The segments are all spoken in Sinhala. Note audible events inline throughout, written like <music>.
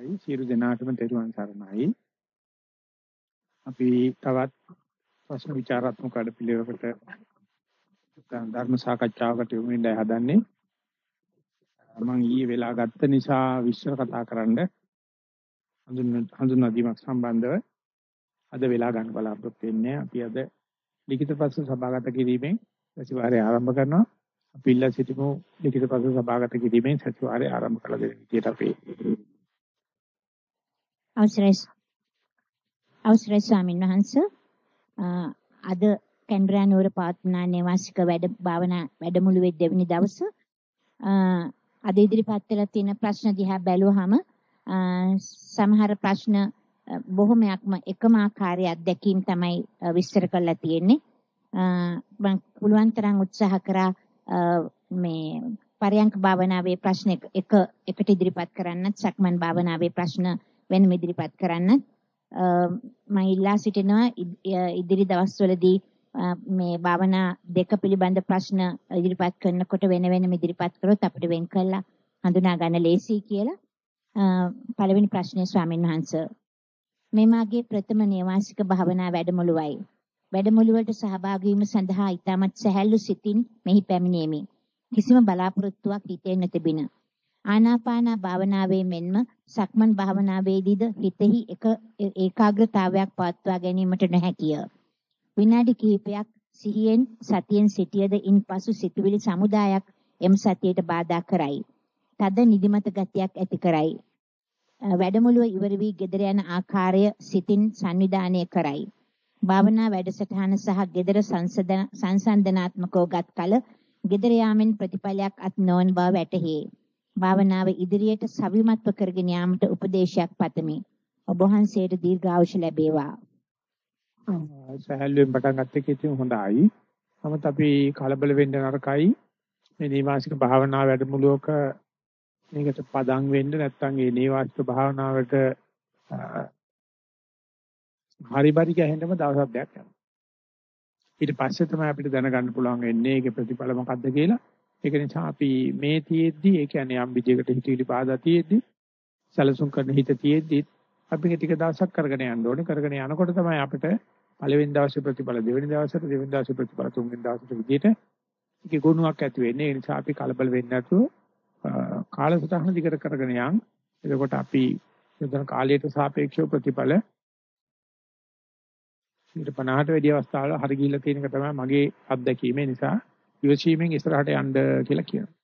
අවසරයි සියලු දෙනාටම තෙරුවන් සරණයි. අපි තවත් ප්‍රශ්න විචාරාත්මක වැඩපිළිවෙලකට ධර්ම සාකච්ඡාවකට යොමු වෙන්නයි හදන්නේ. මම ඊයේ වෙලා ගත්ත නිසා විශ්ව කතා කරන්න හඳුන්වා දීමක් සම්බන්ධව අද වෙලා ගන්න බලාපොරොත්තු වෙන්නේ. අපි අද ලිඛිත ප්‍රශ්න සභාගත කිරීමෙන් සතිವಾರය ආරම්භ කරනවා. අපි ඉල්ලා සිටිමු ලිඛිත ප්‍රශ්න සභාගත කිරීමෙන් සතිವಾರය ආරම්භ කළ දෙන විදියට අපේ අවසරයි අවසරයි ස්වාමීන් වහන්ස. අද කැන්බරා නුවර පාත්නා නිවාසික වැඩ භාවනා වැඩමුළුවේ දෙවෙනි දවස. අද ඉදිරිපත් වෙලා තියෙන ප්‍රශ්න දිහා බැලුවහම සමහර ප්‍රශ්න බොහොමයක්ම එකම ආකාරයේ අත්දැකීම් තමයි විස්තර කරලා තියෙන්නේ. මම පුළුවන් තරම් උත්සාහ කරා මේ පරයන්ක භාවනාවේ ප්‍රශ්න එක එකට ඉදිරිපත් කරන්නත් සක්මන් භාවනාවේ ප්‍රශ්න වෙනම ඉදිරිපත් කරන්න. මම ඉල්ලා සිටිනවා ඉදිරි දවස්වලදී මේ භාවනා දෙක පිළිබඳ ප්‍රශ්න ඉදිරිපත් කරනකොට වෙන වෙනම ඉදිරිපත් කරොත් අපිට වෙන් කළා හඳුනා ගන්න ලේසි කියලා. පළවෙනි ප්‍රශ්නේ ස්වාමීන් වහන්සේ. මේ මාගේ ප්‍රථම නේවාසික භාවනා වැඩමුළුවයි. වැඩමුළුවට සහභාගී වීම සඳහා ඊටමත් සැහැල්ලු සිතින් මෙහි පැමිණෙමි. කිසිම බලාපොරොත්තුවක් හිතේ නොතිබින ආනාපාන භාවනාවේ මෙන්ම සක්මන් භාවනාවේදීද හිතෙහි එක ඒකාග්‍රතාවයක් පවත්වා ගැනීමට නොහැකිය. විනාඩි කිහිපයක් සිහියෙන් සතියෙන් සිටියද ඉන්පසු සිතුවිලි සමුදායක් එම සතියට බාධා කරයි. තද නිදිමත ගතියක් ඇති කරයි. වැඩමුළුව ඉවර වී ගෙදර යන ආකාරය සිතින් සංවිධානය කරයි. භාවනා වැඩසටහන සහ ගෙදර සංසන්දනාත්මකව ගත් කල ගෙදර යාමෙන් ප්‍රතිඵලයක් අත් නොවන බව වැටහේ. භාවනාව ඉදිරියට සවිමත්ව කරගෙන යාමට උපදේශයක් පතමි. ඔබ වහන්සේට දීර්ඝායුෂ ලැබේවා. සහල්වෙන් පටන් ගත්ත එක ඉතින් හොඳයි. නමුත් අපි කලබල වෙන්න නරකයි. මේ නීවාසික භාවනා වැඩමුළුවක මේකට පදම් වෙන්න නැත්නම් මේ නීවාසික භාවනාවට හරි පරි ගැහෙන්නම දවසක් දෙයක් යනවා. ඊට පස්සේ තමයි අපිට දැනගන්න පුළුවන් වෙන්නේ ඒකේ ප්‍රතිඵල මොකක්ද කියලා. ඒක නිසා අපි මේ තියෙද්දි ඒ කියන්නේ යම් විදියකට හිතවිලි බාධා තියෙද්දි සැලසුම් කරන හිත තියෙද්දි අපි ටික දවසක් කරගෙන යන්න ඕනේ. කරගෙන යනකොට තමයි අපිට පළවෙනි දවසේ ප්‍රතිඵල දෙවෙනි දවසට දෙවෙනි දවසේ ප්‍රතිඵල තුන්වෙනි දවසට විදියට ඒකේ ගුණයක් ඇති වෙන්නේ. ඒ නිසා අපි කලබල වෙන්නේ නැතුව කාලසටහන දිගට කරගෙන යන්. එතකොට අපි යොදන කාලයට සාපේක්ෂව ප්‍රතිඵල 50ට වැඩි අවස්ථාවල හරි ගිහිල්ලා තියෙන එක තමයි මගේ අත්දැකීම. නිසා ඉවසීමෙන් ඉස්සරහට යන්න කියලා කියනවා.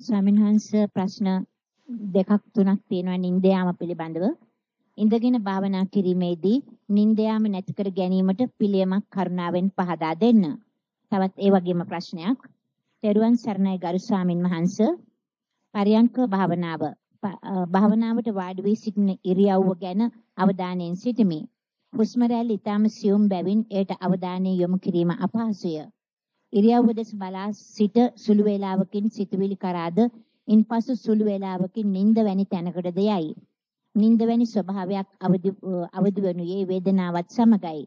ස්වාමීන් වහන්සේ ප්‍රශ්න දෙකක් තුනක් තියෙනවා නින්ද යාම පිළිබඳව. ඉඳගෙන භාවනා කිරීමේදී නින්ද යාම නැති කර ගැනීමට පිළියමක් කරුණාවෙන් පහදා දෙන්න. තවත් ඒ වගේම ප්‍රශ්නයක්. තෙරුවන් සරණයි ගරු ස්වාමින් වහන්සේ පරියංක භාවනාව භාවනාවට වාඩි වී සිටින ඉරියව්ව ගැන අවධානයෙන් සිටිමි. හුස්ම රැල්ල ඊටම සියුම් බැවින් එයට අවධානය යොමු කිරීම අපහසුය. ඉරියව්ව දෙස බලා සිට සුළු වේලාවකින් සිතුවිලි කරාද ඉන්පසු සුළු වේලාවකින් නිින්ද වැනි තැනකටද යයි. නිින්ද වැනි ස්වභාවයක් අවදි අවදි වනුයේ වේදනාවත් සමගයි.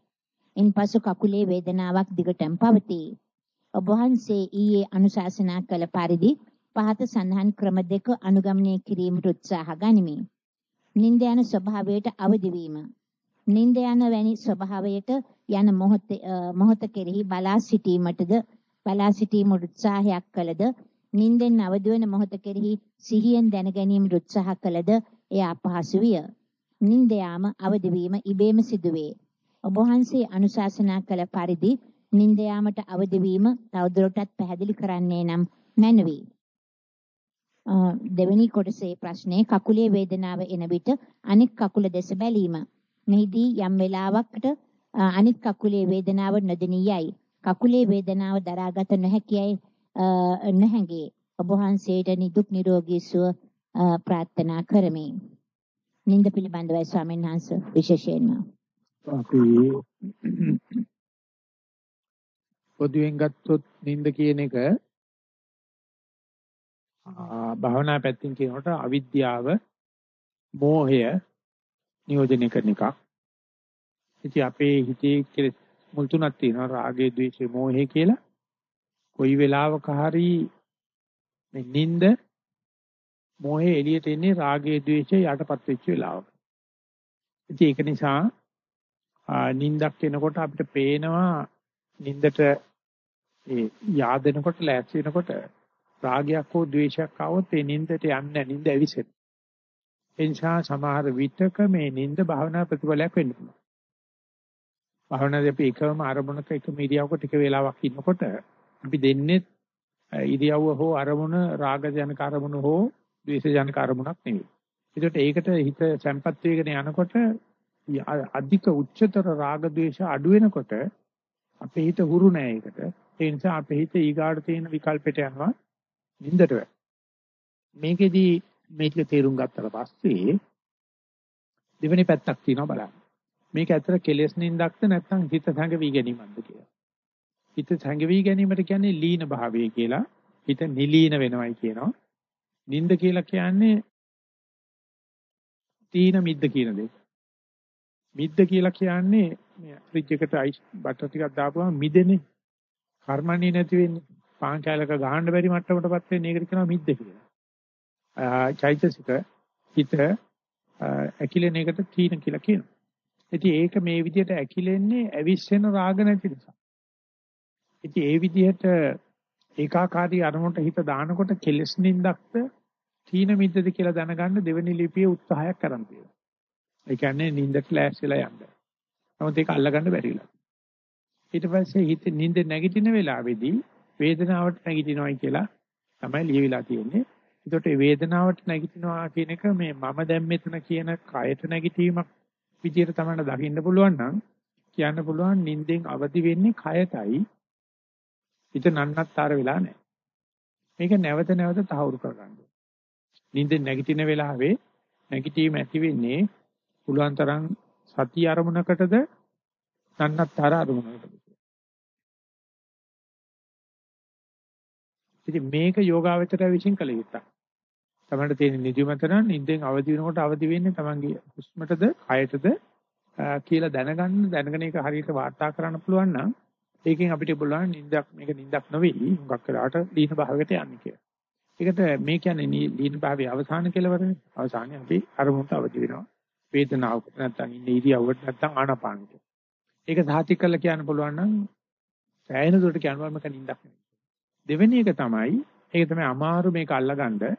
ඉන්පසු කකුලේ වේදනාවක් දිගටම පවතී. ඔබ වහන්සේ ඊයේ අනුශාසනා කළ පරිදි පහත සඳහන් ක්‍රම දෙක අනුගමනය කිරීමට උත්සාහ ගනිමි. නිින්ද යන ස්වභාවයට අවදි වීම නිින්ද යන වැනි ස්වභාවයට යන මොහොත මොහොත කෙරෙහි බලා සිටීමටද බලා සිටීම උත්සාහයක් කළද නිින්දෙන් අවදි වන මොහොත කෙරෙහි සිහියෙන් දැන ගැනීම උත්සාහ කළද එය අපහසු විය. නිින්ද යාම අවදි වීම ඉබේම සිදුවේ. ඔබ වහන්සේ අනුශාසනා කළ පරිදි නිින්ද යාමට අවදි වීම තවදුරටත් පැහැදිලි කරන්නේ නම් මැනවි. දෙවෙනි කොටසේ ප්‍රශ්නේ කකුලේ වේදනාව එන විට අනෙක් කකුල දෙස බැලීම. මෙහිදී යම් වෙලාවකට අනිත් කකුලේ වේදනාව නොදෙනියයි. කකුලේ වේදනාව දරාගත නොහැකියයි නැහැගේ. ඔබ වහන්සේට නිදුක් නිරෝගී සුව ප්‍රාර්ථනා කරමි. නින්ද පිළිබඳවයි ස්වාමීන් වහන්සේ විශේෂයෙන්ම. අපි පොදුවෙන් ගත්තොත් නින්ද කියන එක භාවනා පැත්තෙන් කියනකොට අවිද්‍යාව මෝහය නියෝජනය කරන එකක්. ඉතින් අපේ හිතේ කෙලෙස් මුල් තුනක් තියෙනවා රාගය, ద్వේෂය, මෝහය කියලා. කොයි වෙලාවක හරි මේ නිින්ද මෝහය එළියට එන්නේ රාගය, ద్వේෂය යටපත් වෙච්ච වෙලාවක. ඉතින් ඒක නිසා නිින්දක් එනකොට අපිට පේනවා නිින්දට ඒ yaadෙනකොට ලෑස්ති වෙනකොට රාගයක් හෝ ද්වේෂයක් ආවොත් ඒ නිින්දට යන්නේ නිින්ද ඇවිසෙන. ඒ නිසා සමහර විටක මේ නින්ද භාවනා ප්‍රතිඵලයක් වෙන්න පුළුවන්. භාවනාවේ අපි එකම අරමුණක එකම ඉරියව්වක ටික වේලාවක් ඉන්නකොට අපි දෙන්නේ ඉරියව්ව හෝ අරමුණ රාග ජනක අරමුණ හෝ ද්වේෂ ජනක අරමුණක් නෙවෙයි. ඒකට ඒකට හිත සම්පත් වේගන යනකොට අධික උච්චතර රාග ද්වේෂ අඩු වෙනකොට අපේ හිත හුරු නෑ ඒකට. ඒ නිසා අපේ හිත ඊගාට තියෙන විකල්පෙට යනවා නින්දට. මේකෙදි මේක තේරුම් ගත්තට පස්සේ දෙවෙනි පැත්තක් තියෙනවා බලන්න. මේක ඇත්තට කෙලෙස් නින්දක්ද නැත්නම් හිත සංගවි ගැනීමක්ද කියලා. හිත සංගවි ගැනීමට කියන්නේ ලීන භාවය කියලා. හිත නිලීන වෙනවයි කියනවා. නින්ද කියලා කියන්නේ තීන මිද්ද කියන දෙක. මිද්ද කියලා කියන්නේ මේ ෆ්‍රිජ් එකට අයිස් බටර් ටිකක් දාපුවම මිදෙන්නේ. කර්මන්නේ නැති වෙන්නේ. පාන් කෑලක ගහන්න බැරි මට්ටමකටපත් වෙන්නේ ඒකට කියනවා මිද්ද කියලා. චෛතසික හිත ඇකිලෙන එකට තීන කියලා කියනවා. ඉතින් ඒක මේ විදිහට ඇකිලෙන්නේ ඇවිස්සෙන රාග නැති නිසා. ඉතින් ඒ විදිහට ඒකාකාරී අරමුණට හිත දානකොට කෙලස් නින්දක්ද තීන මිද්දද කියලා දැනගන්න දෙවෙනි ලිපියේ උත්සාහයක් කරන් තියෙනවා. ඒ කියන්නේ නින්දට ලෑස් වෙලා යන්න. නමුත් ඒක අල්ලගන්න බැරි වෙලා. ඊට පස්සේ හිත නින්ද නැගිටින වෙලාවේදී වේදනාවට නැගිටිනවයි කියලා තමයි ලියවිලා තියෙන්නේ. ඒකට ඒ වේදනාවට නැගිටිනවා කියන එක මේ මම දැන් මෙතන කියන කයට නැගිටීමක් විදියට තමයි දකින්න පුළුවන් නම් කියන්න පුළුවන් නිින්දෙන් අවදි වෙන්නේ කයතයි හිත නන්නත්තර වෙලා නැහැ. මේක නැවත නැවත තහවුරු කරගන්න. නිින්දෙන් නැගිටින වෙලාවේ නැගිටීම ඇති වෙන්නේ පුළුවන් තරම් සතිය අරමුණකටද නන්නත්තර අරමුණකටද. ඉතින් මේක යෝගාවචරය විශ්ින් කළ යුත්තක්. තමන්ට තියෙන නිදිමත නම් නිින්දෙන් අවදි වෙනකොට අවදි වෙන්නේ තමන්ගේ හුස්මටද කයටද කියලා දැනගන්න දැනගෙන ඒක හරියට වාර්තා කරන්න පුළුවන් නම් ඒකෙන් අපිට පුළුවන් නිින්දක් මේක නිින්දක් නෙවෙයි හුඟක් වෙලාවට දීන භාවයකට යන්නේ කියලා. ඒකට මේ කියන්නේ දීන භාවයේ අවසාන කෙලවරනේ. අවසානයේ අපි අරමුණට අවදි වෙනවා. වේදනාවකට නැත්නම් ඉන්නේ ඉරියව්වට නැත්නම් ආනාපානෙට. ඒක සාහිත්‍ය කරලා කියන්න පුළුවන් නම් සෑහෙන දුරට කියනවා මේක නිින්දක් නෙවෙයි. දෙවෙනි එක තමයි ඒක තමයි අමාරු මේක අල්ලගන්න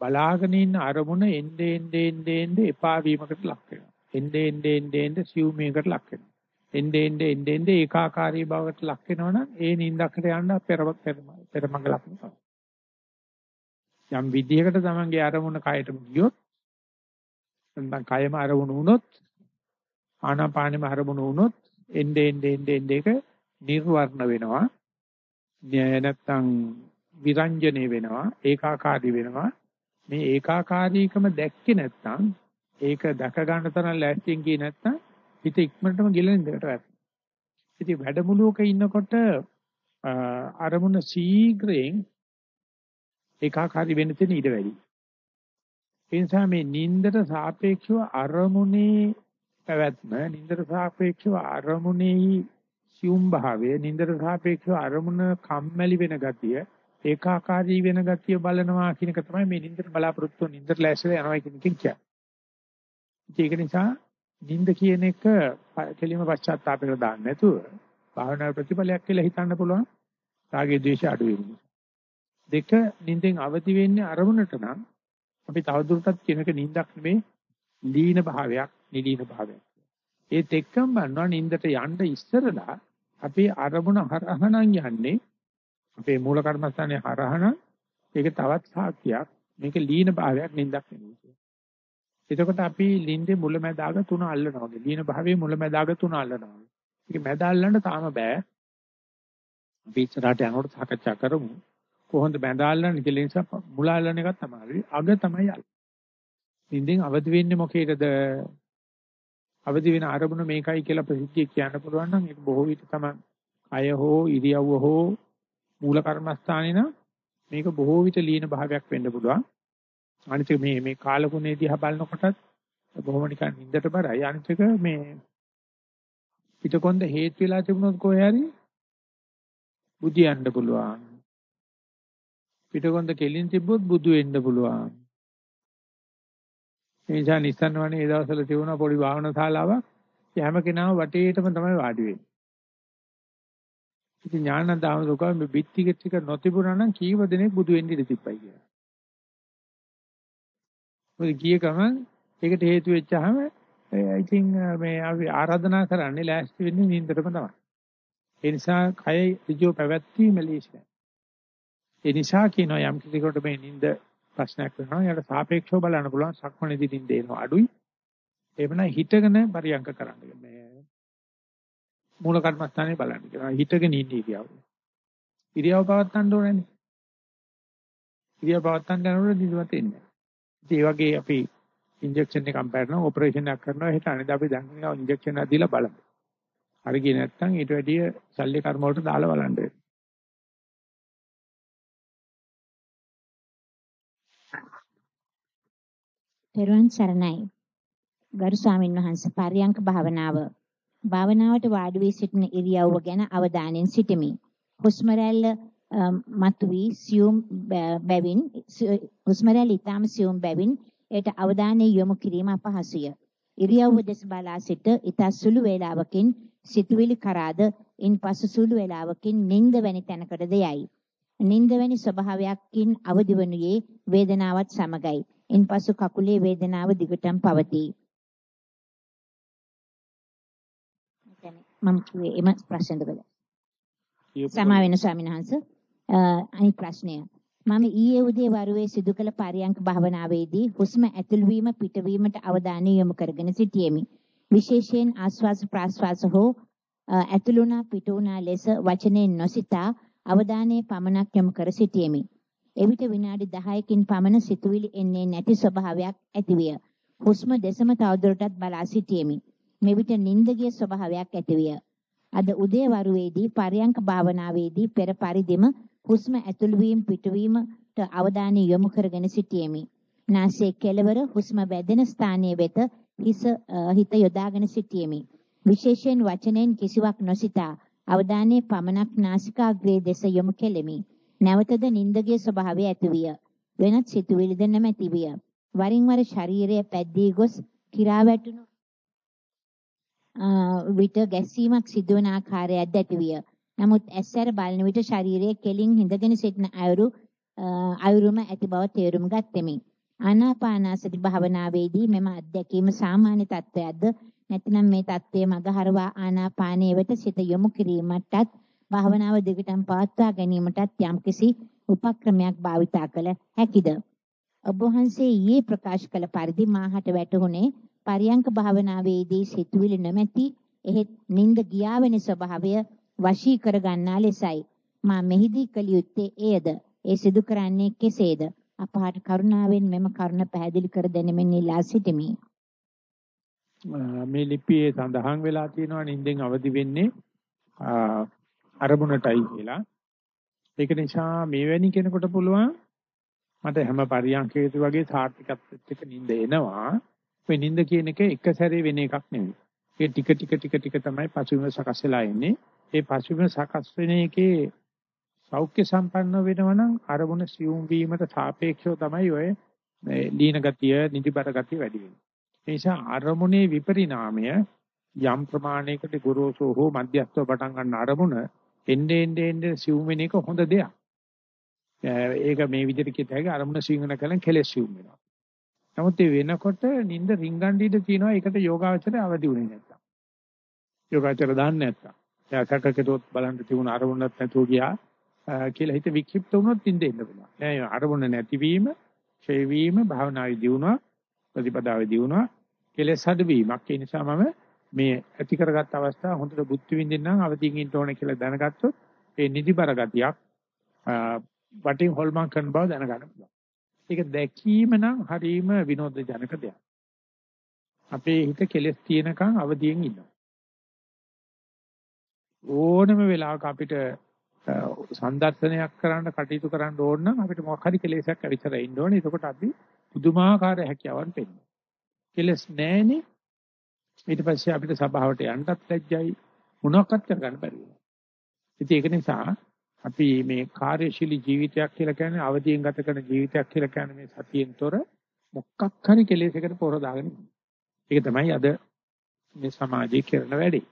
බලාගෙන ඉන්න අරමුණ එnde ende ende ende එපා වීමකට ලක් වෙනවා. එnde ende ende ende සිව්මයකට ලක් වෙනවා. එnde ende ende ende ඒකාකාරී බවකට ලක් වෙනවනම් ඒ නින්දකට යන්න පෙරවක් පෙරමඟ ලක්න තමයි. යම් විදියකට තමන්ගේ අරමුණ කයටම ගියොත් නැත්නම් කයම අරමුණ වුණොත් ආනාපානෙම අරමුණ වුණොත් එnde ende ende ende එක නිර්වර්ණ වෙනවා. නැත්නම් විරංජනේ වෙනවා ඒකාකාරී වෙනවා මේ ඒකාකාරීකම දැක්කේ නැත්නම් ඒක දැක ගන්න තරම් ලෑස්තියෙන් ගියේ නැත්නම් හිත ඉක්මනටම ගිලෙන දෙකට වැටෙනවා. ඉතින් වැඩමුළුවක ඉන්නකොට අරමුණ ශීඝ්‍රයෙන් ඒකාකාරී වෙන්න තියෙන ඉඩ වැඩි. ඒ නිසා මේ නින්දට සාපේක්ෂව අරමුණේ පැවැත්ම නින්දට සාපේක්ෂව අරමුණේ සියුම් භාවය නින්දට සාපේක්ෂව අරමුණ කම්මැලි වෙන ගතිය ඒකාකාරී වෙන ගතිය බලනවා කියන එක තමයි මේ නින්දට බලාපොරොත්තු වෙන නින්දට ලෑස්තිලා යනවා කියන එකෙන් කියන්නේ. ඒක නිසා නින්ද කියන එක කෙලිම පශ්චාත්තාපයකට දාන්න නැතුව භාවනා ප්‍රතිඵලයක් කියලා හිතන්න පුළුවන්. රාගයේ ද්වේෂය අඩු වෙනවා. දෙක නින්දෙන් අවදි වෙන්නේ අරමුණට නම් අපි තවදුරටත් කියන එක නින්දක් නෙමෙයි ලීන භාවයක්, නිලීන භාවයක්. ඒත් එක්කම බලනවා නින්දට යන්න ඉස්සරලා අපි අරමුණ හරහනම් යන්නේ අපේ මූල කර්මස්ථානයේ හරහන ඒක තවත් සාක්ෂියක් මේක ලීන භාවයක් නින්දක් නෙමෙයි එතකොට අපි ලින්දේ මුලැමැදාග තුන අල්ලනවා වගේ. ලීන භාවයේ මුලැමැදාග තුන අල්ලනවා ඒක මැද අල්ලන්න තාම බෑ. අපි ඉස්සරහට යනකොට සාකච්ඡා කරමු. කොහොමද මැද අල්ලන්නේ කියලා නිසා මුල අල්ලන එකත් තමයි අග තමයි අල්ලන්නේ. ලින්දෙන් අවදි වෙන්නේ මොකේද? අවදි වෙන අරමුණ මේකයි කියලා ප්‍රසිද්ධිය කියන්න පුළුවන් නම් ඒක බොහෝ විට තමයි. අය හෝ ඉරියව්ව හෝ මූල කර්මස්ථානේ නම් මේක බොහෝ විට ලීන භාවයක් වෙන්න පුළුවන්. අනිත් මේ මේ කාලකුණේ දිහා බලනකොටත් බොහොම නිකන් නින්දට බරයි. අනිත් එක මේ පිටකොන්ද හේතු වෙලා තිබුණොත් කොහේ හරි බුදියන්න පුළුවන්. පිටකොන්ද කෙලින් තිබ්බොත් බුදු වෙන්න පුළුවන්. ඒ නිසා නිස්සන්න වනේ ඒ දවස්වල තිබුණා පොඩි භාවනා ශාලාවක්. හැම කෙනාම වටේටම තමයි වාඩි වෙන්නේ. ඉතින් ඥානන්ත ආමතුකා මේ බිත්ති ටික නොතිබුණා නම් කීව දෙනෙක් බුදු වෙන්න ඉඩ තිබ්බයි කියලා. මොකද ගිය ගමන් ඒකට හේතු වෙච්චාම ඉතින් මේ අපි ආරාධනා කරන්නේ ලෑස්ති වෙන්නේ නින්දටම තමයි. ඒ නිසා කය ඍජුව පැවැත්වීම ලේසියි. ඒ නිසා කියනවා යම් කිසිකට මේ නිින්ද ප්‍රශ්නයක් වෙනවා යාට සාපේක්ෂව බලන්න පුළුවන් සක්මණේදී නිින්ද එනවා අඩුයි එහෙම හිටගෙන පරියන්ක කරන්න මේ මූල කර්මස්ථානේ බලන්න කියනවා හිටගෙන ඉන්න ඉරියව්. ඉරියව් පවත්තන්න ඕනනේ. ඉරියව් පවත්තන්න යනකොට නිදිමත එන්නේ ඒ වගේ අපි ඉන්ජෙක්ෂන් එකක් කරනවා ඔපරේෂන් එකක් කරනවා. හිට අනිත් අපි දැන් ඉන්ජෙක්ෂන් එකක් දීලා බලමු හරි ගියේ නැත්නම් ඊට වැඩිය ශල්‍ය කර්ම වලට දාලා බලන්න. වෙනවා පෙරවන් සරණයි. ගරු ස්වාමින් වහන්සේ පරියංක භාවනාව. භාවනාවට වාඩි වී සිටින ඉරියව්ව ගැන අවධානයෙන් සිටිමි. හුස්ම රැල්ල මතුවී සියුම් බැවින් හුස්ම රැල්ල ඊටම සියුම් බැවින් ඒට අවධානය යොමු කිරීම අපහසුය. ඉරියව්ව දෙස බලා සිට ඊට සුළු වේලාවකින් සිතුවිලි කරාද ඉන්පසු සුළු වේලාවකින් නිින්ද වැනි තැනකටද යයි. නිින්ද වැනි ස්වභාවයකින් අවදි වනුයේ වේදනාවත් සමගයි. ඉන්පසු කකුලේ වේදනාව දිගටම පවතී. මම කිව්වේ එම ප්‍රශ්න දෙක. සමා වෙන ස්වාමීන් වහන්සේ අනිත් ප්‍රශ්නය. මම ඊයේ උදේ වරුවේ සිදු කළ පරියංක භාවනාවේදී හුස්ම ඇතුල් වීම පිටවීමට අවධානය යොමු කරගෙන සිටියෙමි. විශේෂයෙන් ආස්වාස ප්‍රාස්වාස හෝ ඇතුළුණා පිටුණා ලෙස වචනෙන් නොසිතා අවධානයේ පමණක් යොමු කර සිටියෙමි. එවිට විනාඩි 10කින් පමණ සිතුවිලි එන්නේ නැති ස්වභාවයක් ඇතිවිය. හුස්ම දෙසම තවදුරටත් බලා සිටියෙමි. මෙවිට නිින්දගිය ස්වභාවයක් ඇතිවිය. අද උදේ වරුවේදී පරයන්ක භාවනාවේදී පෙර පරිදිම හුස්ම ඇතුළු වීම පිටවීමට අවධානය යොමු කරගෙන සිටියෙමි. නාසයේ කෙළවර හුස්ම වැදෙන ස්ථානයේ වෙත හිස හිත යොදාගෙන සිටියෙමි. විශේෂයෙන් වචනෙන් කිසිවක් නොසිතා අවධානයේ පමණක් නාසිකාග්‍රයේ දෙස යොමු කෙලෙමි. නැවතද නින්දගේ ස්වභාවය ඇතිවිය. වෙනත් සිතුවිලිද නැමැති විය. වරින් වර ශරීරය පැද්දී ගොස් කිරා වැටුණු විට ගැස්සීමක් සිදුවන ආකාරයක්ද ඇතිවිය. නමුත් ඇස්සර බලන විට ශරීරයේ කෙලින් හිඳගෙන සිටින අයුරු අයුරුම ඇති බව තේරුම් ගත්ෙමි. ආනාපානසති භාවනාවේදී මෙම අත්දැකීම සාමාන්‍ය තත්ත්වයක්ද නැතිනම් මේ தත්ත්වයේ මගහරවා ආනාපානයේ වෙත සිත යොමු කිරීමටත් භාවනාව දිගටම පවත්වා ගැනීමටත් යම්කිසි උපක්‍රමයක් භාවිතා කළ හැකිද? ඔබ වහන්සේ ඊයේ ප්‍රකාශ කළ පරිදි මාහට වැටහුනේ පරියංක භාවනාවේදී සිතුවිලි නොමැති එහෙත් නිନ୍ଦ ගියා වෙන ස්වභාවය වශී කර ගන්නා ලෙසයි. මා මෙහිදී කළ යුත්තේ එයද? ඒ සිදු කරන්නේ කෙසේද? අපහාට කරුණාවෙන් මෙම කරුණ පැහැදිලි කර දෙනෙමින් ඉල්ලා සිටිමි. මේ ලිපියේ සඳහන් වෙලා තියෙනවා නිින්දෙන් අවදි වෙන්නේ අරමුණටයි කියලා. ඒක නිසා මෙවැනි කෙනෙකුට පුළුවන් මට හැම පරියන්කේදී වගේ සාර්ථකත්වයට එක නිින්ද එනවා. මේ නිින්ද කියන එක එක සැරේ වෙන එකක් නෙවෙයි. ඒ ටික ටික ටික ටික තමයි පසුබිම සකස් වෙලා එන්නේ. ඒ පසුබිම සකස් වෙන එකේ සෞඛ්‍ය සම්පන්න වෙනවනම් අරමුණ සියුම් වීමට සාපේක්ෂව තමයි ඔය ලීන ගතිය, නිදිබර ගතිය වැඩි වෙන්නේ. ඒ නිසා අරමුණේ විපරිණාමය යම් ප්‍රමාණයකට ගොරෝසු හෝ මධ්‍යස්ථව පටන් ගන්න අරමුණ එන්නේ එන්නේ එන්නේ සිවුම් වෙන එක හොඳ දෙයක්. ඒක මේ විදිහට කිය တဲ့ අරමුණ සිංහන කලන් කෙලෙස් සිවුම් වෙනවා. නමුත් ඒ වෙනකොට නිින්ද රිංගන් දීද තියෙනවා ඒකට යෝගාවචරය අවදි වුණේ නැත්තම්. යෝගාචර දාන්නේ නැත්තම්. එයා සැකකෙතොත් බලන්න තිබුණ අරමුණක් නැතුව ගියා කියලා හිත වික්ෂිප්ත වුණොත් නිින්ද එන්න පුළුවන්. නෑ අරමුණ නැතිවීම, ඡේ වීම, භාවනාවේ දියුණුව, ප්‍රතිපදාවේ දියුණුව, කෙලෙස් හදවීමක්. ඒ නිසා මම මේ ඇති කරගත් අවස්ථාව හොඳට බුද්ධ විඳින්නම් අවදීන් ඉන්න ඕනේ කියලා දැනගත්තොත් ඒ නිදිබර ගතියක් වටින් හොල්මන් කරන බව දැනගන්න පුළුවන්. ඒක දැකීම නම් හරීම විනෝද ජනක දෙයක්. අපේ හිත කෙලස් තියෙනකන් අවදියෙන් ඉන්නවා. ඕනම වෙලාවක අපිට සංදර්ශනයක් කරන්න කටයුතු කරන්න ඕන නම් අපිට මොකක් හරි කෙලෙසක් ඇවිතලා ඉන්න ඕනේ. එතකොට අපි පුදුමාකාර හැකියාවක් පෙන්වනවා. කෙලස් නැහැනේ ඊට පස්සේ අපිට සභාවට යන්නත් ලැජ්ජයි මොනවක්වත් කරගන්න බැරි වෙනවා. ඉතින් ඒක නිසා අපි මේ කාර්යශීලී ජීවිතයක් කියලා කියන්නේ අවදියෙන් ගත කරන ජීවිතයක් කියලා කියන්නේ මේ සතියෙන් තොර මොකක් හරි කෙලෙසයකට පොර දාගෙන ඒක තමයි අද මේ සමාජයේ කරන වැඩේ.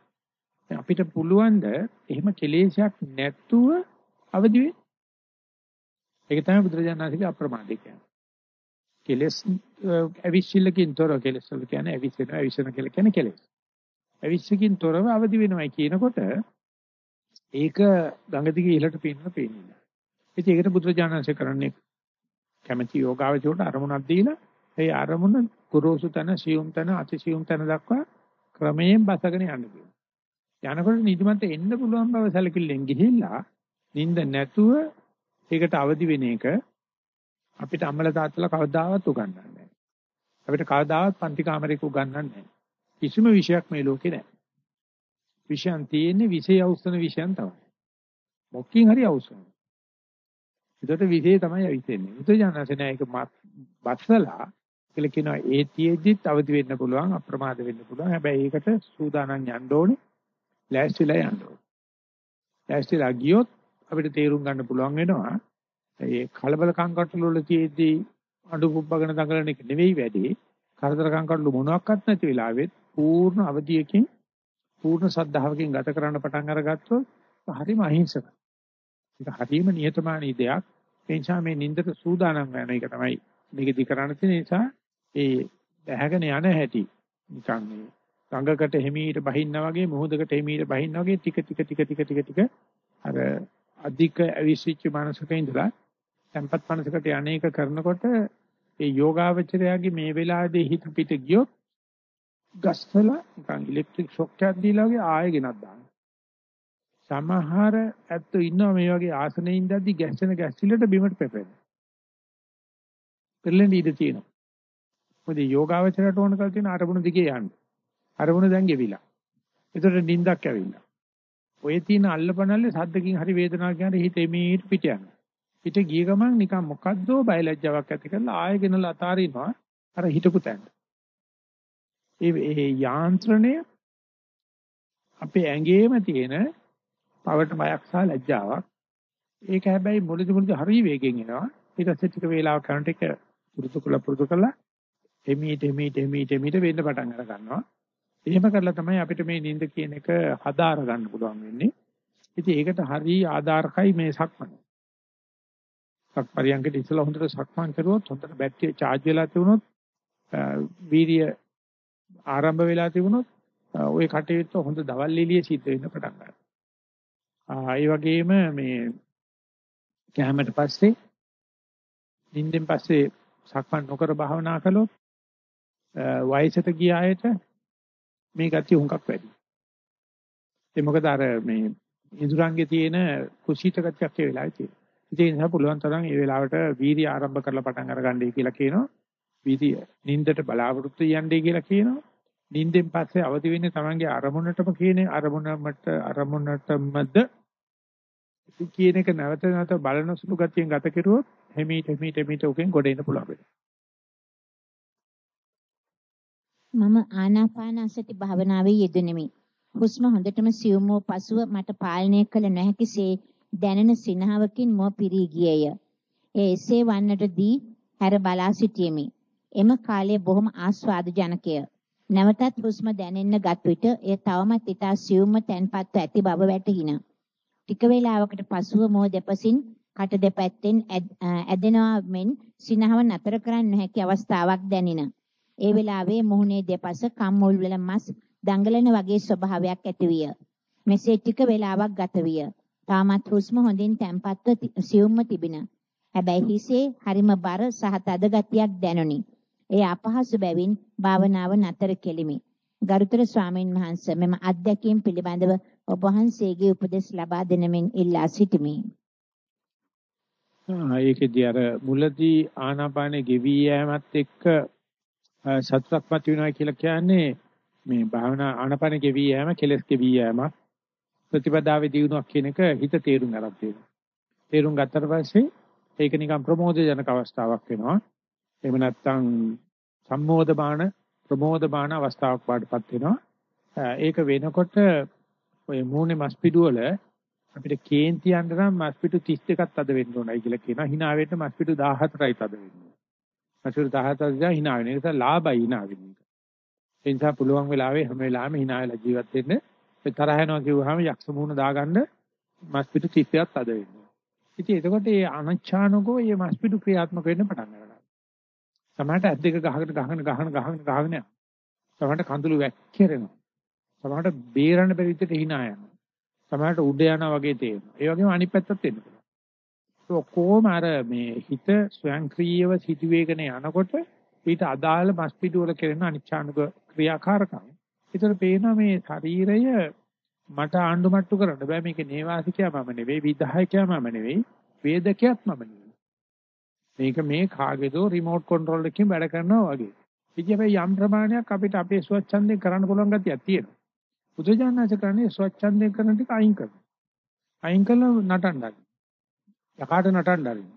අපිට පුළුවන් ද එහෙම කෙලෙසයක් නැතුව අවදි වෙන්න. ඒක තමයි බුදුරජාණන්සේගේ අප්‍රමාදී කියන්නේ. කෙලස් අවිශ්ිල්ලකින් තොර කෙලස් වල කියන්නේ අවිශ්ින අවිශ්ින කියලා කියන්නේ කෙලස්. අවිශ්ිකින් තොරව අවදි වෙනවයි කියනකොට ඒක ගඟ දිගේ ඉහළට පේන්න පේන්නේ. ඉතින් ඒකට බුදුරජාණන්සේ කරන්නේ කැමැති යෝගාවචරයට අරමුණක් දීලා ඒ අරමුණ කුරුසු තන සියුම් තන අතිසියුම් තන දක්වා ක්‍රමයෙන් බසගෙන යන්න කියනවා. යනකොට නිදිමත එන්න පුළුවන් බව සැලකිල්ලෙන් ගිහිල්ලා නිින්ද නැතුව ඒකට අවදි වෙන එක අපිට අම්මලා තාත්තලා කවදාවත් උගන්වන්නේ නැහැ. අපිට කවදාවත් පන්ති කාමරයක උගන්වන්නේ නැහැ. කිසිම විෂයක් මේ ලෝකේ නැහැ. විෂයන් තියෙන්නේ විෂය අවසන විෂයන් තමයි. මොකකින් හරි අවසන. ඒකට විෂය තමයි අවිසෙන්නේ. බුදුජානසනේ ඒක බස්සලා කියලා කියනවා ඒතියෙදිත් අවදි වෙන්න පුළුවන් අප්‍රමාද වෙන්න පුළුවන්. හැබැයි ඒකට සූදානම් යන්න ඕනේ. ලෑස්තිලා යන්න ඕනේ. ලෑස්තිලා ගියොත් අපිට තේරුම් ගන්න පුළුවන් වෙනවා ඒ කලබල කංකටොළු වල තියේදී අඬු පුබ්බගෙන දඟලන එක නෙවෙයි වැඩි. කරදර කංකටොළු මොනවත් නැති වෙලාවෙත් පූර්ණ අවධියකින් පූර්ණ සද්ධාවකින් ගත කරන්න පටන් අරගත්තොත් හරිම අහිංසකයි. ඒක හරිම නිහතමානී දෙයක්. ඒ නිසා මේ නින්දට සූදානම් වෙන එක තමයි මේකෙදි කරන්න තියෙන නිසා ඒ බැහැගෙන යන හැටි නිකන් මේ ගඟකට හිමීට බහින්න වගේ මොහොතකට හිමීට බහින්න වගේ ටික ටික ටික ටික ටික ටික අර අධික අවිසිච්ච මානසික ඉඳලා tempat මනසකට යන්නේක කරනකොට ඒ යෝගාවචරයාගේ මේ වෙලාවේදී හිත පිට ගියොත් ගස්වල නිකන් ඉලෙක්ට්‍රික් ෂොක් එකක් දීලා වගේ ආයෙ ගෙනත් දානවා. සමහර ඇත්තෝ ඉන්නවා මේ වගේ ආසනෙ ඉඳද්දි ගැස්සෙන ගැස්සිලට බිමට පෙපෙන. පෙරලෙන් ඉඳ තියෙනවා. මොකද යෝගාවචරයට ඕන කරලා තියෙන අරමුණ දිගේ යන්න. අරමුණ දැන් ගෙවිලා. ඒතකොට නිින්දක් ඇවිල්ලා. ඔය තියෙන අල්ලපනල්ලේ සද්දකින් හරි වේදනාවක් ගැන හිත එමීට පිට යනවා. පිට ගිය ගමන් නිකන් මොකද්දෝ බයලජ්ජාවක් ඇති කරලා ආයෙ ගෙනලා අතාරිනවා අර හිටපු තැන. ඒ ඒ යාන්ත්‍රණය අපේ ඇඟේම තියෙන පවට බයක් සහ ලැජ්ජාවක්. ඒක හැබැයි මුලදි මුලදි හරි වේගෙන් එනවා. ඊට පස්සේ ටික වේලාවක් කරනට ඒක පුරුදු කළා පුරුදු කළා එමීට එමීට එමීට එමීට වෙන්න පටන් අර ගන්නවා. එහෙම කරලා තමයි අපිට මේ නිින්ද කියන එක හදාර ගන්න පුළුවන් වෙන්නේ. ඉතින් ඒකට හරි ආධාරකයි මේ සක්මන. සක්පරියංගට ඉස්සලා හොඳට සක්මන් කරුවොත් හොඳට බැටරිය charge වෙලා තිබුණොත් වීර්ය ආරම්භ වෙලා තිබුණොත් ওই කටයුත්ත හොඳ දවල් එළිය සිද්ධ වෙන්න පටන් ගන්නවා. ඒ වගේම මේ කැමරට පස්සේ නිින්දෙන් පස්සේ සක්මන් නොකර භාවනා කළොත් වයසට ගිය අයට මේ ගතිය හුඟක් වැඩි. ඒ මොකද අර මේ ඉඳුරංගේ තියෙන කුසීත ගතියක් ඒ වෙලාවේ තියෙනවා. ඒ නිසා පුළුවන් තරම් ඒ වෙලාවට වීර්ය ආරම්භ කරලා පටන් අරගන්නයි කියලා කියනවා. වීර්ය නින්දට බලාපොරොත්තු යන්නේ කියලා කියනවා. නින්දෙන් පස්සේ අවදි වෙන්නේ තමන්ගේ අරමුණටම කියන්නේ අරමුණට අරමුණටමද කියන එක නැවත නැවත බලන සුළු ගතියෙන් ගත කෙරුවොත් හිමීට හිමීට හිමීට උකෙන් ගොඩ එන්න පුළුවන් වෙනවා. මම ආනාපාන සති භාවනාවේ යෙදෙනෙමි. හුස්ම හොඳටම සියුම් වූ පසුව මට පාලනය කළ නොහැකිසේ දැනෙන සිනහවකින් මො පිරී ගියේය. ඒ එසේ වන්නට දී හැර බලා සිටියෙමි. එම කාලය බොහොම ආස්වාද ජනකය. නැවතත් හුස්ම දැනෙන්න ගත් විට එය තවමත් ඊට සියුම්ව තැන්පත්ව ඇති බව වැටහිණ. ටික වේලාවකට පසුව මො දෙපසින් කට දෙපැත්තෙන් ඇදෙනවා මෙන් සිනහව නතර කරන්න නොහැකි අවස්ථාවක් දැනින. ඒ වෙලාවේ මුහුණේ දෙපස කම්මුල් වල මස් දඟලන වගේ ස්වභාවයක් ඇතිවිය. මෙසේ ටික වේලාවක් ගත විය. තාමත් හුස්ම හොඳින් තැම්පත්ව සියුම්ව තිබින. හැබැයි හිසේ හරිම බර සහ තද ගතියක් දැනුනි. ඒ අපහසු බැවින් භාවනාව නතර කෙලිමි. ගරුතර ස්වාමීන් වහන්සේ මෙම අත්දැකීම් පිළිබඳව ඔබ වහන්සේගේ උපදෙස් ලබා දෙනමින් ඉල්ලා සිටිමි. ඒකෙදී අර මුලදී ආනාපානෙ ගෙවි යෑමත් එක්ක සතුටක් මත වෙනවා කියලා කියන්නේ මේ භාවනා ආනාපානෙ ගෙවි යෑම කෙලස් ගෙවි යෑමක් ප්‍රතිපදාවේ දිනුවක් කියන එක හිත තේරුම් ගන්න තියෙනවා. තේරුම් ගත්තට පස්සේ ඒක නිකන් ප්‍රමෝදජනක අවස්ථාවක් වෙනවා. එහෙම නැත්නම් සම්මෝධමාන ප්‍රමෝදමාන අවස්ථාවක් වඩපත් වෙනවා. ඒක වෙනකොට ඔය මූණේ මස් පිඩුවල අපිට කේන්ති යන්න නම් මස්පිඩු 32ක් තද වෙන්න ඕනයි කියලා කියනවා. hina වෙන්න මස්පිඩු 14යි තද වෙන්න ඕන. මස්පිඩු 17 දිහා hina වෙන. ඒ නිසා ලාභයි hina වෙන එක. ඒ නිසා පුළුවන් වෙලාවෙ හැම වෙලාවෙම hina වෙලා ජීවත් වෙන්න. ඒ තරහ යනවා කිව්වහම යක්ෂ මුහුණ දාගන්න මස්පිඩු 30ක් තද වෙන්න ඕන. ඉතින් එතකොට මේ අනච්ඡානකෝ මේ මස්පිඩු ක්‍රියාත්මක වෙන්න පටන් ගන්නවා. සමහරට ඇස් දෙක ගහකට ගහන ගහන ගහන ගහගෙන යනවා. සමහරට කඳුළු වැක්කිරෙනවා. සමහරට බේරන්න බැරි විදිහට hina යනවා. සමහරට උඩ යනවා වගේ තේරෙනවා. ඒ වගේම අනිත් පැත්තත් වෙන්න පුළුවන්. ඒ ඔක්කොම අර මේ හිත ස්වයංක්‍රීයව සිදුවේගෙන යනකොට ඊට අදාළ මස්පිඩු වල කරන අනිච්ඡානුක ක්‍රියාකාරකම්. ඒතර පේනවා මේ ශරීරය මට ආණ්ඩු මට්ටු කරන්න බෑ මේක නේවාසිකයා මම නෙවෙයි විධායකයා මම නෙවෙයි වේදකයාත් මම නෙවෙයි. මේක මේ කාගේදෝ රිමෝට් කන්ට්‍රෝල් එකකින් වැඩ කරනවා වගේ. ඉතින් යම් ප්‍රමාණයක් අපිට අපේ ස්වච්ඡන්දයෙන් කරන්න පුළුවන් ගතියක් තියෙනවා. බුදුජානනාච කරන්නේ ස්වච්ඡන්දයෙන් කරන ටික අයින් කරනවා. අයින් කළා නටන්න. යකාට නටන්න ආරින්න.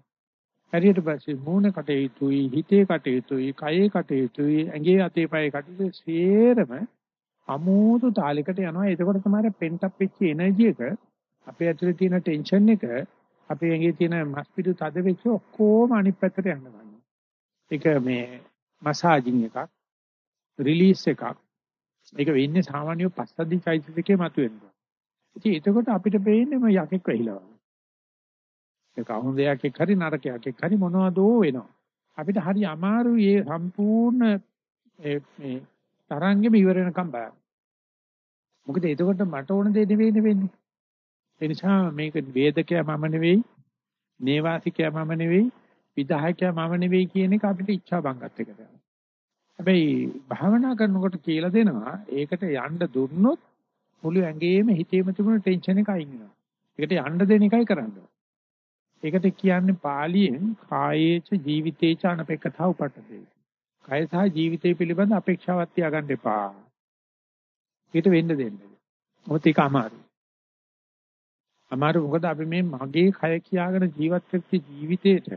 හරියට පස්සේ මූණ කටයුතුයි, හිතේ කටයුතුයි, කයේ කටයුතුයි, ඇඟේ අතේ පයේ කටයුතු සේරම අමෝතු තාලයකට යනවා. එතකොට තමයි පෙන්ටප් වෙච්ච එනර්ජි එක අපේ ඇතුලේ තියෙන ටෙන්ෂන් එක අපේ ඇඟේ තියෙන මස්පිඩු තද වෙච්ච ඔක්කොම අනිත් පැත්තට යන්න ගන්නවා. ඒක මේ මසාජින් එකක්, රිලීස් එකක්, ඒක වෙන්නේ සාමාන්‍ය පස්සද්ධි චෛතසිකේ මතුවෙනවා. ඉතින් එතකොට අපිට පේන්නේ මේ යකෙක් වෙහිලා වගේ. ඒක අහුඳයක් එක්ක හරි නරකයක් එක්ක හරි මොනවදෝ වෙනවා. අපිට හරි අමාරුයි මේ සම්පූර්ණ මේ තරංගෙම ඉවර වෙනකම් බලන්න. මොකද එතකොට මට ඕන දේ නෙවෙයි වෙන්නේ. ඒ නිසා මේක වේදකයා මම නෙවෙයි, නේවාසිකයා මම නෙවෙයි, විදායකයා මම නෙවෙයි කියන එක අපිට ඉච්ඡා බංගත් එක තමයි. හැබැයි භාවනා කරනකොට කියලා දෙනවා ඒකට යන්න දුන්නොත් මුළු ඇඟේම හිතේම තිබුණ ටෙන්ෂන් එක අයින් වෙනවා. ඒකට යන්න දෙන එකයි කරන්න ඒකට කියන්නේ පාලියෙන් කායේච ජීවිතේච අනපේක්ෂතාව උපට්ඨේ. කය සහ ජීවිතය පිළිබඳ අපේක්ෂාවක් තියාගන්න එපා. ඊට වෙන්න දෙන්න. මොකද ඒක අමාරුයි. අමාරු මොකද අපි මේ මගේ කය කියාගෙන ජීවත් වෙච්ච ජීවිතේට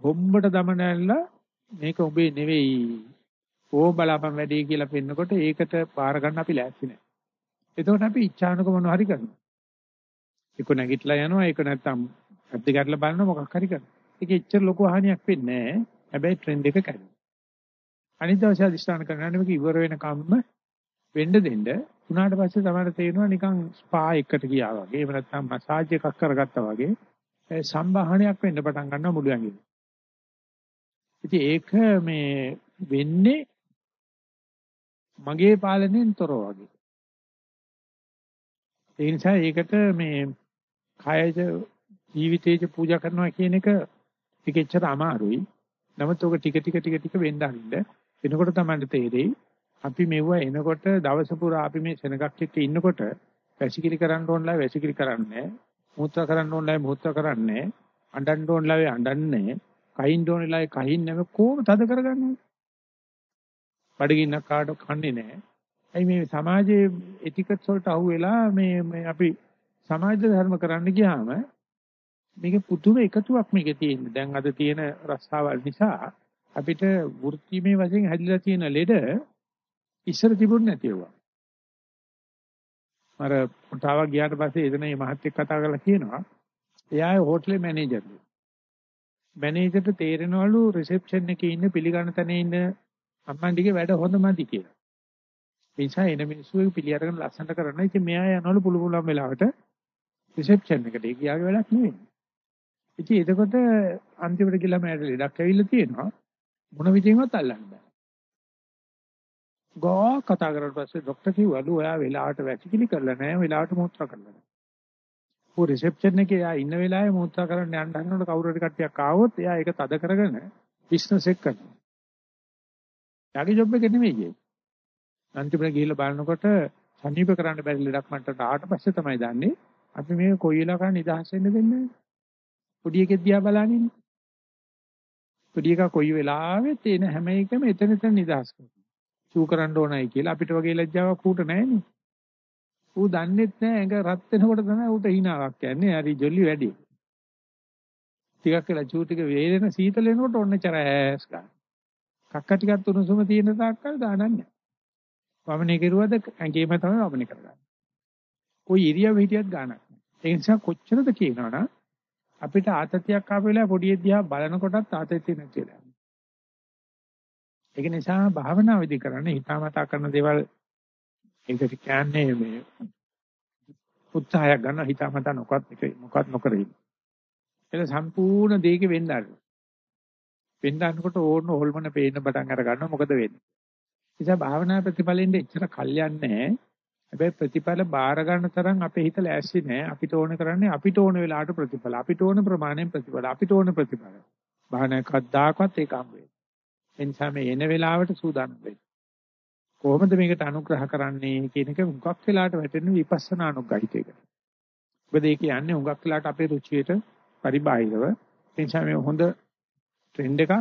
හොම්බට දමනැල්ල මේක ඔබේ නෙවෙයි ඕ බලාපන් වැඩි කියලා පෙන්නකොට ඒකට බාර ගන්න අපි ලෑස්ති නැහැ. එතකොට අපි ඉච්ඡානක මොනව හරි කරනවා. ඒක නැගිටලා යනවා ඒක නැත්තම් අද්ද ගැටලා බලනවා මොකක් හරි කරනවා. ඒක එච්චර ලොකු හානියක් වෙන්නේ නැහැ. හැබැයි ට්‍රෙන්ඩ් එක කැඩෙනවා. අනිත් දවසේ අදිස්ථාන කරනවා මේක ඉවර වෙනකම්ම වෙන්න දෙන්න. උනාට පස්සේ තමයි තේරෙනවා නිකන් ස්පා එකකට ගියා වගේ. එහෙම නැත්නම් මසාජ් එකක් කරගත්තා වගේ. සම්බාහනයක් වෙන්න පටන් ගන්නවා මුළු ඇඟිලි. ඉතින් ඒක මේ වෙන්නේ මගේ පාලනයෙන් තොරව වගේ. ඒ නිසා ඒකට මේ කායජ ජීවිතේජ පූජා කරනවා කියන එක ටිකෙච්චර අමාරුයි. නමුත් ඔක ටික ටික ටික ටික වෙන්න හරින්න. එනකොට තමයි තේරෙයි අපි මෙවුව එනකොට දවස පුරා අපි මේ සෙනගක් එක්ක ඉන්නකොට වැසිකිලි කරන්න ඕනලා වැසිකිලි කරන්නේ මූත්‍රා කරන්න ඕනලා මූත්‍රා කරන්නේ අඬන්න ඕනලා අඬන්නේ කහින්න ඕනලා කහින්න නැම කොහොම තද කරගන්නේ බඩගින්නක් කාට කන්නේ නැහැ. ඇයි මේ සමාජයේ එටිකට්ස් වලට අහු වෙලා මේ මේ අපි සමාජ ධර්ම කරන්න ගියාම මේක පුදුම එකතුවක් මේකේ තියෙන්නේ. දැන් අද තියෙන රස්සාවල් නිසා අපිට වෘත්තිමය වශයෙන් හැදිලා තියෙන ලෙඩ ඉස්සර තිබුණ නැතිවවා. අර කොටාවක් ගියාට පස්සේ එතන මේ මහත්තයෙක් කතා කරලා කියනවා එයා හෝටලේ මැනේජර්ලු. මැනේජර්ට තේරෙනවලු රිසෙප්ෂන් එකේ ඉන්න පිළිගන්න තැනේ ඉන්න අම්මන්ඩිගේ වැඩ හොඳමදි කියලා. ඒ නිසා එන මිනිස්සු පිළි අරගෙන ලස්සනට කරන ඉතින් මෙයා යනවලු පුළු පුළුවන් වෙලාවට රිසෙප්ෂන් එකට ඒ කියාගේ වැඩක් නෙවෙයි. ඉතින් එතකොට අන්තිමට ගිහලා මට ලෙඩක් ඇවිල්ලා තියෙනවා මොන විදිහෙන්වත් අල්ලන්න බෑ. ගෝ කතා කරලා පස්සේ ડોක්ටර් කිව්වලු ඔයා වෙලාවට වැසිකිලි කරලා නැහැ වෙලාවට මෝත්‍රා කරලා නැහැ. ඔය රිසෙප්ෂන් එකේ එයා ඉන්න වෙලාවේ මෝත්‍රා කරන්න යන්න හදනකොට කවුරු හරි කට්ටියක් ආවොත් එයා ඒක තද කරගෙන බිස්නස් එක කරනවා. යාගේ ජොබ් එක නෙමෙයි ඒක. අන්තිමට ගිහිල්ලා බලනකොට සනීප කරන්න බැරි ලඩක් මට්ටට ආවට පස්සේ තමයි දන්නේ අපි මේ කොයි වෙලාවක නිදහස් වෙන්න දෙන්නේ. පොඩි එකෙක් දිහා බලන්නේ. පොඩි එකා කොයි වෙලාවෙත් එන හැම එකම එතන එතන නිදහස් කරනවා. චූ කරන්න ඕනයි කියලා අපිට වගේ ලැජ්ජාවක් ඌට නැහැනේ. ඌ දන්නෙත් නැහැ ඇඟ රත් වෙනකොට තමයි ඌට hinaවක් යන්නේ. හරි ජොලි වැඩි. ටිකක් වෙලා චූ ටික වේලෙන සීතල වෙනකොට ඔන්න චරෑස් ගන්න. කක්ක ටිකක් උණුසුම තියෙන තාක්කල් ගානක් නැහැ. වමනේ කෙරුවද ඇඟේම තමයි වමනේ කරගන්නේ. કોઈ ඉරියව් හිටියත් ගානක් නැහැ. ඒ නිසා කොච්චරද කියනවනම් අපිට ආතතියක් ආපු වෙලාව පොඩි දිහා බලනකොටත් ආතතිය නැති වෙලා. ඒක නිසා භාවනා විදි කරන්න හිතාමතා කරන දේවල් ඒකට කියන්නේ මේ උත්සාහයක් ගන්න හිතාමතා නොකත් එක මොකත් නොකර ඉන්න. ඒක සම්පූර්ණ දෙයක වෙන්න ආරයි. වෙන්න අන්නකොට ඕන හොල්මන පේන්න පටන් අර ගන්නවා මොකද වෙන්නේ. නිසා භාවනා ප්‍රතිඵලෙන්ද එච්චර කල්යන්නේ නැහැ. හැබැයි ප්‍රතිඵල බාර ගන්න තරම් අපේ හිත ලෑස්ති නැහැ. අපිට ඕන කරන්නේ අපිට ඕන වෙලාවට ප්‍රතිඵල. අපිට ඕන ප්‍රමාණයෙන් ප්‍රතිඵල. අපිට ඕන ප්‍රතිඵල. භාවනා කද්දාකවත් ඒක හම්බ වෙන්නේ. ඒ නිසා මේ එන වෙලාවට සූදානම් වෙන්න. කොහොමද මේකට අනුග්‍රහ කරන්නේ කියන එක හුඟක් වෙලාට වැටෙන විපස්සනා අනුග්‍රහිතයකට. මොකද ඒ කියන්නේ හුඟක් වෙලාට අපේ රුචියට පරිබාහිරව ඒ නිසා මේ හොඳ ට්‍රෙන්ඩ් එකක්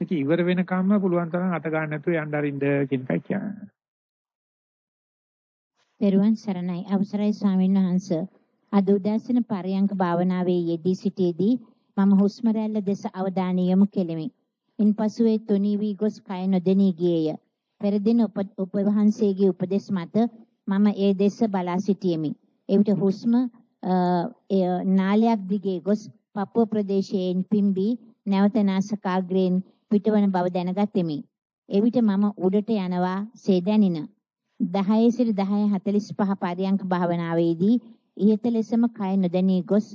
ඒක ඉවර වෙනකම්ම පුළුවන් තරම් අත ගන්න නැතුව යන්න අරින්න කියන එකයි කියන්නේ. පෙරුවන් සරණයි අවසරයි ස්වාමීන් වහන්ස අද උදෑසන පරයන්ක භාවනාවේ යෙදී සිටියේදී මම හුස්ම රැල්ල දෙස අවධානය යොමු කෙලිමි. ඉන්පසු ඒ තුනී වී ගොස් කය නොදෙනී ගියේය. පෙර දින උපවහන්සේගේ උපදෙස් මත මම ඒ දෙස බලා සිටියෙමි. එවිට හුස්ම නාලයක් දිගේ ගොස් පපුව ප්‍රදේශයෙන් පිම්බී නැවත නාසකාග්‍රයෙන් පිටවන බව දැනගත්ෙමි. එවිට මම උඩට යනවා සේ දැනින. 10 සිට 10:45 පරියංක භාවනාවේදී ඉහත ලෙසම කය නොදැනී ගොස්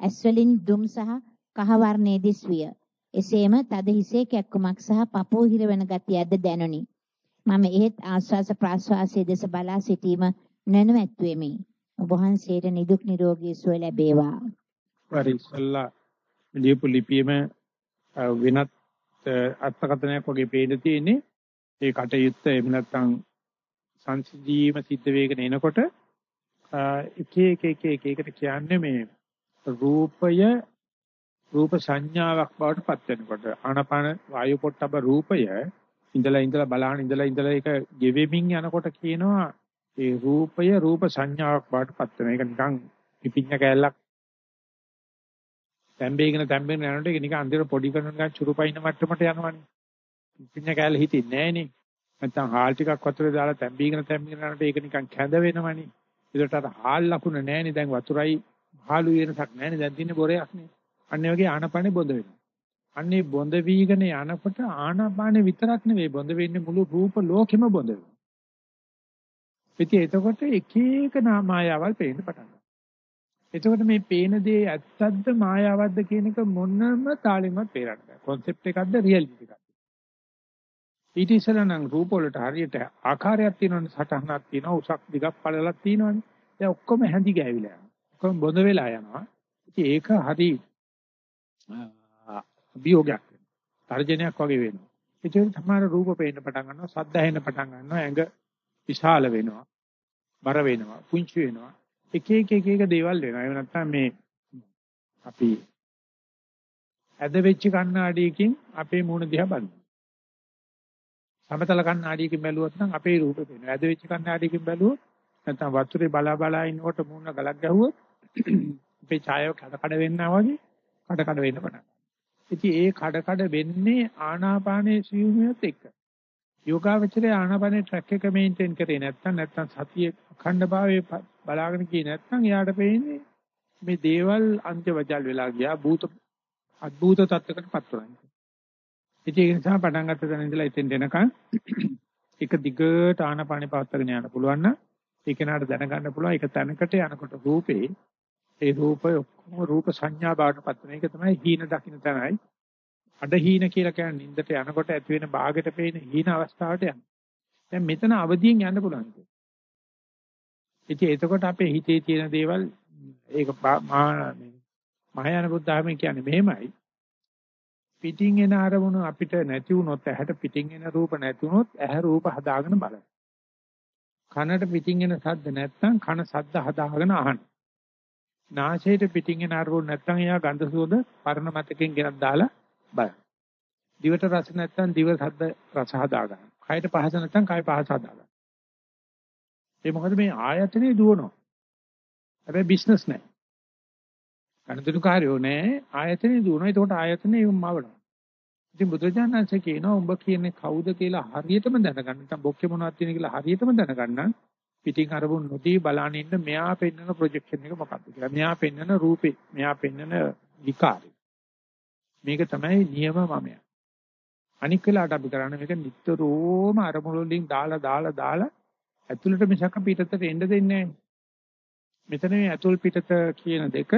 ඇස්වලින් දුම් සහ කහ වර්ණයේ දිස්විය. එසේම තද හිසේ කැක්කුමක් සහ පපුව හිරවන ගතියක්ද දැනුනි. මම එහෙත් ආස්වාස ප්‍රාස්වාසයේ දෙස බලා සිටීම නැනුවැත්වෙමි. ඔබ වහන්සේට නිදුක් නිරෝගී සුව ලැබේවා. පරිසල්ලා ලියපු ලිපියේම වෙනත් අර්ථකථනයක් වගේ පේන්න තියෙන්නේ ඒ කටයුත්ත එහෙම නැත්නම් සංසිද්ධීම සිද්ධ වෙගෙන එනකොට එක එක එක එක එකට කියන්නේ මේ රූපය රූප සංඥාවක් බවට පත් වෙනකොට ආනපාන වායු පොට්ටබ රූපය ඉඳලා ඉඳලා බලහන් ඉඳලා ඉඳලා ඒක ගෙවෙමින් යනකොට කියනවා ඒ රූපය රූප සංඥාවක් බවට පත් වෙනවා. ඒක නිකන් පිපිඤ්ඤ කෑල්ලක් තැම්බේගෙන තැම්බෙන යනකොට ඒක නිකන් අන්තිමට පොඩි කරන නිකන් චුරුපයින් මට්ටමට යනවනේ. පිපිඤ්ඤ කෑල්ල හිටින්නේ නැහනේ. නැත්තම් හාල් ටිකක් වතුරේ දාලා තැම්බීගෙන තැම්බීගෙන යනකොට ඒක නිකන් කැඳ වෙනවනේ. ඒකට අර හාල් ලකුණ නැහනේ. දැන් වතුරයි හාලු වෙනසක් නැහනේ. දැන් තින්නේ බොරයක් නේ. අන්න වගේ ආනපනේ බොඳ වෙනවා. අන්නේ බොඳ වීගෙන යනකොට ආනාපානෙ විතරක් නෙවෙයි බොඳ වෙන්නේ මුළු රූප ලෝකෙම බොඳ වෙනවා. ඉතින් එතකොට එක එක මායාවල් පේන්න පටන් ගන්නවා. එතකොට මේ පේන දේ ඇත්තක්ද මායාවක්ද කියන එක මොනම තාලෙමත් තේරෙන්නේ නැහැ. concept එකක්ද reality එකක්ද? ඊට ඉස්සෙල්ලා නම් රූප වලට හරියට ආකාරයක් තියෙනවනේ සටහනක් තියෙනවා උසක් දිගක් පළලක් තියෙනවනේ. දැන් ඔක්කොම හැඳි ගෑවිලා යනවා. ඔක්කොම බොඳ වෙලා යනවා. ඉතින් ඒක හරි අභියෝගයක් වෙනවා. තර්ජනයක් වගේ වෙනවා. ඒකෙන් තමයි රූප පේන්න පටන් ගන්නවා, සද්ද ඇහෙන්න පටන් ගන්නවා, ඇඟ විශාල වෙනවා, බර වෙනවා, පුංචි වෙනවා. එක එක එක එක දේවල් වෙනවා. ඒ නැත්තම් මේ අපි ඇද වෙච්ච කණ්ණාඩියකින් අපේ මූණ දිහා බලනවා. සමතල කණ්ණාඩියකින් බැලුවොත් නම් අපේ රූපේ පේනවා. ඇද වෙච්ච කණ්ණාඩියකින් බැලුවොත් නැත්තම් වතුරේ බලා බලා ඉන්නකොට මූණ ගලක් ගැහුවොත් අපේ ඡායාව කඩ කඩ වෙන්නා වගේ කඩ කඩ වෙන්න පටන් ඉතින් ඒ කඩ කඩ වෙන්නේ ආනාපානයේ සියුමියත් එක්ක. යෝගාවචරයේ ආනාපානයේ ට්‍රැක් එක මේන්ටේන් කරේ නැත්නම් නැත්නම් සතිය අඛණ්ඩභාවයේ බලාගෙන ගියේ නැත්නම් එයාට පේන්නේ මේ දේවල් අන්ත්‍යවජල් වෙලා ගියා භූත අద్භූත තත්ත්වයකටපත් වෙනවා. ඉතින් ඒ නිසා පටන් ගත්ත තැන ඉඳලා එතෙන් එනකන් එක දිගට ආනාපානෙ පවත්වාගෙන යන්න පුළුවන් නම් ඒ කෙනාට දැනගන්න පුළුවන් එක තැනකට යනකොට රූපේ ඒ රූපය ඔක්කොම රූප සංඥා බවටපත් වෙන එක තමයි හීන දකින්න තැනයි. අඩ හීන කියලා කියන්නේ නින්දට යනකොට ඇති වෙන භාගයට පේන හීන අවස්ථාවට යන. දැන් මෙතන අවදියෙන් යන්න පුළුවන්. ඉතින් එතකොට අපේ හිතේ තියෙන දේවල් ඒක මහායාන බුද්ධ ධර්මයේ කියන්නේ මෙහෙමයි. පිටින් එන අරමුණු අපිට නැති වුණොත් ඇහැට පිටින් එන රූප නැති වුණොත් ඇහැ රූප හදාගෙන බලන. කනට පිටින් එන ශබ්ද නැත්නම් කන ශබ්ද හදාගෙන අහන. නාසයට පිටින් එන අරමුණු නැත්නම් එයා ගඳ සුවඳ පරණ මතකෙන් ගෙනත් දාලා බලන්න. දිවට රස නැත්නම් දිව සද්ද රස හදා ගන්න. කයට පහස නැත්නම් කය පහස හදා ගන්න. ඒ මොකද මේ ආයතනේ දුවනවා. හැබැයි බිස්නස් නැහැ. අනුදුරු කාර්යෝ නැහැ. ආයතනේ දුවනවා. ඒකට ආයතනේ මවනවා. ඉතින් බුදුජානනාංශ කියනවා උඹ කියන්නේ කවුද කියලා හරියටම දැනගන්න. නැත්නම් බොක්කේ මොනවද තියෙන කියලා හරියටම දැනගන්න. පිටින් අරමුණු නොදී බලන ඉන්න මෙයා පෙන්වන ප්‍රොජෙක්ෂන් එක මොකක්ද කියලා. මෙයා පෙන්වන රූපේ, මෙයා පෙන්වන විකාරය. මේක තමයි නියම මමයා. අනික් වෙලාවට අපි කරන්නේ මේක නිතරම අරමුණු වලින් දාලා දාලා දාලා ඇතුළට මිසක පිටතට එන්න දෙන්නේ නැහැ. මෙතන මේ ඇතුල් පිටත කියන දෙක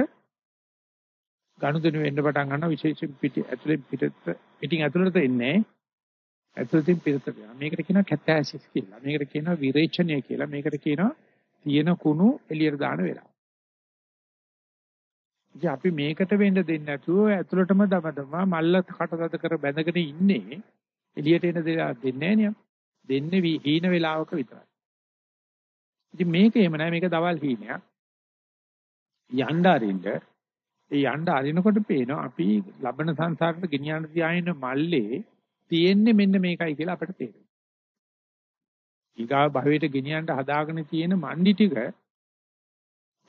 ගනුදෙනු වෙන්න පටන් ගන්නවා විශේෂයෙන් පිට ඇතුලෙන් පිටත පිටින් ඇතුළට එන්නේ ඇතුළතින් පිටතට යනවා. මේකට කියනවා කැටැසිස් කියලා. මේකට කියනවා විරේචනය කියලා. මේකට කියනවා තියෙන කුණු එළියට දාන වෙලාව. ඉතින් අපි මේකට වෙන්න දෙන්නේ නැතුව ඇතුළටම දමදම මල්ල කටතද කර බැඳගෙන ඉන්නේ එළියට එන දේවල් දෙන්නේ නැහැ දෙන්නේ හීන වෙලාවක විතරයි. ඉතින් මේක එහෙම නැහැ මේක දවල් හීනයක්. යන්න අරින්න ඒ යන්න අරිනකොට පේනවා අපි ලබන සංසාරට ගෙනියන්න තියාගෙන මල්ලේ තියෙන්නේ මෙන්න මේකයි කියලා අපිට තේරෙනවා. ඊගා භවයට ගෙනියන්න හදාගෙන තියෙන මණ්ඩි ටික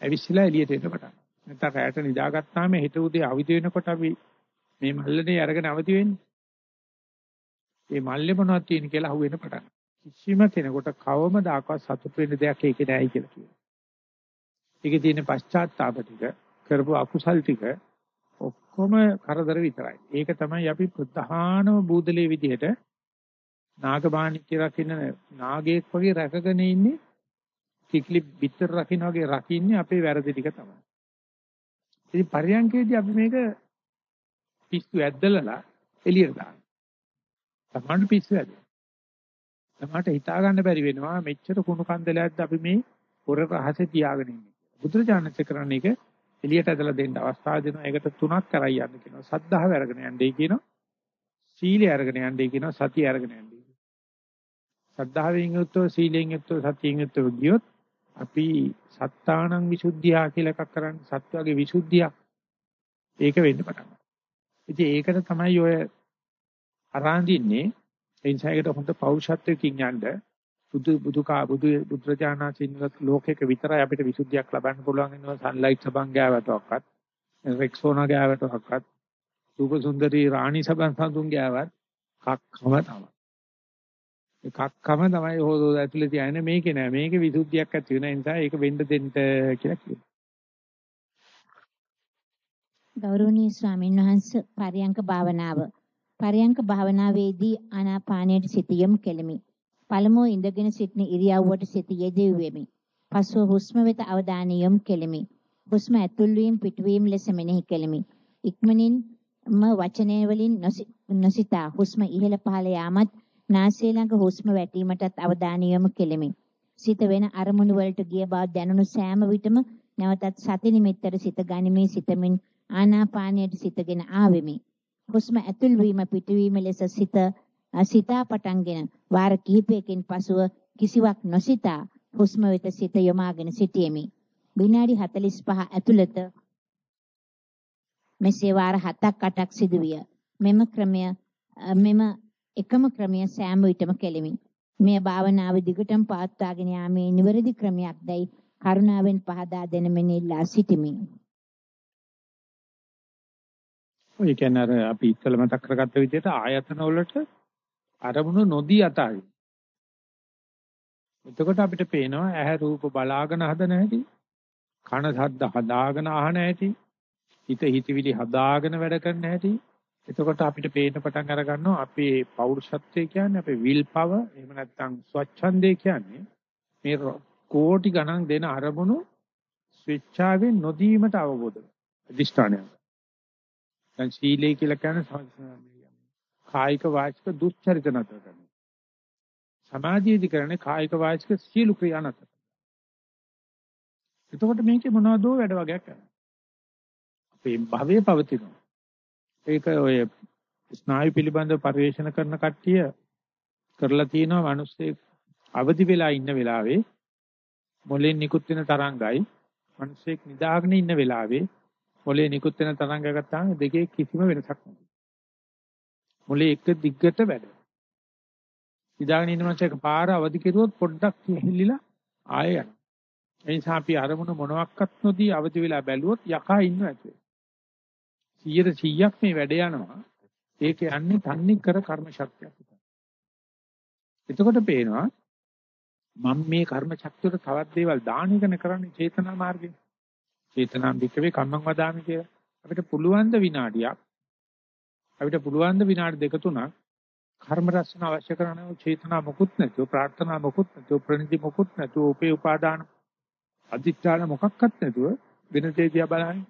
ඇවිස්සලා එළියට එන්න පටන් නැත්නම් රැයට නිදාගත්තාම හෙට උදේ අවදි වෙනකොට අපි මේ මල්ලනේ අරගෙන අවදි වෙන්නේ. මේ මල්ලේ මොනවද තියෙන කියලා අහුවෙන්න පටන් කිසිම කෙනෙකුට කවමදාකවත් සතුට වෙන්න දෙයක් ඒකේ නැහැ කියලා කියනවා. ඒකේ තියෙන පශ්චාත්තාප ටික කරපු අකුසල් ටික ඔක්කොම කරදර විතරයි. ඒක තමයි අපි ප්‍රධානම බූදලේ විදිහට නාගබාණික්‍ය රකින්න නාගයෙක් වගේ රැකගෙන ඉන්නේ කික්ලි පිටර රකින්න වගේ රකින්නේ අපේ වැරදි ටික තමයි. ඉතින් පරියන්කේදී අපි මේක පිස්සු ඇද්දලලා එළියට දානවා. තමන්ට පිස්සු ඇද්දලා. තමන්ට හිතා ගන්න බැරි වෙනවා මෙච්චර කුණු කන්දලයක්ද අපි මේ හොර රහසේ තියාගෙන ඉන්නේ. බුදුරජාණන්සේ කරන්නේ ඒක එළියට ඇදලා දෙන්න අවස්ථාව දෙනවා. ඒකට තුනක් කරයි යන්න කියනවා. සද්ධාව අරගෙන යන්නයි කියනවා. සීලය අරගෙන යන්නයි කියනවා. සතිය අරගෙන යන්නයි. සද්ධාවෙන් යුක්තව සීලෙන් යුක්තව සතියෙන් යුක්තව ගියොත් අපි සත්තානං විසුද්ධියා කියලා එකක් කරන්නේ. සත්වගේ විසුද්ධියක්. ඒක වෙන්න පටන් ගන්නවා. ඉතින් ඒකට තමයි ඔය අරාඳින්නේ. ඒ නිසා ඒකට හොඳ පෞරුෂත්වයකින් යන්න බුදු බුදු කා බුදු බුද්ධජානසින්වත් ලෝකයක විතරයි අපිට විසුද්ධියක් ලබන්න පුළුවන් වෙනවා සන්ලයිට් සබන් ගෑවටවත් රෙක්සෝනා ගෑවටවත් රූප සුන්දරී රාණි සබන් සඳුන් ගෑවත් කක්කම තමයි. කක්කම තමයි හොදෝ ඇතුලේ තියන්නේ මේකේ නෑ. මේකේ විසුද්ධියක් ඇති වෙන නිසා ඒක වෙන්න දෙන්න කියලා කියනවා. ගෞරවනීය ස්වාමීන් වහන්සේ පරියංක භාවනාව. පරියංක භාවනාවේදී ආනාපානයට සිත යොමු කෙලිමි. පළමුව ඉඳගෙන සිටින ඉරියව්වට සිත යෙදෙව්වෙමි. පසුව හුස්ම වෙත අවධානය යොමු කෙලිමි. හුස්ම ඇතුල් වීම පිටවීම ලෙස මෙනෙහි කෙලිමි. ඉක්මනින්ම වචනය වලින් නොසිතා හුස්ම ඉහළ පහළ යාමත් නාසය ළඟ හුස්ම වැටීමටත් අවධානය යොමු කෙලිමි. සිත වෙන අරමුණු වලට ගිය බව දැනුණු සෑම විටම නැවතත් සති නිමිත්තට සිත ගනිමේ සිතමින් ආනාපානයට සිතගෙන ආවෙමි. හුස්ම ඇතුල් වීම පිටවීම ලෙස සිත සිතා පටන්ගෙන වාර කිහිපයකින් පසුව කිසිවක් නොසිතා හුස්ම වෙත සිත යොමාගෙන සිටියෙමි. විනාඩි 45 ඇතුළත මෙසේ වාර 7ක් 8ක් සිදුවිය. මෙම ක්‍රමය මෙම එකම ක්‍රමය සෑම විටම කෙලිමි. මේ භාවනාව දිගටම පවත්වාගෙන යාමේ නිවැරදි ක්‍රමයක් දැයි කරුණාවෙන් පහදා දෙන මෙන් ඉල්ලා සිටිමි. ඔය කියන්නේ අර අපි ඉස්සෙල්ලා මතක් කරගත්ත විදිහට ආයතන වලට අරමුණු නොදී අතාරින්. එතකොට අපිට පේනවා ඇහැ රූප බලාගෙන හදන හැටි, කන ශබ්ද හදාගෙන අහන හැටි, හිත හිතවිලි හදාගෙන වැඩ කරන හැටි. එතකොට අපිට පේන්න පටන් අර ගන්නවා අපේ පෞරුෂත්වය කියන්නේ අපේ විල් පවර් එහෙම නැත්නම් ස්වච්ඡන්දය කියන්නේ මේ කෝටි ගණන් දෙන අරමුණු ස්විච්ඡාවෙන් නොදීමට අවබෝධ අධිෂ්ඨානය. දැන් සීලය කියලා කියන්නේ කායික වාචික දුස්චරිත නතර කරනවා. සමාධියේදී කරන්නේ කායික වාචික සියලු ක්‍රියා නතර. එතකොට මේකේ මොනවදෝ වැඩ වගේක් කරනවා. අපේ භවයේ පවතිනවා. ඒක ඔය ස්නායු පිළිබඳව පරිශන කරන කට්ටිය කරලා තියෙනවා මිනිස්සේ අවදි වෙලා ඉන්න වෙලාවේ මොලෙන් නිකුත් වෙන තරංගයි මිනිස්සෙක් නිදාගෙන ඉන්න වෙලාවේ මොලේ නිකුත් වෙන තරංග ගත්තාම දෙකේ කිසිම වෙනසක් නැහැ. මොලේ එක දිග්ගට වැඩ. ඉදාගෙන ඉන්න මනසක පාර අවදි කෙරුවොත් පොඩ්ඩක් හිල්ලිලා ආයෙ යනවා. ඒ නිසා අපි අරමුණ මොනවත් නොදී අවදි වෙලා බැලුවොත් යකා ඉන්න ඇති. 100ක් මේ වැඩ යනවා. ඒක යන්නේ තන්නේ කර කර්ම ශක්තියක් විතරයි. එතකොට පේනවා මම මේ කර්ම ශක්තියට තවත් දේවල් දාන එකන කරන්නේ චේතනා මාර්ගයෙන්. චේතනාම් වික්‍රේ කම්මං වදාමි කියලා. අපිට පුළුවන් ද විනාඩියක් අපිට පුළුවන් ද විනාඩි දෙක තුනක් කර්ම රැස්න අවශ්‍ය කරන චේතනා මොකුත් නැතුව ප්‍රාර්ථනා මොකුත් නැතුව ප්‍රණිදි මොකුත් නැතුව උපේ උපාදාන අදිත්‍යාන මොකක්වත් නැතුව වෙන දේ දිහා බලන්නේ.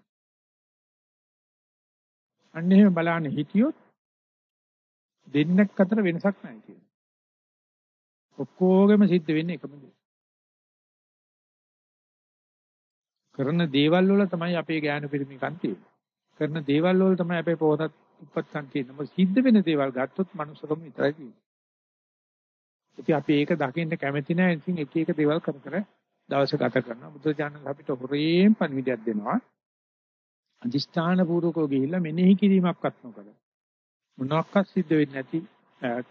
අන්න එහෙම බලන්නේ හිතියොත් දෙන්නක් අතර වෙනසක් නැහැ කියන්නේ. ඔක්කොගෙම සිද්ධ වෙන්නේ එකම දේ. කරන දේවල් වල තමයි අපේ ඥාන පිරිමිකම් තියෙන්නේ. කරන දේවල් වල තමයි අපේ පොහොසත් උපත්තන් තියෙන්නේ. මොකද සිද්ධ වෙන දේවල් ගත්තොත් මනුස්සකම විතරයි තියෙන්නේ. ඉතින් අපි ඒක දකින්න කැමති නැහැ. ඉතින් එක එක දේවල් කර කර දවස ගත කරනවා. බුදුරජාණන් අපිට හොරේන් පණිවිඩයක් දෙනවා. අදිෂ්ඨාන පූර්වකව ගිහිල්ලා මෙනෙහි කිරීමක්වත් නොකර මොනක්වත් සිද්ධ වෙන්නේ නැති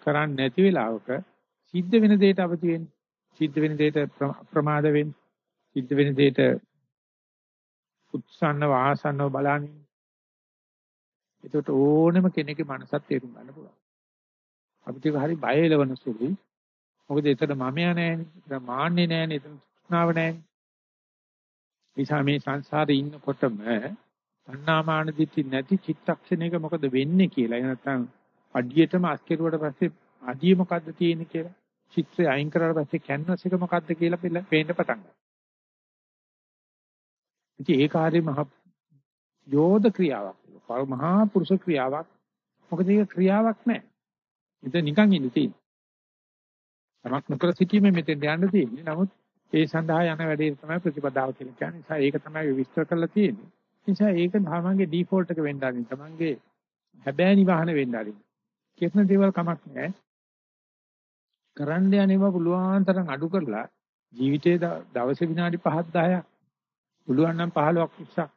කරන්නේ නැති වෙලාවක සිද්ධ වෙන දෙයට අවදි වෙන්න. සිද්ධ වෙන දෙයට ප්‍රමාද වෙන්න. සිද්ධ වෙන දෙයට උත්සන්නව ආසන්නව බලන්නේ. ඒකට ඕනෙම කෙනෙකුගේ මනසත් තේරුම් ගන්න පුළුවන්. අපිට ඒක හරි බය එලවන සුළුයි. මොකද එතන මමයා නැහැනේ. එතන මාන්නේ නැහැනේ. එතන තෘෂ්ණාව නැහැනේ. නිසා මේ සංසාරේ ඉන්නකොටම තණ්හාමාන දිටි නැති චිත්තක්ෂණයක මොකද වෙන්නේ කියලා. එහෙම නැත්නම් අඩියටම අස්කරුවට පස්සේ අඩිය මොකද්ද තියෙන්නේ කියලා. චිත්‍රය අයින් කරලා පස්සේ කැන්වස් එක මොකද්ද කියලා පේන්න පටන් ගන්නවා. ඉතින් ඒ කාර්යය මහ යෝධ ක්‍රියාවක්. මහා පුරුෂ ක්‍රියාවක්. මොකද ඒක ක්‍රියාවක් නෑ. ඒක නිකන් ඉන්නේ තියෙන්නේ. තමක් නොකර සිටීමේ මෙතෙන් යන්න තියෙන්නේ. නමුත් ඒ සඳහා යන වැඩේ තමයි ප්‍රතිපදාව කියලා කියන්නේ. නිසා ඒක තමයි විස්තර කරලා තියෙන්නේ. නිසා ඒක තමන්ගේ ඩිෆෝල්ට් එක වෙන්න ආරින් තමන්ගේ හැබෑ නිවහන වෙන්න ආරින්. කිසිම දේවල් කමක් නෑ. කරන්න යන්නේම පුළුවන් තරම් අඩු කරලා ජීවිතයේ දවසේ විනාඩි 5ක් 10ක් පුළුවන් නම් 15ක් 20ක්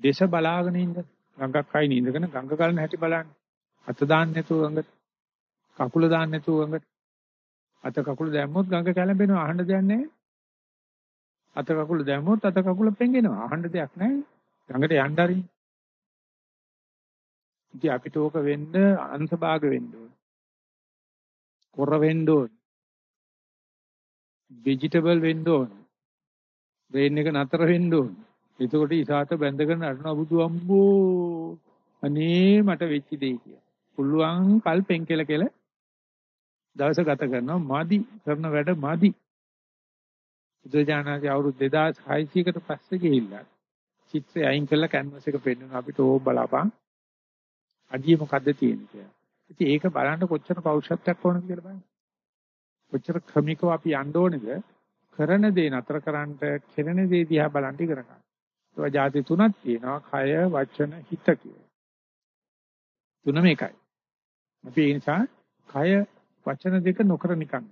දේශ බලාගෙන ඉන්න ගඟක් අයින ඉඳගෙන ගඟ ගලන හැටි බලන්න. අත දාන්න නැතුව ගඟට. කකුල දාන්න නැතුව ගඟට. අත කකුල දැම්මොත් ගඟ කැළඹෙනවා. අහන්න දෙයක් නැහැ. අත කකුල දැම්මොත් අත කකුල පෙඟෙනවා. අහන්න දෙයක් නැහැ. ගඟට යන්න හරි. ඉතින් අපිට ඕක වෙන්න අංශභාග වෙන්න ඕන. කොර වෙන්න ඕන. ভেජිටබල් වෙන්න ඕන. රේන් එක නතර වෙන්න ඕන. එතකොට ඉසాత බැඳගෙන අරන බුදු අම්බෝ අනේ මට වෙච්ච දෙයි කියලා. පුළුවන් කල් පෙන්කෙල කෙල දවස ගත කරනවා මදි කරන වැඩ මදි. බුදුජානකගේ අවුරුදු 2600කට පස්සේ ගිහිල්ලා චිත්‍රය අයින් කරලා කැන්වස් එක පෙන්වන අපිට ඕක බලපන්. අඩිය මොකද්ද තියෙන්නේ කියලා. ඉතින් ඒක බලන්න කොච්චර පෞරුෂත්වයක් ඕනද කියලා බලන්න. කොච්චර ක්‍රමිකව අපි යන්න ඕනේද? කරන දේ නතර කරන්නට, කෙරෙන දේ දිහා බලන්න ඉගෙන ගන්න. ඒවා જાති තුනක් තියෙනවා. කය, වචන, හිත කියලා. තුනම එකයි. අපි ඒ නිසා කය වචන දෙක නොකර නිකන්.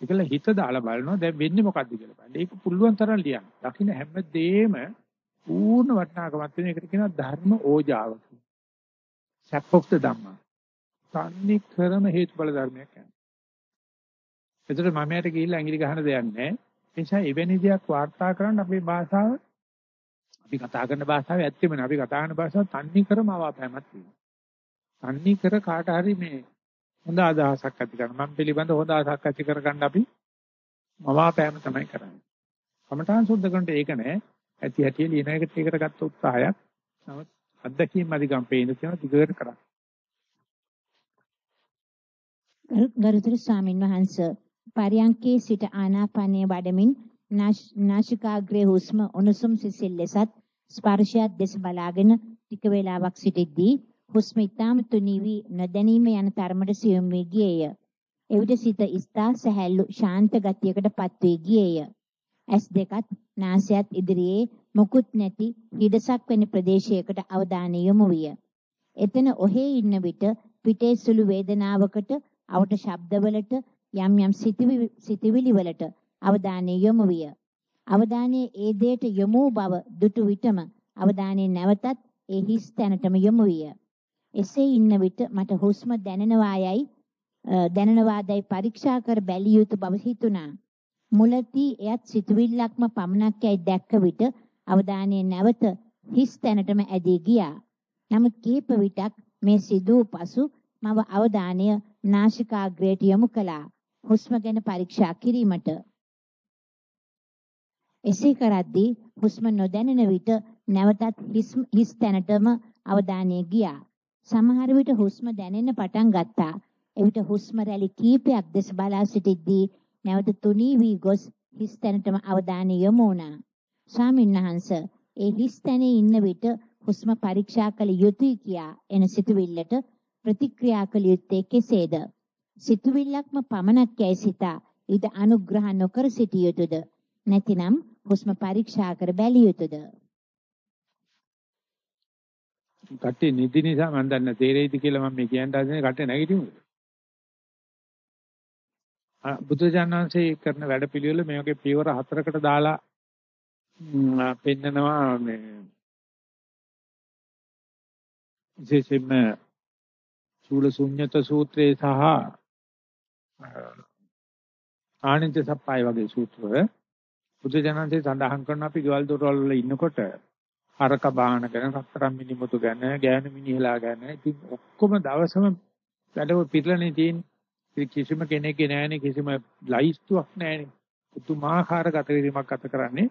ඒකල හිත දාලා බලනවා දැන් වෙන්නේ මොකද්ද කියලා බලන්න. ඒක පුළුවන් තරම් ලියන්න. දකින්න හැමදේම පූර්ණ වටිනාකමක් තියෙන එකට කියනවා ධර්ම ඕජාව කියලා. sap of the dhamma. තන්නේ කරම හේතුඵල ධර්මයක් යනවා. එතකොට මමයට ගිහිල්ලා ඇඟිලි ගහන දෙයක් නැහැ. ඒ නිසා එවැනි දෙයක් වාර්තා කරන්න අපේ භාෂාව අපි කතා කරන භාෂාව ඇත්තෙම නෑ. අපි කතා කරන භාෂාව තන්නේ කරම අවාපෑමක් තියෙනවා. තන්නේ කර කාට හරි මේ හොඳ අදහසක් ඇති කරගන්න. මම පිළිබඳ හොඳ අදහසක් ඇති කරගන්න අපි මවාපෑම තමයි කරන්නේ. කමඨාන් සුද්ධ කරනට ඒක නෑ. ඇති හැටි ලියන එකට ඒකට ගත්ත උත්සාහයක්. නමුත් අත්දැකීම් අධිකම් පේන තියෙන දිගට කරා. ගරුතර ස්වාමින් වහන්සේ පරියංකේ සිට ආනාපානයේ වඩමින් නාසිකාග්‍රේ හුස්ම උණුසුම් සිසිල් ලෙසත් ස්පර්ශයත් දෙස බලාගෙන ටික වේලාවක් සිටිද්දී හුස්ම ඊටම තුනීවි නොදැනීම යන තරමට සියුම් වී ගියේය. එවිට සිත ස්ථා සැහැල්ලු ශාන්ත ගතියකට පත්වී ගියේය. ඇස් දෙකත් නාසයත් ඉදිරියේ මුකුත් නැති හිඩසක් වෙන ප්‍රදේශයකට අවධානය යොමු විය. එතන ඔහේ ඉන්න විට පිටේ සුළු වේදනාවකට අවට ශබ්දවලට යම් යම් සිතිවිලි වලට අවධානය යොමු විය. අවධානයේ ඒ දෙයට යොමු බව දුටු විටම අවධානයේ නැවතත් ඒ හිස් තැනටම යොමු විය. එසේ ඉන්න විට මට හුස්ම දැනෙනවායයි දැනෙනවාදයි පරීක්ෂා කර බැලිය යුතු බව හිතුණා. මුලදී එයත් සිතුවිල්ලක්ම පමණක් යයි දැක්ක විට අවධානයේ නැවත හිස් තැනටම ඇදී ගියා. නමුත් කීප විටක් මේ සිදු පසු මව අවධානය නාසිකාග්‍රයට යොමු කළා. හුස්ම ගැන පරීක්ෂා කිරීමට එසේ කරද්දී හුස්ම නොදැනෙන විට නැවතත් හිස් තැනටම අවධානය ගියා. සමහර විට හුස්ම දැනෙන්න පටන් ගත්තා. එවිට හුස්ම රැලි කීපයක් දෙස බලා සිටිද්දී නැවත තුනී වී ගොස් හිස් තැනටම අවධානය යොමු වුණා. ස්වාමින්වහන්ස ඒ හිස් තැනේ ඉන්න විට හුස්ම පරීක්ෂා කළ යුතුය කියා එන සිතුවිල්ලට ප්‍රතික්‍රියා කළ යුත්තේ කෙසේද? සිතුවිල්ලක්ම පමණක් යයි සිතා ඊට අනුග්‍රහ නොකර සිටිය යුතුද? නැතිනම් හුස්ම පරීක්ෂා කර බැලිය යුතුද? කට්ටිය නිදි නිසා මම දන්න තේරෙයිද කියලා මම මේ කියන්න හදන්නේ කට්ටිය නැගිටිමුද? බුදුජානනාංශේ කරන වැඩපිළිවෙල මේ වගේ පියවර හතරකට දාලා පෙන්නනවා මේ විශේෂයෙන්ම චූල ශුන්්‍යත සූත්‍රයේ සහ ආනන්ද සප්පයි වගේ සූත්‍රවල බුදුජානනාංශේ සඳහන් කරන අපි ගෙවල් දොරවල් වල ඉන්නකොට හරක බාහන ගැන රත්තරන් මිනිමුතු ගැන ගෑනු මිනිහලා ගැන ඉතින් ඔක්කොම දවසම වැඩව පිරලනේ තියෙන්නේ. කිසිම කෙනෙක්ගේ නැහැනේ කිසිම ලයිස්තුවක් නැහැනේ. පුදුමාකාර ගත කිරීමක් ගත කරන්නේ.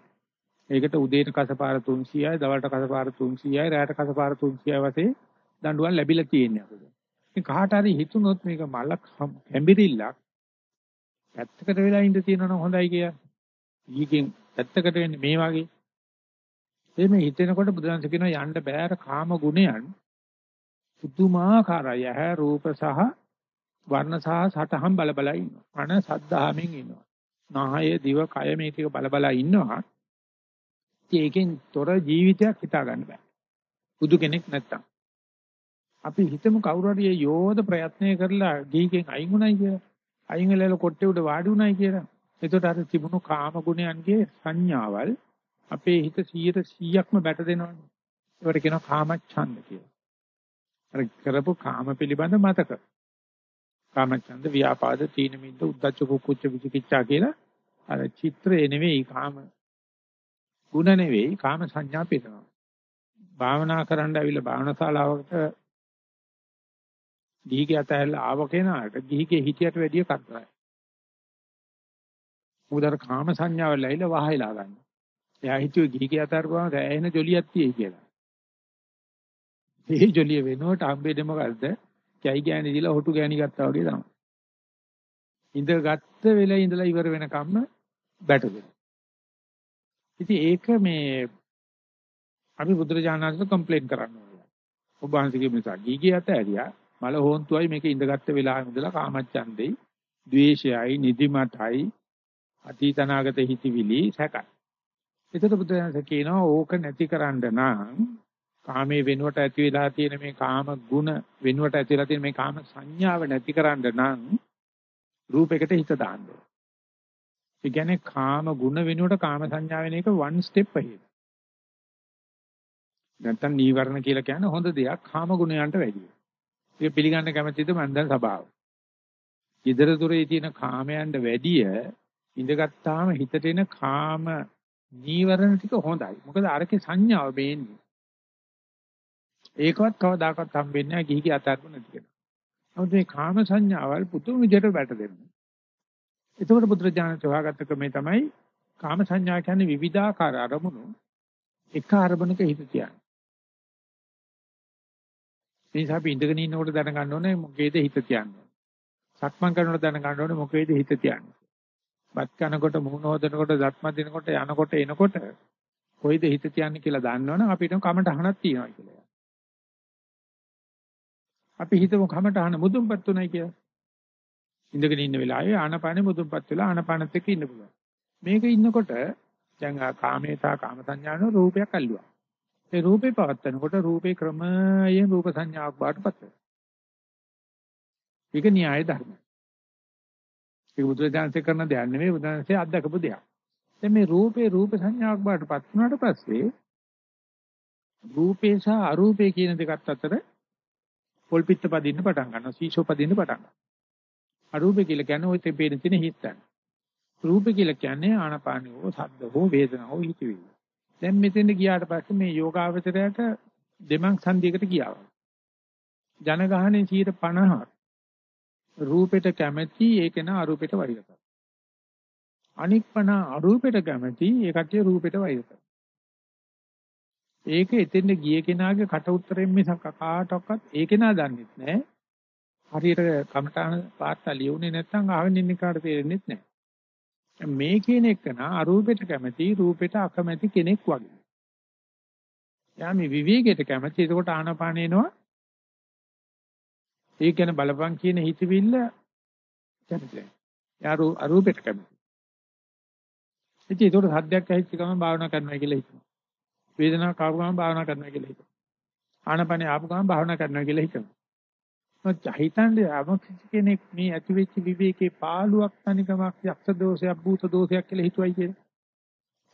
ඒකට උදේට කසපාර 300යි දවල්ට කසපාර 300යි රාත්‍රීට කසපාර 300යි වශයෙන් දඬුවම් ලැබිලා තියෙන්නේ අපිට. ඉතින් කාට හරි හිතුනොත් මේක මලක් හැඹිරිල්ලක් පැත්තකට වෙලා ඉඳ තියෙනවනම් හොඳයි කියලා. ඊගෙන් පැත්තකට වෙන්නේ මේ වගේ එහෙම හිතෙනකොට බුදුන්ස කියනවා යන්න බෑර කාම ගුණයන් පුදුමාකාරය. ඇහැ රූප සහ වර්ණ සහ සටහන් බල බල ඉන්නවා. කන සද්ධාමෙන් ඉන්නවා. නාහය දිව කය මේ ටික බල බල ඉන්නවා. ඒකෙන් තොර ජීවිතයක් හිතා ගන්න බෑ. බුදු කෙනෙක් නැත්තම්. අපි හිතමු කවුරු හරි යෝධ ප්‍රයත්නය කරලා ගීකෙන් අයින් උනායි කියලා. අයින් වෙලා කොට්ටේ උඩ වාඩි උනායි කියලා. එතකොට අර තිබුණු කාම ගුණයන්ගේ සංඥාවල් අපේ හිත 100%ක්ම බැට දෙනවනේ. ඒවට කියනවා කාමච්ඡන්ද කියලා. අර කරපු කාම පිළිබඳ මතක. කාමච්ඡන්ද ව්‍යාපාද තීන මිද්ද උද්දච්ච කුක්කුච්ච විචිකිච්ඡා කියලා අර චිත්‍රය නෙවෙයි කාම ಗುಣ නෙවෙයි කාම සංඥා පිටනවා. භාවනා කරන්න ඇවිල්ලා භාවනා ශාලාවකට ගිහිගේ අතහැරලා ආව කෙනාට ගිහිගේ හිතියට වැඩිය කරදරයි. උදර කාම සංඥාව ලැබිලා වහයලා ගන්නවා. එයා හිතුවේ ගිහිගේ අතරපුවම සෑහෙන ජොලියක් තියෙයි කියලා. ඒ ජොලිය වෙනුවට හම්බෙන්නේ මොකද්ද? කැයි ගෑණි දීලා හොටු ගෑණි ගත්තා වගේ තමයි. ඉඳ ගත්ත වෙලේ ඉඳලා ඉවර වෙනකම්ම බැටදෙන. ඉතින් ඒක මේ අපි බුදුරජාණන්ට කම්ප්ලේන්් කරන්න ඕනේ. ඔබ වහන්සේගේ නිසා ගීගේ අත ඇරියා මල හොන්තුයි මේක ඉඳගත්ත වෙලාවෙ ඉඳලා කාමච්ඡන්දේ, ද්වේෂයයි, නිදිමතයි, අතීතනාගත හිතවිලි සැකයි. එතකොට බුදුරජාණන් කියනවා ඕක නැතිකරන්න නම් කාමයේ වෙනුවට ඇති වෙලා තියෙන මේ කාම ගුණ වෙනුවට ඇති වෙලා තියෙන මේ කාම සංඥාව නැතිකරන්න නම් රූපයකට හිත දාන්න ඕනේ. ඒ කියන්නේ කාම ගුණ වෙනුවට කාම සංඥා වෙන එක one step ahead. නැත්තම් නීවරණ කියලා කියන්නේ හොඳ දෙයක් කාම ගුණයන්ට වැඩියි. ඒක පිළිගන්න කැමැතිද මන් දැන් සබාව. ඊතර දුරේ තියෙන කාමයන්ට වැඩිය ඉඳගත්තාම හිතට එන කාම නීවරණ ටික හොඳයි. මොකද අරකේ සංඥාව බේන්නේ. ඒකවත් කවදාකවත් හම්බෙන්නේ නැහැ ගිහි ගිය අතාරපු නැති කෙනා. නමුත් මේ කාම සංඥාවල් පුදුම විදිහට වැටදෙනවා. එතකොට බුදුරජාණන් සොයාගත්ත ක්‍රමේ තමයි කාම සංඥා කියන්නේ විවිධාකාර අරමුණු එක අරමුණක හිත තියන්නේ. මේ නිසා අපි ඉඳගෙන ඉන්නකොට දැනගන්න ඕනේ මොකේද හිත තියන්නේ. සක්මන් කරනකොට දැනගන්න ඕනේ මොකේද හිත තියන්නේ. බත් කනකොට මුහුණ හොදනකොට දත්ම දිනකොට යනකොට එනකොට කොයිද හිත තියන්නේ කියලා දන්නවනම් අපිට කමටහනක් තියෙනවා කියලා. අපි හිතමු කමටහන මුදුන්පත් උනායි කියලා. ඉඳගෙන ඉන්න වෙලාවේ ආනපානෙ මුදුන්පත් වෙලා ආනපානත් එක්ක ඉන්න පුළුවන්. මේක ඉන්නකොට දැන් ආ කාමේතා කාම සංඥාන රූපයක් අල්ලුවා. ඒ රූපේ පවත්නකොට රූපේ ක්‍රමයෙන් රූප සංඥාවක් බාටපත් වෙනවා. ඒක න්‍යාය ධර්මයි. ඒක බුදුරජාණන්සේ කරන දෙයක් නෙමෙයි බුදුරජාණන්සේ අත්දකපු දෙයක්. දැන් මේ රූපේ රූප සංඥාවක් බාටපත් වුණාට පස්සේ රූපේ සහ අරූපේ කියන දෙකත් අතර පොල් පිට පදින්න පටන් ගන්නවා සීසෝ පදින්න පටන් ගන්නවා. අරූපේ කියලා කියන්නේ ওই තෙපේන තියෙන හිතන. රූපේ කියලා කියන්නේ ආනපානිය හෝ සද්ද හෝ වේදනාව හෝ හිතවිලි. දැන් මෙතෙන්ද ගියාට පස්සේ මේ යෝගාවචරයට දෙමං සංදියකට ගියා. ජනගහනේ 50 රූපෙට කැමැති ඒක න අරූපෙට වෛර කරනවා. අනික් පණ අරූපෙට කැමැති ඒ කට්ටිය රූපෙට වෛර කරනවා. ඒක එතෙන්ද ගිය කෙනාගේ කට උත්තරෙන් මිසක් කාටවත් ඒ කෙනා දන්නේ නැහැ. හරියට කමඨාන වාර්තා ලියුනේ නැත්නම් අහගෙන ඉන්න කාට තේරෙන්නේ නැහැ. මේ කියන එක නා අරූපෙට කැමති රූපෙට අකමැති කෙනෙක් වගේ. යා මේ විවේකයට කැමති. එතකොට ආනාපාන එනවා. ඒ කියන බලපං කියන හිතවිල්ල කැමති. යා අරූපෙට කැමති. ඉතින් ඒකට සද්දයක් ඇහිච්ච ගමන් භාවනා කරනවා කියලා හිතනවා. වේදනාවක් ආපු ගමන් භාවනා කරනවා කියලා හිතනවා. ආනපනේ ආපු ගමන් භාවනා කරනවා කියලා හිතනවා. හිතන්නේ අමක්ෂ කෙනෙක් මේ ඇති වෙච්ච විවේකේ පාළුවක් තනිකමක් යක්ෂ දෝෂයක් භූත දෝෂයක් කියලා හිතුවයි කියන්නේ.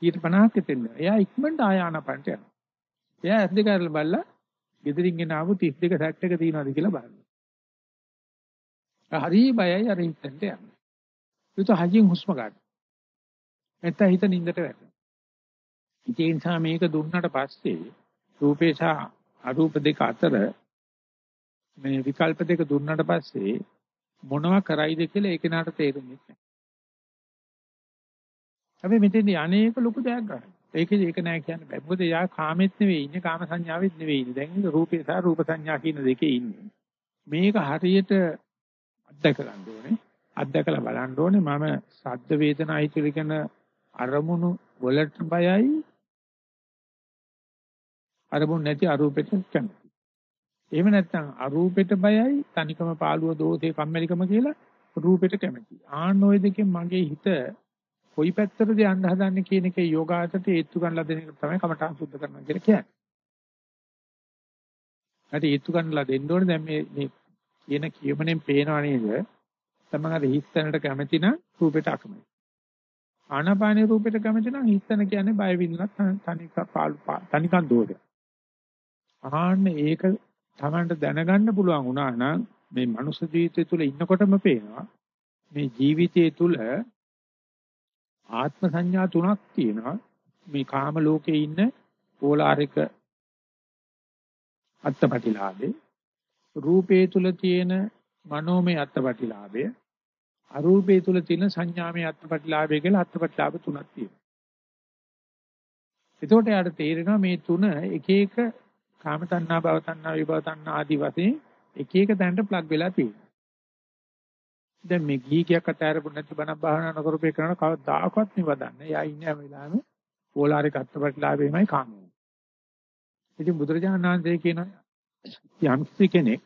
50ක් එතෙන්න. එයා ඉක්මනට ආය ආනපනට යනවා. එයා ඇස් දෙක අරලා බලලා ගෙදරින් ගෙන ආපු 32 සැට් එක තියනවාද කියලා බලනවා. හරි බයයි අර හිතෙන්ට යනවා. ඒක හයියෙන් හුස්ම ගන්න. නැත්නම් හිත නින්දට වැටෙනවා. ඒ නිසා මේක දුන්නට පස්සේ රූපේ සහ අරූප දෙක අතර මේ විකල්ප දෙක දුන්නට පස්සේ මොනවා කරයිද කියලා ඒක නාට තේරෙන්නේ නැහැ. අපි මෙතෙන්දී අනේක ලොකු දෙයක් ගන්න. ඒකේ ඒක නෑ කියන්න බෑ. මොකද යා කාමෙත් නෙවෙයි ඉන්නේ කාම සංඥාවෙත් නෙවෙයි ඉන්නේ. දැන් ඉන්නේ රූපේ සහ රූප සංඥා කියන දෙකේ ඉන්නේ. මේක හරියට අත්දැක ගන්න ඕනේ. අත්දැකලා බලන්න ඕනේ මම සද්ද වේදනා හිතවිලි කියන අරමුණු වලට බයයි අරමුණු නැති අරූපෙට කැමති. එහෙම නැත්නම් අරූපෙට බයයි තනිකම පාළුව දෝෂේ කම්මැලිකම කියලා රූපෙට කැමති. ආන්න ওই දෙකෙන් මගේ හිත කොයි පැත්තටද යන්න හදන්නේ කියන එකේ යෝගාචරයට ඒත්තු ගන්නලා දෙන එක තමයි කමඨාන් සුද්ධ කරනවා කියලා කියන්නේ. හරි ඒත්තු ගන්නලා දෙන්න ඕනේ දැන් මේ මේ කියන කියමනෙන් පේනව නේද? තමන්ගේ හිස්තැනට කැමති නම් රූපෙට අකමැති. ආනාපානේ රූපෙට කැමති නම් හිස්තැන කියන්නේ බය විඳිනත් තනික පාළු තනිකන් දෝෂය. ආන්න ඒක Tamanට දැනගන්න පුළුවන් වුණා නම් මේ මනුස්ස ජීවිතය තුළ ඉන්නකොටම පේනවා මේ ජීවිතය තුළ ආත්ම සංඥා තුනක් තියෙනවා මේ කාම ලෝකේ ඉන්න ඕලාරික අත්පටිලාභේ රූපේ තුල තියෙන මනෝමය අත්පටිලාභය අරූපේ තුල තියෙන සංඥාමය අත්පටිලාභය කියලා අත්පටිලාභ තුනක් තියෙනවා. එතකොට යාට තේරෙනවා මේ තුන එක එක කාම තණ්හා භව තණ්හා විභව තණ්හා ආදී වශයෙන් එක එක තැනට ප්ලග් වෙලා තියෙනවා. දැන් මේ ගීකයක් අතහැරපු නැති බණ භාවනා නොකරපේ කරන කවදාකවත් නිවදන්නේ. යා ඉන්නේ හැම වෙලාවෙම පෝලාරික අත්පත්ලාභෙමයි කාමෝ. ඉතින් බුදුරජාණන් වහන්සේ කියනවා යම් කෙනෙක්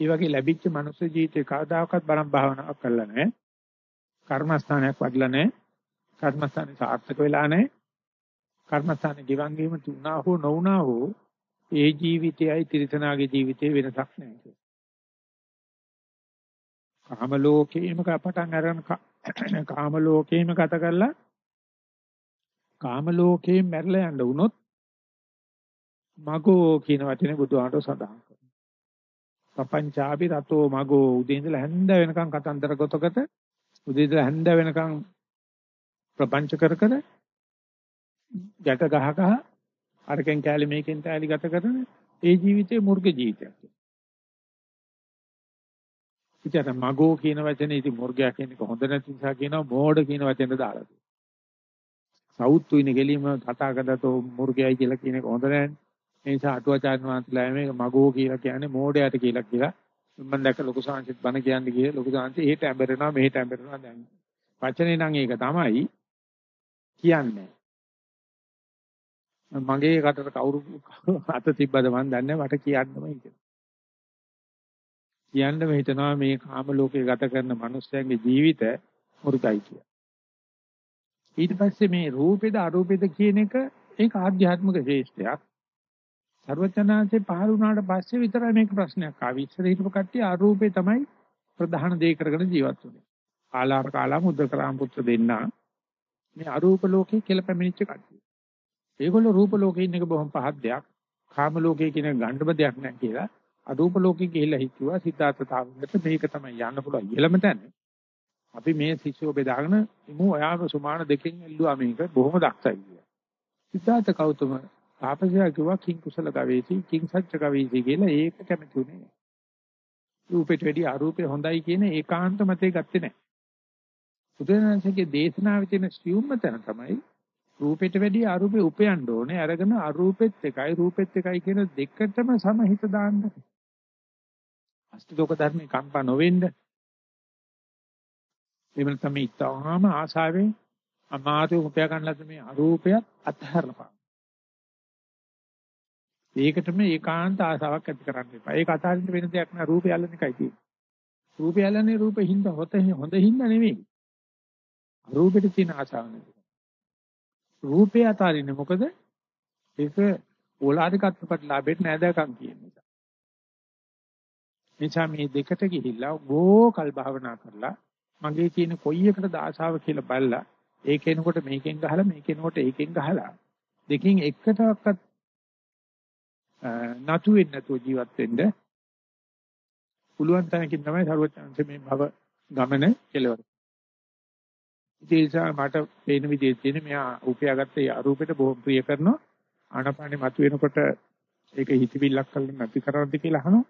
ඒ වගේ ලැබිච්ච මනුස්ස ජීවිතේ කවදාකවත් බණ භාවනාවක් කරලා නැහැ. කර්මස්ථානයක් වඩලා නැහැ. කර්මස්ථානේ සාර්ථක වෙලා නැහැ. කර්මස්ථාන ගෙවන් වීම තුනා හෝ නොඋනා හෝ ඒ ජීවිතයයි තිරිසනාගේ ජීවිතේ වෙනසක් නැහැ. කාම ලෝකේම පටන් අරන් <clears throat> කාම ලෝකේම ගත කරලා කාම ලෝකේ මැරලා යන්න වුණොත් මගෝ කියන වචනේ බුදුහාමර සඳහන් කරනවා. පපංචාපි රතෝ මගෝ උදේ ඉඳලා හැන්ද වෙනකන් කතන්දර ගොතකට උදේ ඉඳලා හැන්ද වෙනකන් ප්‍රපංච කර කර ගැට ගහ ගහ අරකින් කෑලි මේකෙන් කෑලි ගත කරන ඒ ජීවිතේ මුර්ග ජීවිතයක්. ඉතින් මගෝ කියන වචනේ ඉතින් මුර්ගයා කියන එක හොඳ නැති නිසා කියනවා මෝඩ කියන වචෙන්ද දාලා තියෙනවා. සවුත් වෙන ගෙලීම කතාකදතෝ මුර්ගයයි කියලා කියන එක හොඳ නැහැ. ඒ නිසා අටුවාචාර්ය වහන්සේලා මේක මගෝ කියලා කියන්නේ මෝඩයට කියලා කියලා. මම දැක්ක ලොකු සාංශිත් බණ කියන්නේ කියේ ලොකු සාංශි එහෙට ඇඹරෙනවා මෙහෙට ඇඹරෙනවා දැන්. වචනේ නම් ඒක තමයි කියන්නේ. මගේ කටට කවුරු අත තිබ්බද මන් දන්නේ මට කියන්නම හිතෙනවා. කියන්නම හිතනවා මේ කාම ලෝකේ ගත කරන මිනිස්යාගේ ජීවිත මුරුකයි කියලා. ඊට පස්සේ මේ රූපේද අරූපේද කියන එක ඒක ආධ්‍යාත්මික ශ්‍රේෂ්ඨයක්. සර්වචනාංශේ පහළ වුණාට පස්සේ විතරයි මේක ප්‍රශ්නයක් ආවි. ඉස්සර හිටපු කට්ටිය අරූපේ තමයි ප්‍රධාන දේ කරගෙන ජීවත් වුනේ. කාලාර කාලා මුද්දකරාම පුත්‍ර දෙන්නා මේ අරූප ලෝකේ කියලා පැමිණිච්ච කට්ටිය. ඒගොල්ලෝ රූප ලෝකේ ඉන්න එක බොහොම පහත් දෙයක්. කාම ලෝකේ කියන ගණ්ඩම දෙයක් නැහැ කියලා. අරූප ලෝකේ ගිහිල්ලා හිතුවා සිතාර්ථ තාවකට මේක තමයි යන්න පුළුවන් ඉහළම තැන. අපි මේ ශිෂ්‍යෝ බෙදාගෙන ඉමු ඔයාව සුමාන දෙකෙන් එල්ලුවා මේක බොහොම දක්ෂයි කියලා. සිතාර්ථ කෞතම තාපසයා කිව්වා කිං කුසල ගවේති කිං සච්ච ගවේති කියලා ඒක කැමති උනේ. රූපෙට වැඩිය අරූපේ හොඳයි කියන ඒකාන්ත මතේ ගත්තේ නැහැ. බුදුරජාණන්සේගේ දේශනාවේ තියෙන සියුම්ම තැන තමයි රූපෙට වැඩිය අරූපේ උපයන්න ඕනේ. අරගෙන අරූපෙත් එකයි රූපෙත් එකයි කියන දෙකටම සමහිත දාන්න. අෂ්ටලෝක ධර්මේ කම්පා නොවෙන්න. එවන තමයි තාම ආසාවෙන් අමාතු උපය ගන්නලද මේ අරූපයත් අත්හැරලා ඒකටම ඒකාන්ත ආසාවක් ඇති කරන්න එපා. ඒක අතාරින්න වෙන දෙයක් නෑ රූපය අල්ලන එකයි තියෙන්නේ. රූපය අල්ලන්නේ රූපෙ හින්දා හොත හොඳ හින්දා නෙවෙයි. රූපෙට තියෙන ආසාව නෙවෙයි. රූපය අතාරින්නේ මොකද? ඒක ඕලාරිකත්වපත් ලාභෙට නෑදකම් කියන නිසා. නිසා මේ දෙකට ගිහිල්ලා ගෝකල් භාවනා කරලා මගේ තියෙන කොයි එකටද ආසාව කියලා බලලා ඒ කෙනකොට මේකෙන් ගහලා මේ කෙනකොට ඒකෙන් ගහලා දෙකින් එකටවත් නතු වෙන්නේ නැතුව ජීවත් වෙන්න පුළුවන් තැනකින් තමයි සරුවචාන්සේ මේ භව ගමන කෙලවර. ඒ නිසා මට පේන විදිහේ තියෙන මෙයා උපයාගත්ත ඒ අරූපෙට බොහොම ප්‍රිය කරනවා. ආනපානේ මතුවෙනකොට ඒක හිතවිල්ලක් කරලා නැති කරවද්ද කියලා අහනවා.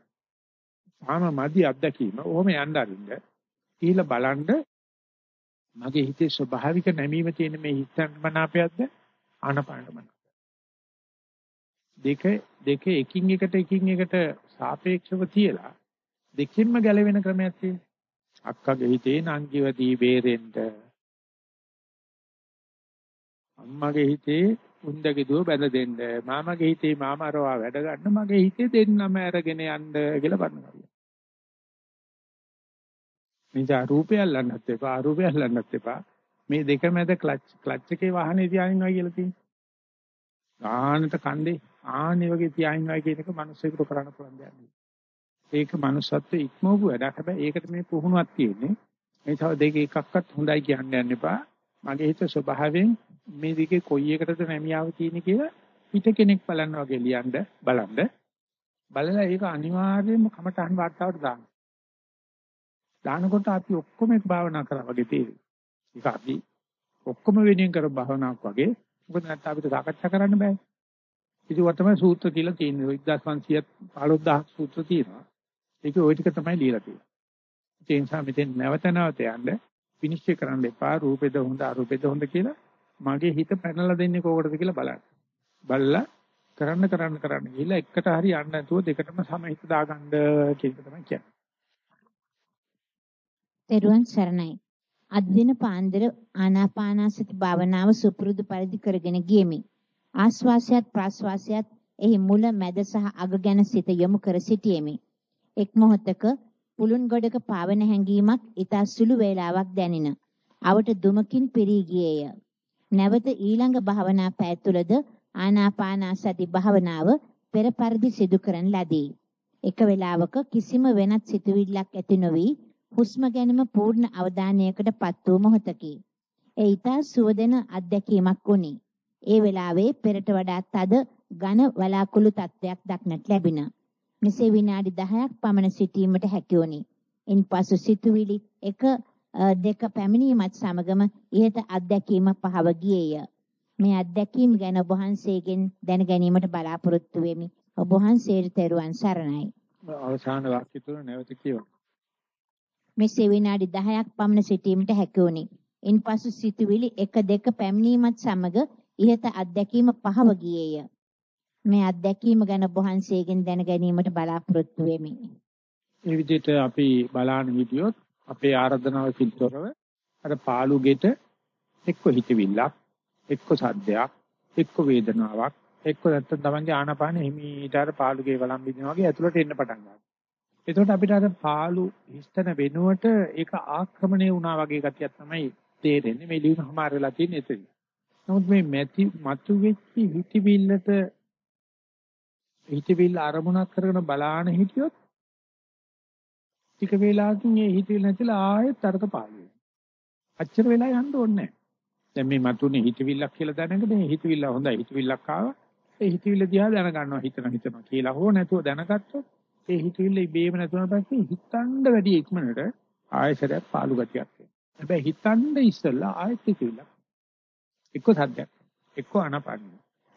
තාම මදි අත්දැකීම. ඔහොම යන්න අරින්න. කියලා බලන්න මගේ හිතේ ස්වභාවික නැමීම තියෙන මේ හිතන් මනාපයක්ද ආනපානට මනාප. දෙක දෙක එකින් එකට එකින් එකට සාපේක්ෂව තියලා දෙකින්ම ගැලවෙන ක්‍රමයක් තියෙනවා. අක්කගේ හිතේ නංගිවදී බේරෙන්න. අම්මගේ හිතේ උන්දගේ දුව බැඳ දෙන්න. මාමගේ හිතේ මාමරවා වැඩ ගන්න මගේ හිතේ දෙන්නම අරගෙන යන්න කියලා බannනවා. නිසා රූපය අල්ලන්නත් එපා අරූපය අල්ලන්නත් එපා. මේ දෙක මැද ක්ලච් ක්ලච් එකේ වාහනේ තියාගෙන ඉන්නවා කියලා තියෙනවා. ගානට කන්දේ ආන්නේ වගේ තියාින්නවා කියන එක මිනිස්සුන්ට කරන්න පුළුවන් දෙයක් නෙවෙයි. ඒක manussත්වයේ ඉක්මවපු වැඩක්. හැබැයි ඒකට මේ පුහුණුවක් තියෙන්නේ. මේ තව දෙක එකක්වත් හොඳයි කියන්න යන්න එපා. මගේ හිත ස්වභාවයෙන් මේ දෙකේ කොයි එකටද නැමියාව තියෙන්නේ කියලා පිට කෙනෙක් බලන්න වගේ ලියන්න බලන්න. බලලා ඒක අනිවාර්යයෙන්ම කමටහන් වාර්තාවට දාන්න. දානකොට අපි ඔක්කොම එක භාවනා කරා වගේ තේරෙයි. ඒක අපි ඔක්කොම වෙනින් කර භාවනාවක් වගේ. මොකද නැත්නම් අපිට සාකච්ඡා කරන්න බෑ. ඉතින් තමයි සූත්‍ර කියලා තියෙන්නේ. 1500 15000 සූත්‍ර තියෙනවා. ඒකේ ওই ටික තමයි ලියලා තියෙන්නේ. ඒ නිසා මෙතෙන් නැවත නැවත යන්න විනිශ්චය කරන්න එපා රූපෙද හොඳ අරූපෙද හොඳ කියලා මගේ හිත පැනලා දෙන්නේ කොකටද කියලා බලන්න. බලලා කරන්න කරන්න කරන්න ගිහිල්ලා එකට හරි යන්න නැතුව දෙකටම සමහිත දාගන්න කියන එක තමයි කියන්නේ. තෙරුවන් සරණයි. අද්දින පාන්දර ආනාපානසති භාවනාව සුපුරුදු පරිදි කරගෙන ගියමි. ආස්වාසයත් ප්‍රාස්වාසයත් එහි මුල මැද සහ අග ගැන සිත යොමු කර සිටියෙමි. එක් මොහොතක පුළුන් ගොඩක පාවන හැඟීමක් ඊතා සුළු වේලාවක් දැනින. අවට දුමකින් පිරී ගියේය. නැවත ඊළඟ භාවනා පැය තුලද ආනාපානසති භාවනාව පෙර පරිදි සිදු කරන ලදී. එක වේලාවක කිසිම වෙනත් සිතුවිල්ලක් ඇති නොවි හුස්ම ගැනීම පූර්ණ අවධානයකට පත් වූ මොහොතකි. ඒ ඊතා සුවදෙන අත්දැකීමක් වුණි. ඒ වෙලාවේ පෙරට වඩා තද ඝන වලාකුළු තත්වයක් දක්නට ලැබින. මෙසේ විනාඩි 10ක් පමණ සිටීමට හැකි වුණි. ඉන්පසු සිතුවිලි එක දෙක පැමිණීමත් සමගම ඉහත අත්දැකීම පහව ගියේය. මේ අත්දැකීම් ගැන ඔබ වහන්සේගෙන් දැන ගැනීමට බලාපොරොත්තු වෙමි. ඔබ වහන්සේට තෙරුවන් සරණයි. අවසාන වාක්‍ය තුන නැවත කියවන්න. මෙසේ විනාඩි 10ක් පමණ සිටීමට හැකි වුණි. ඉන්පසු සිතුවිලි එක දෙක පැමිණීමත් සමග ඉහත අත්දැකීම පහව ගියේය. මේ අත්දැකීම ගැන වහන්සේගෙන් දැන ගැනීමට බලාපොරොත්තු වෙමි. මේ විදිහට අපි බලාන හිටියොත් අපේ ආරාධනාවකින් තොරව අර පාළු ගෙට එක්ක හිතවිල්ලක් එක්ක සද්දයක් එක්ක වේදනාවක් එක්ක නැත්තම් තමන්ගේ ආනාපාන හිමීට අර පාළු ගේ වළම් බින්දිනා වගේ ඇතුළට එන්න පටන් ගන්නවා. එතකොට අපිට අර පාළු හිස්තන වෙනුවට ඒක ආක්‍රමණය වුණා වගේ ගතියක් තමයි තේරෙන්නේ. මේ ලියුම හමාර වෙලා තියෙන එතන. නමුත් මේ මැති මතු වෙච්ච හිතවිල්ලට හිතවිල්ල අරමුණක් කරගෙන බලාන හිටියොත් ටික වේලාවකින් මේ හිතවිල්ල නැතිලා ආයෙත් අරක පාළු වෙනවා. අච්චර වෙලා යන්න ඕනේ නැහැ. දැන් මේ මතුනේ හිතවිල්ලක් කියලා දැනගෙන මේ හිතවිල්ල හොඳයි හිතවිල්ලක් ආවා. ඒ හිතවිල්ල දිහා දැන ගන්නවා හිතන හිතනවා කියලා හෝ නැතුව දැනගත්තොත් ඒ හිතවිල්ල ඉබේම නැතුනට පස්සේ හිතන්න වැඩි ඉක්මනට ආයෙසරයක් පාළු ගතියක් එනවා. හැබැයි හිතන්න ඉස්සෙල්ලා ආයෙත් හිතවිල්ලක් එක්ක සද්දයක් එක්ක අනපන්න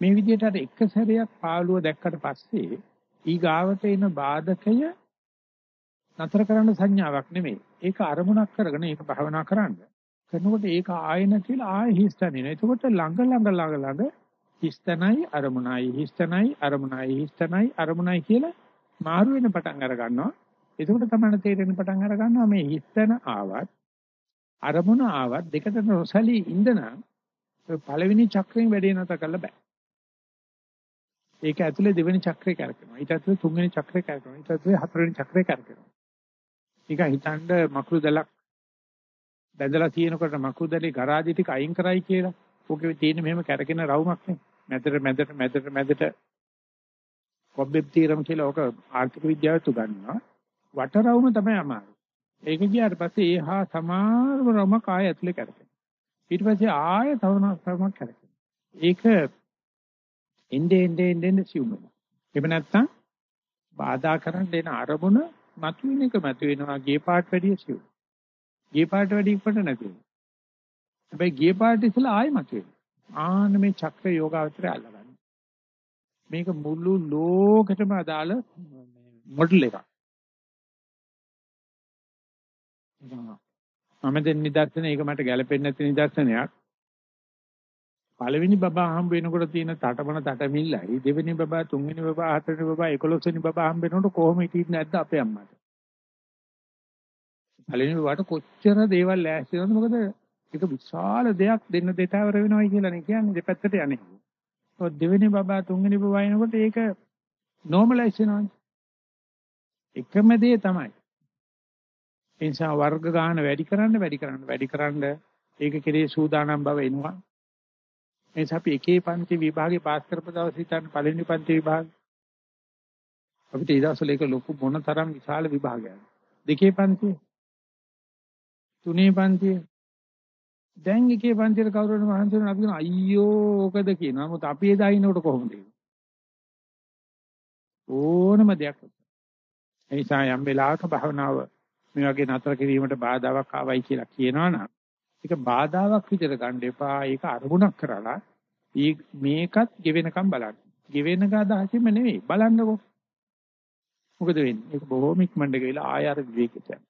මේ විදිහට අර එක සැරයක් පාළුව දැක්කට පස්සේ ඊගාවට එන බාධකය නතර කරන්න සංඥාවක් නෙමෙයි. ඒක අරමුණක් කරගෙන ඒක භවනා කරන්න. කරනකොට ඒක ආයන කියලා ආය හිස්තනින. එතකොට ළඟ ළඟ ළඟ ළඟ හිස්තනයි අරමුණයි හිස්තනයි අරමුණයි හිස්තනයි අරමුණයි කියලා මාරු වෙන පටන් අර ගන්නවා. එතකොට තමයි තේරෙන පටන් අර ගන්නවා මේ හිස්තන ආවත් අරමුණ ආවත් දෙකට නොසලී ඉඳනා පළවෙනි චක්‍රයෙන් වැඩේ නැත කරලා බෑ. ඒක ඇතුලේ දෙවෙනි චක්‍රය කරකිනවා. ඊට ඇතුලේ තුන්වෙනි චක්‍රය කරකිනවා. ඊට ඇතුලේ හතරවෙනි චක්‍රය කරකිනවා. ඒක හිතන්න මකුළු දලක් බැඳලා තියෙනකොට මකුළු දලේ ගරාදි ටික අයින් කරයි කියලා. ඕකේ තියෙන මෙහෙම කරකින රවුමක් නේ. මැදට මැදට මැදට මැදට කොබ්බෙබ් තීරම කියලා ඕක ආර්ථික විද්‍යාවට උගන්වනවා. වට රවුම තමයි අමාරු. ඒක ගියාට පස්සේ ඒ හා සමානම රවුමක් ආය ඇතුලේ කරකිනවා. ඊට පස්සේ ආය තව රවුමක් කරකිනවා. ඒක එnde ende ende ende සිුම් වෙනවා. එහෙම නැත්නම් බාධා කරන්න එන අරමුණ මතුවෙන එක මතුවෙනවා ගේ පාට වැඩි සිුම්. ගේ පාට වැඩි කොට නැති වෙනවා. හැබැයි ගේ පාට ඉස්සලා ආයෙ මතුවෙනවා. ආන මේ චක්‍ර යෝගාවචරය අල්ලගන්න. මේක මුළු ලෝකෙටම අදාළ මොඩල් එකක්. මම දෙන්න නිදර්ශන ඒක මට ගැලපෙන්නේ නැති නිදර්ශනයක්. පළවෙනි බබා හම්බ වෙනකොට තියෙන තටමන තටමිල්ලයි. දෙවෙනි බබා තුන්වෙනි බබා හතරවෙනි බබා එකොළොස්වෙනි බබා හම්බ වෙනකොට කොහොම හිටින්නේ නැද්ද අපේ අම්මට? පළවෙනි බබාට කොච්චර දේවල් ලෑස්ති වෙනවද? මොකද ඒක විශාල දෙයක් දෙන්න දෙතාවර වෙනවයි කියලා නේ කියන්නේ දෙපැත්තට යන්නේ. ඔය දෙවෙනි බබා තුන්වෙනි බබා එනකොට ඒක නෝමලයිස් වෙනවනේ. එකම දේ තමයි. ඒ නිසා වර්ග ගන්න වැඩි කරන්න වැඩි කරන්න වැඩි කරන්න. ඒක කෙරේ සූදානම් බව එනවා. එනිසා අපි එකේ පන්ති විභාගේ පාස් කරපු දවස් හිටන් පළවෙනි පන්ති විභාග අපිට ඒ දවස්වල ඒක ලොකු මොන තරම් විශාල විභාගයක්. දෙකේ පන්ති තුනේ පන්ති දැන් එකේ පන්තියට කවුරුහරි මහන්සි වෙනවා අපි කියන අයියෝ ඕකද කියනවා. මොකද අපි එදා ඉන්නකොට කොහොමද ඕනම දෙයක් ඒ නිසා යම් වෙලාවක භවනාව මේ වගේ නතර කිරීමට බාධාවක් ආවයි කියලා කියනවනම් ඒක බාධාවක් විදිහට ගන්න එපා. ඒක අරමුණක් කරලා මේකත් ගෙවෙනකම් බලන්න. ගෙවෙන ගාදහසින්ම නෙවෙයි බලන්නකෝ. මොකද වෙන්නේ? ඒක බොහොම ඉක්මනට ගිහලා ආය අර විවේකයට යනවා.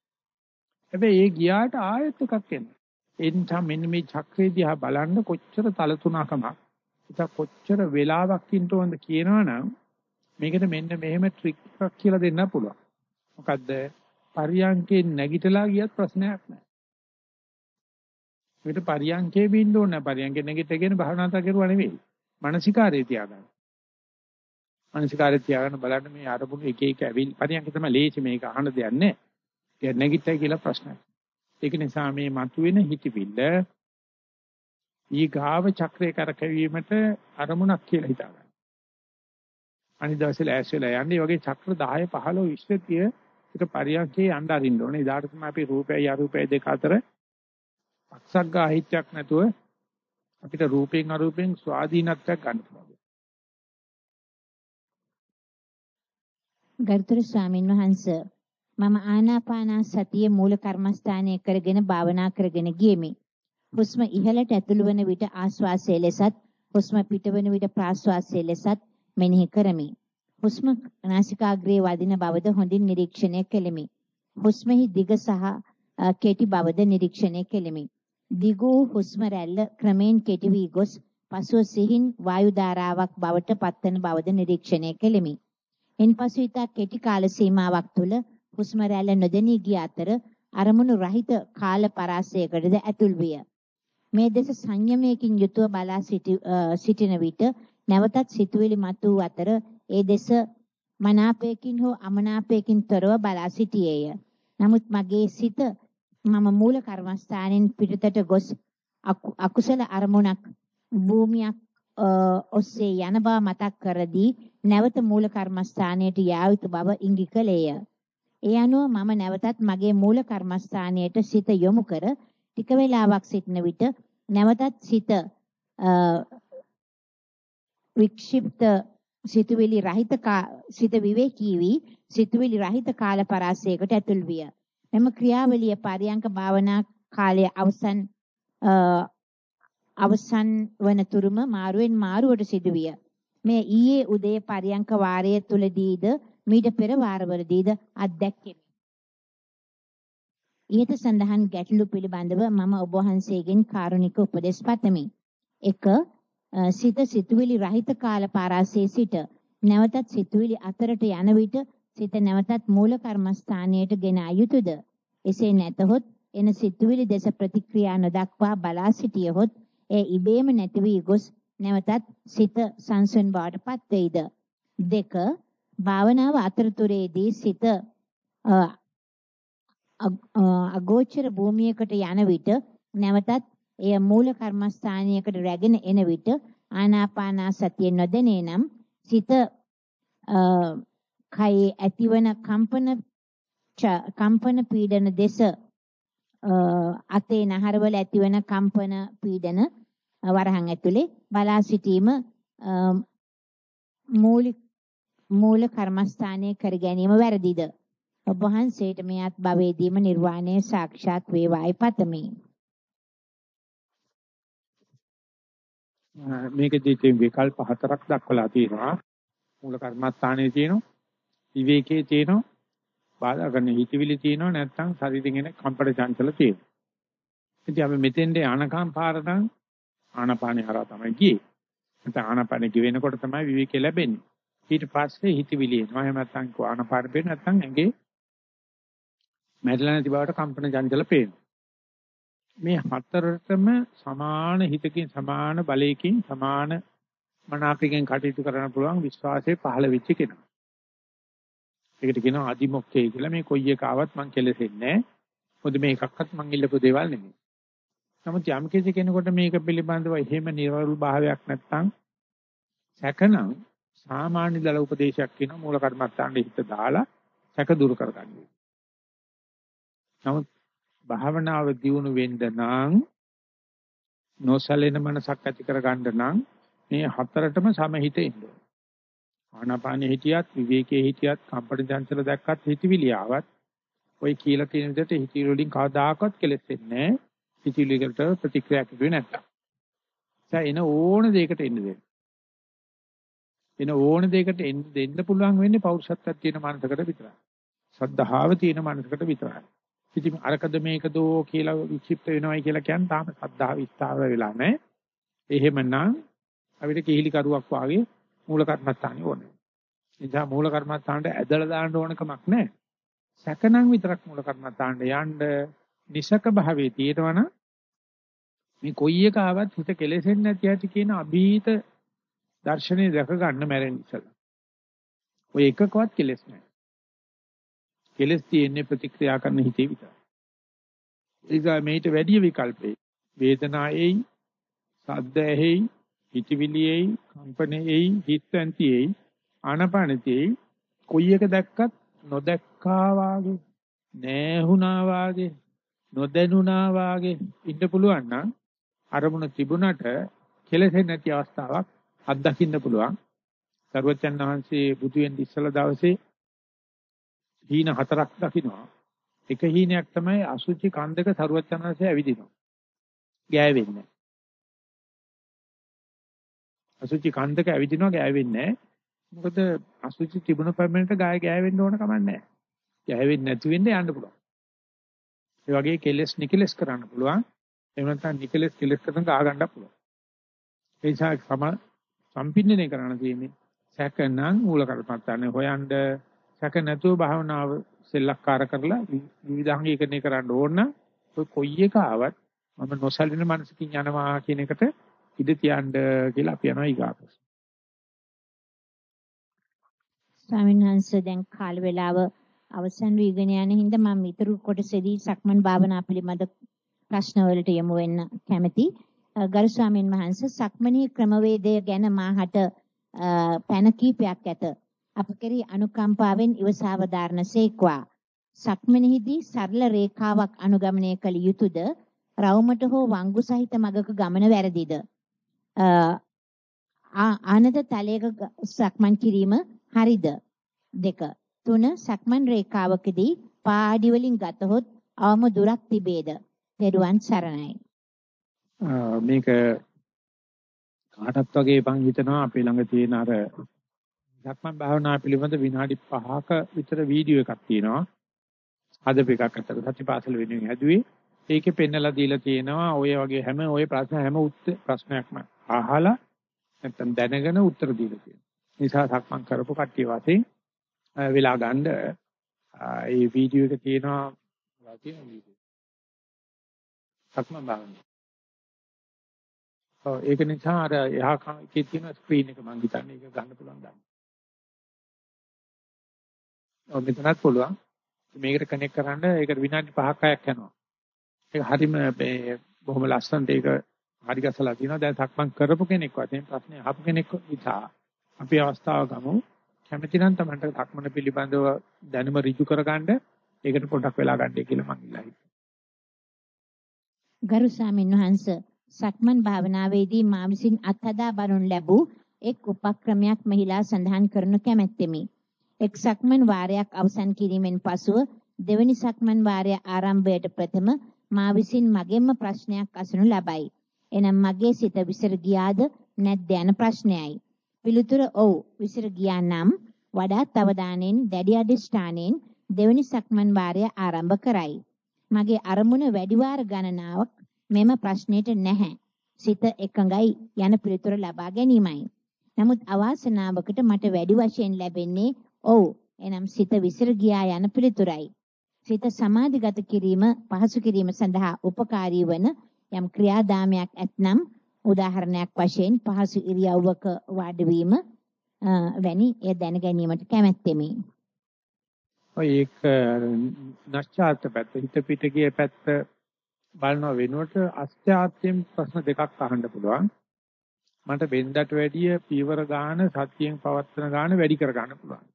හැබැයි ඒ ගියාට ආයෙත් එකක් එනවා. ඒ නිසා මෙන්න මේ චක්‍රේ දිහා බලන්න කොච්චර තලතුණකමක්. ඒක කොච්චර වෙලාවක් ඉන්න ඕනද කියනවනම් මේකට මෙන්න මෙහෙම ට්‍රික් එකක් කියලා දෙන්න පුළුවන්. මොකද්ද? පරියන්කේ නැගිටලා ගියත් ප්‍රශ්නයක් නැහැ. මේකට පරියන්කේ බින්න ඕනේ නැහැ. පරියන්කේ නැගිටගෙන භාවනාත කරුවා නෙවෙයි. මානසිකාරේ තියාගන්න. මානසිකාරේ තියාගන්න බලන්න මේ අරමුණු එක එක ඇවිල් පරියන්කේ තමයි ලේසි මේක අහන්න දෙයක් නැහැ. ඒක නැගිටයි කියලා ප්‍රශ්නයක්. ඒක නිසා මේ මතුවෙන හිතවිල්ල ඊගාව චක්‍රේ කරකැවීමට අරමුණක් කියලා හිතාගන්න. අනිත් දවසේ ලෑස්තිලා යන්නේ වගේ චක්‍ර 10 15 20 30 එක පරියන්කේ යන්න අරින්න ඕනේ. ඉදාට තමයි අපි රූපයයි අරූපයයි දෙක අතර අක්ෂග්ග අහිත්‍යක් නැතුව අපිට රූපයෙන් අරූපයෙන් ස්වාධීනත්වයක් ගන්න පුළුවන්. ගරුතර ස්වාමින් වහන්සේ මම ආනාපාන සතිය මූල කර්මස්ථානය කරගෙන භාවනා කරගෙන ගියෙමි. හුස්ම ඉහළට ඇතුළු වන විට ආශ්වාසය ලෙසත් හුස්ම පිටවන විට ප්‍රාශ්වාසය ලෙසත් මෙනෙහි කරමි. හුස්ම නාසිකාග්‍රයේ වදින බවද හොඳින් නිරීක්ෂණය කෙලිමි. හුස්මෙහි දිග සහ කෙටි බවද නිරීක්ෂණය කෙලිමි. දිගු හුස්ම රැල්ල ක්‍රමෙන් කෙටි වී ගොස් පසුව සිහින් වායු ධාරාවක් බවට පත්වන බවද නිරීක්ෂණය කෙලිමි. ඉන්පසු ඊට කෙටි කාල සීමාවක් තුළ හුස්ම රැල්ල නොදෙනී ගිය අතර අරමුණු රහිත කාල පරාසයකටද ඇතුල් විය. මේ දෙස සංයමයකින් යුතුව බලා සිටින විට නැවතත් සිතුවිලි මතුව අතර ඒ දෙස මනාපයකින් හෝ අමනාපයකින් තොරව බලා සිටියේය. නමුත් මගේ සිත මම මූල කර්මස්ථානෙන් පිටතට ගොස් අකුසල අරමුණක් භූමියක් ඔස්සේ යන බව මතක් කරදී නැවත මූල කර්මස්ථානයට යා යුතු බව ඉඟි කළේය. ඒ අනුව මම නැවතත් මගේ මූල කර්මස්ථානයට සිත යොමු කර ටික වේලාවක් සිටන විට නැවතත් සිත වික්ෂිප්ත සිතුවිලි රහිත සිත විවේකී වී සිතුවිලි රහිත කාල පරාසයකට ඇතුල් විය. මෙම ක්‍රියාවලිය පරියංක භාවනා කාලය අවසන් අවසන් වන තුරුම මාරුවෙන් මාරුවට සිදුවිය. මේ ඊයේ උදේ පරියංක වාරය තුලදීද මීට පෙර වාරවලදීද අත්දැක්කෙමි. ඊට සඳහන් ගැටලු පිළිබඳව මම ඔබ වහන්සේගෙන් කාරුණික උපදෙස් පතමි. 1. සිත සිතුවිලි රහිත කාල පාරාසයේ සිට නැවතත් සිතුවිලි අතරට යන විට සිත නැවතත් මූල කර්මස්ථානයට ගෙන අයුතුද? එසේ නැතහොත් එන සිතුවිලි දෙස ප්‍රතික්‍රියා නොදක්වා බලා සිටියහොත් එය ඉබේම නැති වී ගොස් නැවතත් සිත සංසුන් බවට පත් වෙයිද? 2. භාවනාව අතරතුරේදී සිත අගෝචර භූමියකට යන විට නැවතත් එය මූල කර්මස්ථානයකට රැගෙන එන විට ආනාපානා සතිය නොදැනේ නම් සිත කයේ ඇතිවන කම්පන කම්පන පීඩන දෙස අතේ නහරවල ඇතිවන කම්පන පීඩන වරහන් ඇතුලේ බලා සිටීම මූලික මූල කර්මස්ථානයේ කර ගැනීම වැරදිද? ඔබ වහන්සේට මෙයත් භවයේදීම නිර්වාණය සාක්ෂාත් වේවායි පතමි. මේකෙදී තියෙන විකල්ප හතරක් දක්වලා තියෙනවා. මූල කර්මස්ථානයේ තියෙනවා. විවේකයේ තියෙනවා බාධා කරන හිතවිලි තියෙනවා නැත්නම් ශරීරයෙන් එන කම්පන චංචල තියෙනවා. ඉතින් අපි මෙතෙන්ට ආනකම් පාරනම් ආනපානේ හරහා තමයි ගියේ. නැත්නම් ආනපානේ ගෙවෙනකොට තමයි විවේකේ ලැබෙන්නේ. ඊට පස්සේ හිතවිලි එනවා. එහෙම නැත්නම් ආනපාන පේන නැත්නම් ඇඟේ මැරිලා නැති බවට කම්පන චංචල පේනවා. මේ හතරටම සමාන හිතකින් සමාන බලයකින් සමාන මනාපයෙන් කටයුතු කරන්න පුළුවන් විශ්වාසය පහළ වෙච්ච කෙනා. ඒකට කියනවා අදිමොක්කේ කියලා මේ කොයි එක ආවත් මං කෙලෙසෙන්නේ නැහැ. මොකද මේ එකක්වත් මං ඉල්ලපු දේවල් නෙමෙයි. නමුත් යම් කෙනෙකුට මේක පිළිබඳව එහෙම නිර්වල් භාවයක් නැත්නම් සැකනම් සාමාන්‍ය දල උපදේශයක් කියන මූල කර්මත්තාන්ට හිත දාලා සැක දුරු කරගන්න. නමුත් භාවනාව දියුණු වෙන්න නම් නොසලෙන මනසක් ඇති කරගන්න නම් මේ හතරටම සමහිත ඉන්න ඕන. ආනාපානෙ හිටියත් විවේකයේ හිටියත් කම්පණ චංචල දැක්කත් හිතවිලි ආවත් ওই කියලා තියෙන විදිහට හිතවිලි වලින් කවදාකවත් කෙලෙස් වෙන්නේ නැහැ. හිතවිලි වලට ප්‍රතික්‍රියා කරුවේ නැත්තම්. දැන් එන ඕන දෙයකට එන්න දෙන්න. එන ඕන දෙයකට එන්න දෙන්න පුළුවන් වෙන්නේ පෞරුෂත්වයක් තියෙන මනසකට විතරයි. සද්ධාව තියෙන මනසකට විතරයි. ඉතින් අරකද මේකද කියලා විචිප්ත වෙනවයි කියලා කියන්නේ තාම සද්ධාව විස්තර වෙලා නැහැ. එහෙමනම් අපිට කිහිලි කරුවක් වාගේ මූල කර්මස්ථානේ ඕනේ. එනිසා මූල කර්මස්ථානට ඇදලා දාන්න ඕන කමක් නැහැ. සැකනම් විතරක් මූල කර්මස්ථානට යන්න නිසක භාවයේ තියෙනවනම් මේ කොයි එක ආවත් හිත කෙලෙසෙන්නේ නැති ඇති කියන අභීත දර්ශනේ දැක ගන්න මැරෙන්න ඉස්සලා. ඔය එකකවත් කෙලෙස් නැහැ. කෙලස් තියෙන්නේ ප්‍රතික්‍රියා කරන හිතේ විතරයි. ඒක මේට වැඩි විකල්පේ වේදනාවේයි සද්දැෙහි හිතවිලියේයි කම්පනයේයි හිතැන්තියේයි ආනපනතියේයි කොයි එක දැක්කත් නොදැක්කා වාගේ නැහුණා වාගේ නොදැනුණා වාගේ ඉන්න පුළුවන් නම් අරමුණ තිබුණට කෙලෙසෙන්නේ නැති අවස්ථාවක් අත්දකින්න පුළුවන්. සර්වචන් වහන්සේ බුදු වෙන ඉස්සලා දවසේ හීන හතරක් දකින්නවා. එක හීනයක් තමයි අසුචි කන්දක සරුවචනanse ඇවිදිනවා. ගෑවෙන්නේ. අසුචි කන්දක ඇවිදිනවා ගෑවෙන්නේ මොකද අසුචි තිබුණ පමණට ගාය ගෑවෙන්න ඕන කමක් නැහැ. ගෑවෙන්නේ නැති වෙන්න යන්න පුළුවන්. ඒ වගේ කෙලස් නිකලස් කරන්න පුළුවන්. එහෙම නැත්නම් නිකලස් කෙලස් කරන ගා ගන්න පුළුවන්. ඒ නිසා සම සම්පින්නණය කරන්න තියෙන්නේ සැකනම් මූල කර්මත්තානේ හොයන්න සැක නැතුව භාවනාව සෙල්ලක්කාර කරලා විවිධාංගීකරණය කරන්න ඕන නම් කොයි එක ආවත් මම නොසලින මනසකින් යනවා කියන එකට ඉඳ තියන්න කියලා අපි යනවා ඊගාපස්. ස්වාමීන් වහන්සේ දැන් කාල වේලාව අවසන් වීගෙන යන හින්දා මම ඊතුරු කොටසේදී සක්මන් භාවනා පිළිබඳ ප්‍රශ්න වලට යමු වෙන්න කැමැති. ගරු ස්වාමීන් වහන්සේ සක්මනී ක්‍රමවේදය ගැන මාහට පැන කීපයක් ඇත. අප කෙරෙහි අනුකම්පාවෙන් ඉවසාවදාරණසේක්වා සක්මනේහිදී සරල රේඛාවක් අනුගමනය කළ යුතුයද රවුමට හෝ වංගු සහිත මගක ගමන වැරදිද ආනද තලයක සක්මන් කිරීම හරිද? දෙක. තුන සක්මන් රේඛාවකදී පාඩි වලින් ගතහොත් අවම දුරක් තිබේද? දරුවන් සරණයි. මේක කාටත් වගේ බං හිතනවා අපේ ළඟ තියෙන අර සක්මන් භාවනා පිළිබඳ විනාඩි 5ක විතර වීඩියෝ එකක් තියෙනවා. හදපු එකක් අතර සතිපාසල වෙනුවෙන් හැදුවේ. ඒකේ පෙන්නලා දීලා තියෙනවා ඔය වගේ හැම ඔය ප්‍රශ්න හැම ප්‍රශ්නයක්ම. අහලා නැත්තම් දැනගෙන උත්තර දීලා තියෙනවා. නිසා සක්මන් කරපු කට්ටිය වශයෙන් වෙලා ගන්න ඒ වීඩියෝ එක තියෙනවා තියෙන වීඩියෝ. සක්මන් භාවනාව. ඔව් ඒක නිසා අර එහා කේ තියෙන ස්ක්‍රීන් එක මම හිතන්නේ ඒක ගන්න පුළුවන් දන්න. ඔව් මෙතනත් පුළුවන්. මේකට කනෙක්ට් කරන්න ඒකට විනාඩි 5ක් 6ක් යනවා. ඒක හරිම මේ බොහොම ලස්සනට ඒක හරි ගැසලා තියෙනවා. දැන් සක්මන් කරපු කෙනෙක් වශයෙන් ප්‍රශ්නේ අහපු කෙනෙක් නිසා අපි අවස්ථාව ගමු. කැමති නම් Tamanට සක්මන පිළිබඳව දැනුම ඍජු කරගන්න ඒකට පොඩ්ඩක් වෙලා ගන්නයි කියලා මම ඉල්ලා හිටියා. ගරු ස්වාමීන් වහන්ස සක්මන් භාවනාවේදී මා විසින් අත්හදා බලනු ලැබූ එක් උපක්‍රමයක් මෙහිලා සඳහන් කරනු කැමැත්තෙමි. එක් සක්මන් වාරයක් අවසන් කිරීමෙන් පසුව දෙවැනි සක්මන් වාරය ආරම්භයට ප්‍රථම මා විසින් මගෙන්ම ප්‍රශ්නයක් අසනු ලබයි. එනම් මගේ සිත විසිර ගියාද නැද්ද යන ප්‍රශ්නයයි. පිළිතුර ඔව් විසිර ගියා නම් වඩාත් අවධානයෙන් දැඩි අධිෂ්ඨානයෙන් දෙවැනි සක්මන් වාරය ආරම්භ කරයි. මගේ අරමුණ වැඩි වාර ගණනාවක් මෙම ප්‍රශ්නෙට නැහැ. සිත එකඟයි යන පිළිතුර ලබා ගැනීමයි. නමුත් අවාසනාවකට මට වැඩි වශයෙන් ලැබෙන්නේ ඔව් එනම් සිත විසිර ගියා යන පිළිතුරයි. සිත සමාධිගත කිරීම පහසු කිරීම සඳහා උපකාරී වන යම් ක්‍රියාදාමයක් ඇතනම් උදාහරණයක් වශයෙන් පහසු ඉරියව්වක වාඩි වීම වැනි එය දැන ගැනීමට කැමැත්තෙමි. ඔය ඒක නැස්චාර්ත පැත්ත හිත පිට ගිය පැත්ත බලන වෙනුවට අස්ත්‍යාත්යෙන් ප්‍රශ්න දෙකක් අහන්න පුළුවන්. මට වෙන්දට වැඩිය පීවර ගාන සතියෙන් පවත්වන ගාන වැඩි කර ගන්න පුළුවන්.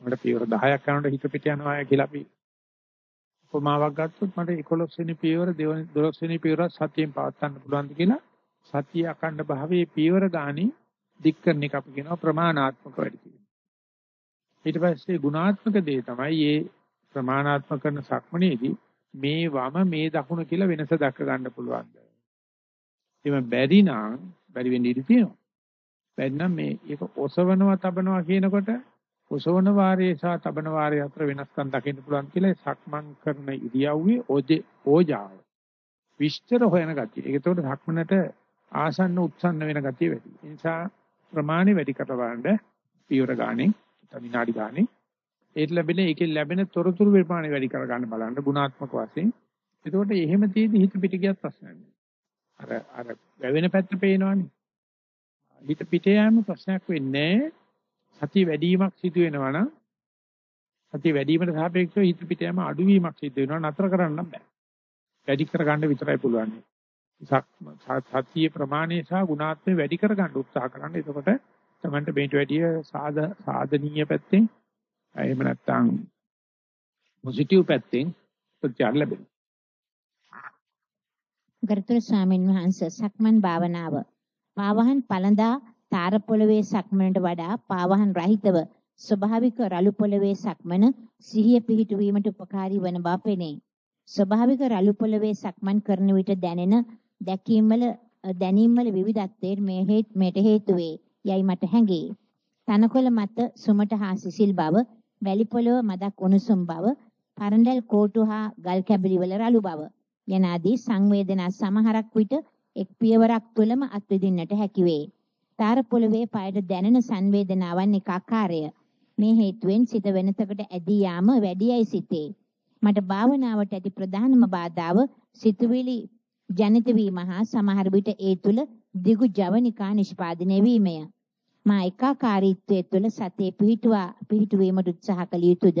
මට පීවර 10ක් යනකොට හිත පිට යනවා කියලා අපි උපමාවක් ගත්තොත් මට 11 වෙනි පියවර 12 වෙනි පියවර සතියෙන් පවත්වන්න පුළුවන්ද කියලා සතිය අකණ්ඩ භාවයේ පියවර ගානේ දික් කරන එක අපි කියනවා ප්‍රමාණාත්මක වැඩි කිරීම. ඊට පස්සේ ගුණාත්මක දේ තමයි මේ ප්‍රමාණාත්මක කරන සක්මනේදී මේ වම මේ දකුණ කියලා වෙනස දක්ව ගන්න පුළුවන්ද? එහෙම බැරි නම් බැරි වෙන්න ඉඩ තියෙනවා. බැරි නම් මේ ඒක ඔසවනවා තබනවා කියනකොට ඔසවන වාරයේ සහ තබන වාරයේ අතර වෙනස්කම් දකින්න පුළුවන් කියලා සක්මන් කරන ඉරියව්වේ ඕජේ ඕජාව. විස්තර හොයන ගතිය. ඒක ඒතකොට සක්මනට ආසන්න උත්සන්න වෙන ගතිය වැඩි. ඒ නිසා ප්‍රමාණය වැඩි කරවන්න පියවර ගානේ විනාඩි ගානේ ඒත් ලැබෙන ඒකෙන් ලැබෙන තොරතුරු ප්‍රමාණය වැඩි කර ගන්න බලන්න ගුණාත්මක වශයෙන්. එතකොට එහෙම තියෙදි හිත පිට ගියත් ප්‍රශ්නයක් නෑ. අර අර වැවෙන පැත්ත පේනවනේ. හිත පිට යෑම ප්‍රශ්නයක් වෙන්නේ සතිය වැඩිවීමක් සිදු වෙනවා නම් සතිය වැඩිවීමට සාපේක්ෂව හිත පිට යෑම අඩුවීමක් සිදු වෙනවා නතර කරන්න බෑ. වැඩි කරගන්න විතරයි පුළුවන්. සතිය ප්‍රමාණය සහ ගුණාත්මය වැඩි කරගන්න උත්සාහ කරන්න. එතකොට තමන්ට මේට වැඩිය සාද සාධනීය පැත්තෙන් එහෙම නැත්නම් පොසිටිව් පැත්තෙන් ප්‍රතිචාර ලැබෙනවා. ගරුතර ස්වාමීන් වහන්සේ සක්මන් භාවනාව පාවහන් පළඳා තාර පොළවේ සක්මනට වඩා පාවහන් රහිතව ස්වභාවික රළු පොළවේ සක්මන සිහිය පිහිටුවීමට උපකාරී වන බව පෙනේ. ස්වභාවික රළු පොළවේ සක්මන් කරන විට දැනෙන දැකීම් වල දැනීම් වල විවිධත්වයේ මේ හේත් හේතු වේ යයි මට හැඟේ. තනකොළ මත සුමට හා සිසිල් බව, වැලි පොළව මදක් උණුසුම් බව, පරණ්ඩල් කෝටු හා ගල් කැබලි වල රළු බව යනාදී සංවේදනා සමහරක් විට එක් පියවරක් තුළම අත්විඳින්නට හැකි වේ. තාර පොළවේ පායට දැනෙන සංවේදනාවන් එක ආකාරය. මේ හේතුවෙන් සිත වෙනතකට ඇදී යාම වැඩියයි සිතේ. මට භාවනාවට ඇති ප්‍රධානම බාධාව සිතුවිලි ජනිත වීම හා සමහර විට ඒ තුල දිගු ජවනිකා නිෂ්පාදනය වීමය. මා ඒකාකාරීත්වයේ තුල සතිය පිහිටුවා පිහිටුවීමට උත්සාහ කළ යුතුද?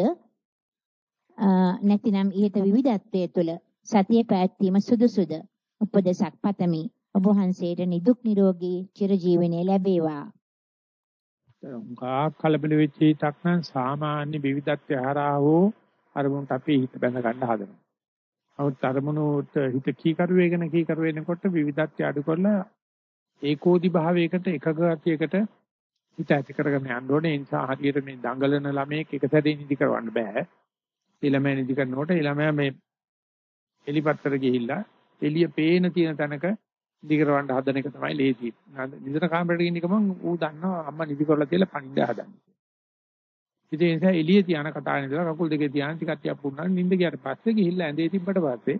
නැතිනම් ඊට විවිධත්වයේ තුල සතිය පැවැත්වීම සුදුසුද? උපදේශක් පතමි. ඔබ වහන්සේට නිදුක් නිරෝගී චිරජීවනයේ ලැබේවා. උගා කලබල වෙච්ච හිතක් නම් සාමාන්‍ය විවිධත්වය හරහා හෝ අරමුණට අපි හිත බැඳ ගන්න හදනවා. නමුත් අරමුණුට හිත කීකරු වේගන කීකරු වෙනකොට විවිධත්වය අඩු කරලා ඒකෝදි භාවයකට එකගතියකට හිත ඇති කරගෙන යන්න ඕනේ. ඒ නිසා හරියට මේ දඟලන ළමයෙක් එක සැරේ නිදි කරවන්න බෑ. ඒ ළමයා නිදි කරනකොට ඒ ළමයා මේ එලිපත්තර ගිහිල්ලා එළිය පේන තියෙන තැනක නිදි කරවන්න හදන එක තමයි ලේසි. නිදින කාමරේට ගිහින් ගමන් ඌ දන්නවා අම්මා නිදි කරලා තියලා පණින්න හදන්නේ. ඉතින් ඒ නිසා එළියේ තියාන කතාවේ ඉඳලා කකුල් දෙකේ තියාන ටිකක් තියා පුන්නන නිින්ද ගියාට පස්සේ ගිහිල්ලා ඇඳේ තිබ්බට පස්සේ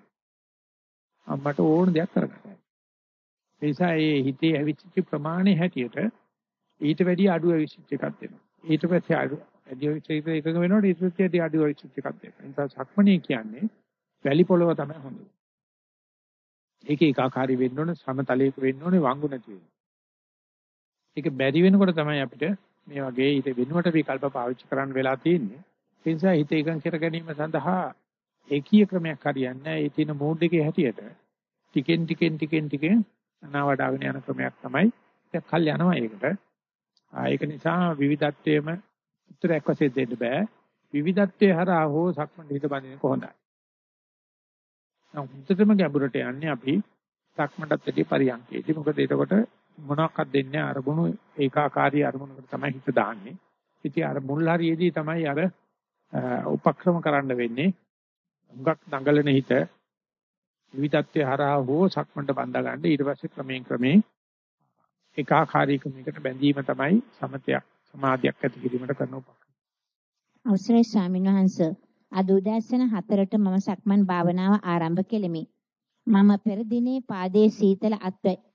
අම්මට ඕන දෙයක් කරගන්න. ඒ නිසා ඒ හිතේ ඇවිච්ච ප්‍රමාණය හැටියට ඊට වැඩිය අඩු ඇවිච්ච එකක් දෙනවා. ඊට පස්සේ අඩු ඇවිච්ච එකක වෙනකොට ඊට පස්සේ අඩු ඇවිච්ච එකක් දෙනවා. ඒ නිසා සක්මණේ කියන්නේ වැලි පොළව තමයි හොඳ. ඒක ඒකාකාරී වෙන්න ඕනේ සමතලයක වෙන්න ඕනේ වංගු නැති වෙන්න. ඒක බැරි වෙනකොට තමයි අපිට මේ වගේ ඊට වෙනුවට විකල්ප පාවිච්චි කරන්න වෙලා තියෙන්නේ. ඒ නිසා හිත එකඟ කර ගැනීම සඳහා ඒකීය ක්‍රමයක් හරියන්නේ නැහැ. ඒ තියෙන මූඩ් එකේ හැටියට ටිකෙන් ටිකෙන් ටිකෙන් ටිකෙන් අනාවඩාගෙන යන ක්‍රමයක් තමයි. ඒක කල් යනවා ඒකට. ඒක නිසා විවිධත්වයේම උත්තරයක් වශයෙන් දෙන්න බෑ. විවිධත්වයේ හරහා හෝ සක්මන් හිත බඳින කොහොඳයි. හුද්දටම ගැඹුරට යන්නේ අපි සක්මන්ටත් වැඩි පරියන්කේදී. මොකද එතකොට මොනවාක්වත් දෙන්නේ අරමුණු ඒකාකාරී අරමුණකට තමයි හිත දාන්නේ. ඉතින් අර මුල් හරියේදී තමයි අර උපක්‍රම කරන්න වෙන්නේ. හුඟක් දඟලන හිත විවිධත්වයේ හරහා හෝ සක්මන්ට බඳා ගන්න ඊට පස්සේ ක්‍රමයෙන් ක්‍රමයෙන් ඒකාකාරී ක්‍රමයකට බැඳීම තමයි සමතයක් සමාධියක් ඇති කිරීමට කරන උපක්‍රම. අවසරයි ස්වාමීන් වහන්සේ අද උදෑසන 4ට මම සක්මන් භාවනාව ආරම්භ කෙලිමි. මම පෙර දිනේ පාදයේ සීතල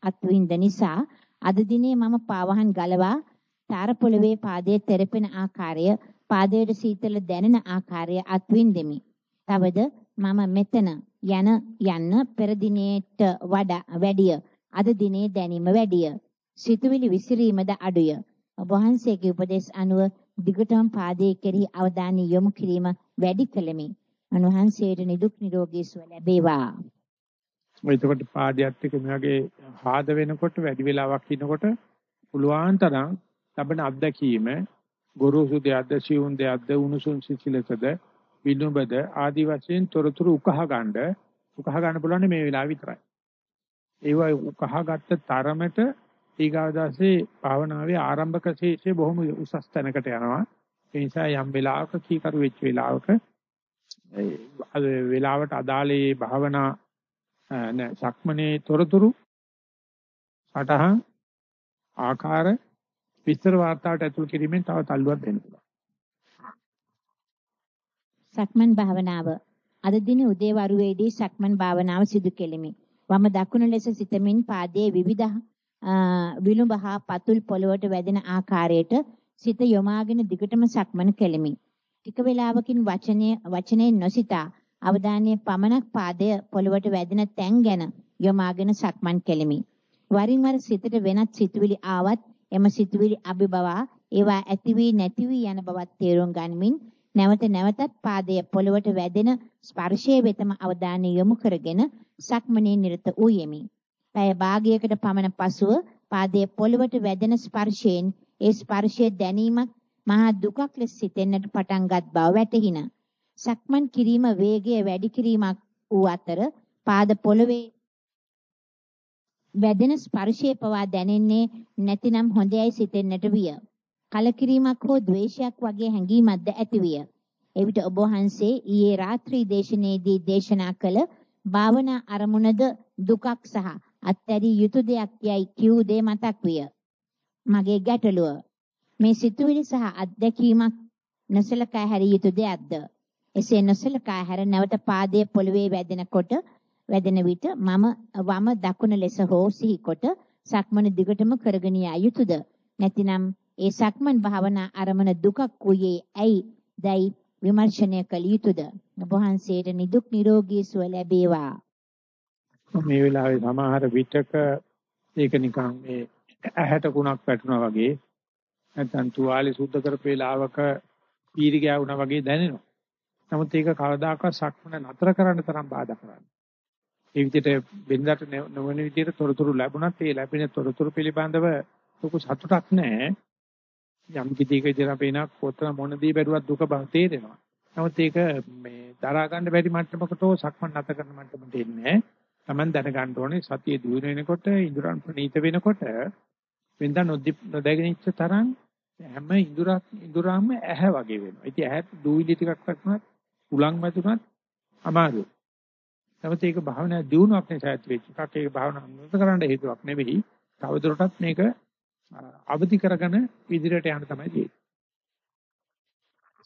අත්විඳ නිසා අද දිනේ මම පාවහන් ගලවා තාර පොළවේ පාදයේ තෙරපෙන ආකාරය පාදයේ සීතල දැනෙන ආකාරය අත්විඳෙමි. තවද මම මෙතන යන යන්න පෙර දිනේට වඩා වැඩිය අද දිනේ දැනීම වැඩිය. සිතුවිලි විසිරීමද අඩුය. ඔබ වහන්සේගේ උපදේශ අනුව දිගටම පාදයේ කෙරෙහි අවධානය යොමු කිරීම වැඩි කළෙමි. අනුහන්සේට නිදුක් නිරෝගී සුව ලැබේවා. එතකොට පාදයට එක මේ වගේ ආද වෙනකොට වැඩි වෙලාවක් ඉනකොට පුළුවන් තරම් ලබන අත්දැකීම ගොරෝසු දෙයක්ද සියුම් දෙයක්ද උණුසුම් සිසිලසද විනුබද ආදි වශයෙන් තොරතුරු උකහා ගන්න උකහා ගන්න පුළුවන් මේ වෙලාව විතරයි. ඒවා උකහා ගත්ත තරමට ඊගාදාසේ භාවනාවේ ආරම්භක ශේෂයේ බොහොම උසස් තැනකට යනවා. ඒ නිසා යම් වෙලාවක කීකරු වෙච්ච වෙලාවක ඒ වෙලාවට අදාළේ භාවනා නෑ සක්මනේ තොරතුරු සටහන් ආකාර විස්තර වාර්තාවට ඇතුල් කිරීමෙන් තව තල්ලුවක් දෙන්න පුළුවන්. සක්මන් භාවනාව අද දින උදේ වරුවේදී සක්මන් භාවනාව සිදු කෙලිමි. වම දකුණු ලෙස සිතමින් පාදයේ විවිධ විලුඹහා පතුල් පොළවට වැදෙන ආකාරයට සිත යොමාගෙන දිගටම සක්මන කෙලිමි. ටික වේලාවකින් වචනයේ වචනේ නොසිතා අවධානයේ පමණක් පාදය පොළවට වැදෙන තැන් ගැන යොමාගෙන සක්මන් කෙලිමි. වරින් වර සිතට වෙනත් සිතුවිලි ආවත් එම සිතුවිලි අභිබවා ඒවා ඇති වී නැති වී යන බවත් තේරුම් ගනිමින් නැවත නැවතත් පාදය පොළවට වැදෙන ස්පර්ශයේ වෙතම අවධානය යොමු කරගෙන සක්මනේ නිරත වූයෙමි. පැය භාගයකට පමණ පසුව පාදයේ පොළවට වැදෙන ස්පර්ශයෙන් ඒ ස්පර්ශයේ දැනීමක් මහා දුකක් ලෙස සිතෙන්නට පටන්ගත් බව වැටහින. සක්මන් කිරීම වේගය වැඩි කිරීමක් වූ අතර පාද පොළවේ වැදෙන ස්පර්ශයේ පවා දැනෙන්නේ නැතිනම් හොඳයි සිතෙන්නට විය. කලකිරීමක් හෝ ද්වේෂයක් වගේ හැඟීමක්ද ඇතිවිය. එවිට ඔබ වහන්සේ ඊයේ රාත්‍රී දේශනාවේදී දේශනා කළ භාවනා අරමුණද දුකක් සහ අත්හැරිය යුතු දෙයක් යයි කිව් දේ මතක් විය. මගේ ගැටලුව මේ සිතුවිලි සහ අත්දැකීමක් නොසලකා හැරිය යුතු දෙයක්ද? එසේ නොසලකා හැර නැවත පාදයේ පොළවේ වැදෙනකොට වැදෙන විට මම වම දකුණ ලෙස හෝ සිහිකොට සක්මන දිගටම කරගෙන යා යුතුයද? නැතිනම් ඒ සක්මන් භාවනා අරමුණ දුකක් වූයේ ඇයි? දැයි විමර්ශනය කළ යුතුයද? ඔබ වහන්සේට නිදුක් නිරෝගී සුව ලැබේවා. මේ වෙලාවේ සමහර විටක ඒක නිකන් මේ ඇහැට කුණක් වැටුණා වගේ නැත්නම් තුවාලේ සුද්ධ කරපු වෙලාවක පීරි ගෑවුණා වගේ දැනෙනවා. නමුත් ඒක කවදාකවත් සක්මන නතර කරන්න තරම් බාධා කරන්නේ. ඒ විදිහට බෙන්දට නොවන විදිහට තොරතුරු ලැබුණත් ඒ ලැබෙන තොරතුරු පිළිබඳව ලොකු සතුටක් නැහැ. යම් කිසියක විදිහට අපේන කොතන මොන දේ බැලුවත් දුක බව තේරෙනවා. නමුත් ඒක මේ දරා ගන්න බැරි මට්ටමකට සක්මන් නැත කරන මට්ටමට එන්නේ නැහැ. Taman දැනගන්න ඕනේ සතිය දිනු වෙනකොට ඉඳුරන් ප්‍රනීත වෙනකොට වෙනදා නොදැගෙන ඉච්ච තරම් හැම ඉඳුරක් ඉඳුරාම ඇහැ වගේ වෙනවා. ඉතින් ඇහැ දූවිලි ටිකක් වටුනත් උලන් වැදුනත් අමාරුයි. නමුත් ඒක භාවනා දියුණුවක් නිසා ඇති වෙච්ච එකක්. ඒක භාවනා අනුමත කරන්න හේතුවක් නෙවෙයි. තවදුරටත් මේක අවදි කරගෙන ඉදිරියට යන්න තමයි තියෙන්නේ.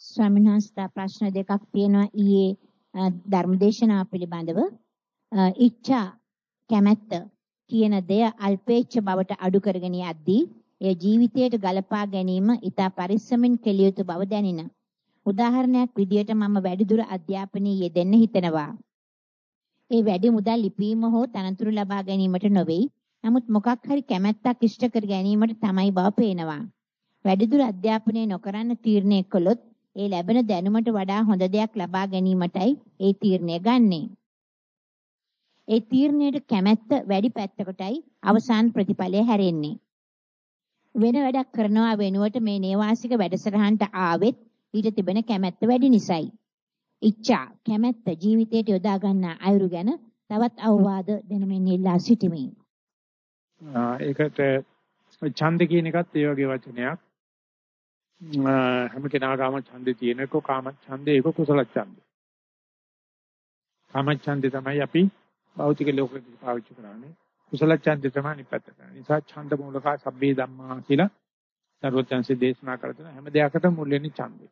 ස්වාමීන් වහන්සේ ප්‍රශ්න දෙකක් තියෙනවා ඊයේ ධර්මදේශනාව පිළිබඳව. ඉච්ඡා කැමැත්ත කියන දෙය අල්පේච්ඡ බවට අඩු කරගෙන යද්දී එය ජීවිතයට ගලපා ගැනීම ඉතා පරිස්සමින් කෙලිය යුතු බව දැනින. උදාහරණයක් විදියට මම වැඩිදුර අධ්‍යාපනයේ යෙදෙන්න හිතනවා. ඒ වැඩි මුදල් ලිපීම හෝ තනතුරු ලබා ගැනීමට නොවේ. නමුත් මොකක් හරි කැමැත්තක් ඉෂ්ට කර ගැනීමට තමයි බව පේනවා. වැඩිදුර අධ්‍යාපනය නොකරන්න තීරණය කළොත් ඒ ලැබෙන දැනුමට වඩා හොඳ දෙයක් ලබා ගැනීමටයි ඒ තීරණය ගන්නෙ. ඒ තීරණයට කැමැත්ත වැඩි පැත්තකටයි අවසාන ප්‍රතිඵලය හැරෙන්නේ. වෙන වැඩක් කරනවා වෙනුවට මේ නේවාසික වැඩසටහනට ආවෙත් ඊට තිබෙන කැමැත්ත වැඩි නිසායි. ඉච්ඡා කැමැත්ත ජීවිතයට යොදා ගන්න අයුරු ගැන තවත් අවවාද දෙනමින් ඉල්ලා සිටිමි. ඒකට ඡන්ද කියන එකත් ඒ වගේ වචනයක්. හැම කෙනාගාම ඡන්දේ තියෙනක කාම ඡන්දේ ඒක කුසල ඡන්දේ. කාම ඡන්දේ තමයි අපි භෞතික ලෝකෙට පාවිච්චි කරන්නේ. කුසල ඡන්දේ තමයි නිපැත්ත කරන්නේ. නිසා ඡන්ද මූලකා සබ්බේ ධම්මා කියලා සර්වඥාන්සේ දේශනා කරන හැම දෙයකටම මුල් වෙන්නේ ඡන්දේ.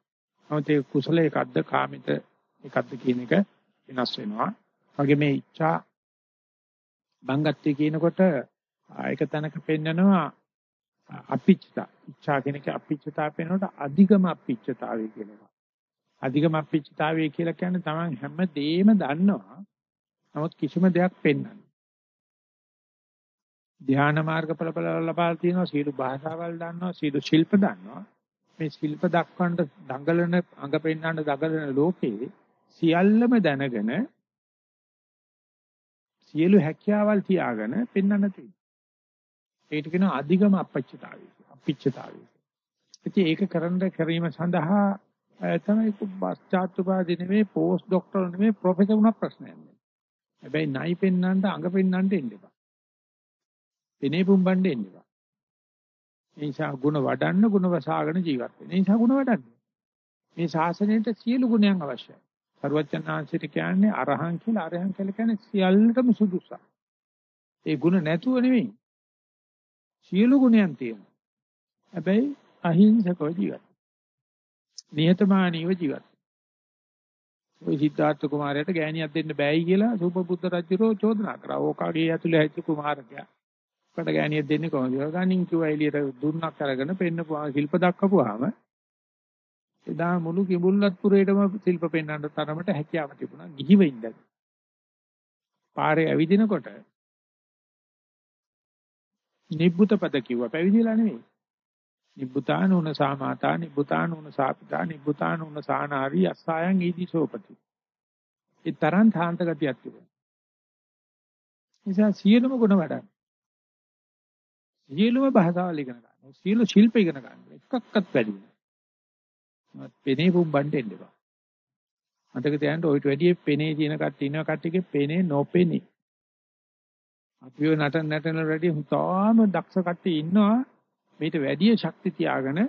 නමුත් ඒ කුසල එකක්ද කාමිත එකක්ද කියන එක වෙනස් වෙනවා. වගේ මේ ඉච්ඡා බංගත්වය කියනකොට ඒක තැනක පෙන්නනවා අපිච්චතා. ඉච්ඡා කියන එක අපිච්චතා පෙන්නකොට අධිගම අපිච්චතාවය කියනවා. අධිගම අපිච්චතාවය කියලා කියන්නේ Taman හැම දෙයක්ම දන්නවා. නමුත් කිසිම දෙයක් පෙන්වන්නේ. ධ්‍යාන මාර්ගඵල ලබා තියෙනවා සීල භාෂාවල් දන්නවා සීල ශිල්ප දන්නවා මේ ශිල්ප දක්වන්න දඟලන අඟ පෙන්වන්න දඟලන ලෝකේ සියල්ලම දැනගෙන සියලු හැකියාවල් තියාගෙන පෙන්වන්න තියෙනවා. ඒකට කියනවා අධිගම අපච්චතාවය. අපිච්චතාවය. ඉතින් ඒක කරන්න කිරීම සඳහා තමයි කුබ්බස්චාත්තුපාදී නෙමෙයි පෝස්ට් ડોක්ටර් නෙමෙයි ප්‍රොෆෙසර් වුණා ප්‍රශ්නයක් නෑ. හැබැයි නයි පෙන්වන්න අඟ පෙන්වන්න එන්න එපා. එනේ පුම්බන්න එන්න එපා. ඒ නිසා ಗುಣ වඩන්න ಗುಣ වසාගෙන ජීවත් වෙන්න. ඒ නිසා ಗುಣ වඩන්න. මේ ශාසනයට සියලු ගුණයන් අවශ්‍යයි. සරුවචනාංශයට කියන්නේ අරහං කියලා අරහං කියලා කියන්නේ සියල්ලටම සුදුසක්. ඒ ಗುಣ නැතුව නෙවෙයි. සියලු ගුණයන් තියෙනවා. හැබැයි අහිංසකව ජීවත්. නිහතමානීව ජීවත්. ওই සිද්ධාර්ථ කුමාරයාට ගෑණියක් දෙන්න බෑයි කියලා සූපබුද්ධ රජුරෝ චෝදනා කරා. ඕකාගේ ඇතුලේ හැච්ච කුමාරකයා. කට ගෑණියක් දෙන්නේ කොහොමද? ගණින් කිව්වා එළියට දුන්නක් අරගෙන පෙන්නපුවා ශිල්ප දක්වපුවාම එදා මුළු කිඹුල්ලත් පුරේටම ශිල්ප පෙන්වන්න තරමට හැකියාව තිබුණා. ගිහිව ඉඳලා. පාරේ ඇවිදිනකොට නිබ්බුත පද කිව්වා පැවිදිලා නෙවෙයි. නිබ්බුතානුන සාමාතා නිබ්බුතානුන සාපිතා නිබ්බුතානුන සානාරි අස්සයන් ඊදිසෝපති. ඒ තරම් තාන්ත ගතියක් තිබුණා. නිසා සියලුම ගුණ වඩන්න. සියලුම භාෂාවල් ඉගෙන ගන්න. සියලු ශිල්ප ඉගෙන ගන්න. එකක්වත් වැඩි නෑ. පෙනේ පුම්බන්න එන්න එපා. මතක තියාගන්න ඔයිට වැඩි පෙනේ තියෙන කට්ටිය ඉන්න කට්ටියගේ පෙනේ නොපෙනේ. අපිව නටන නටන වැඩි හුතාම දක්ෂ කට්ටිය ඉන්නවා. මේට වැඩි ශක්ති තියාගෙන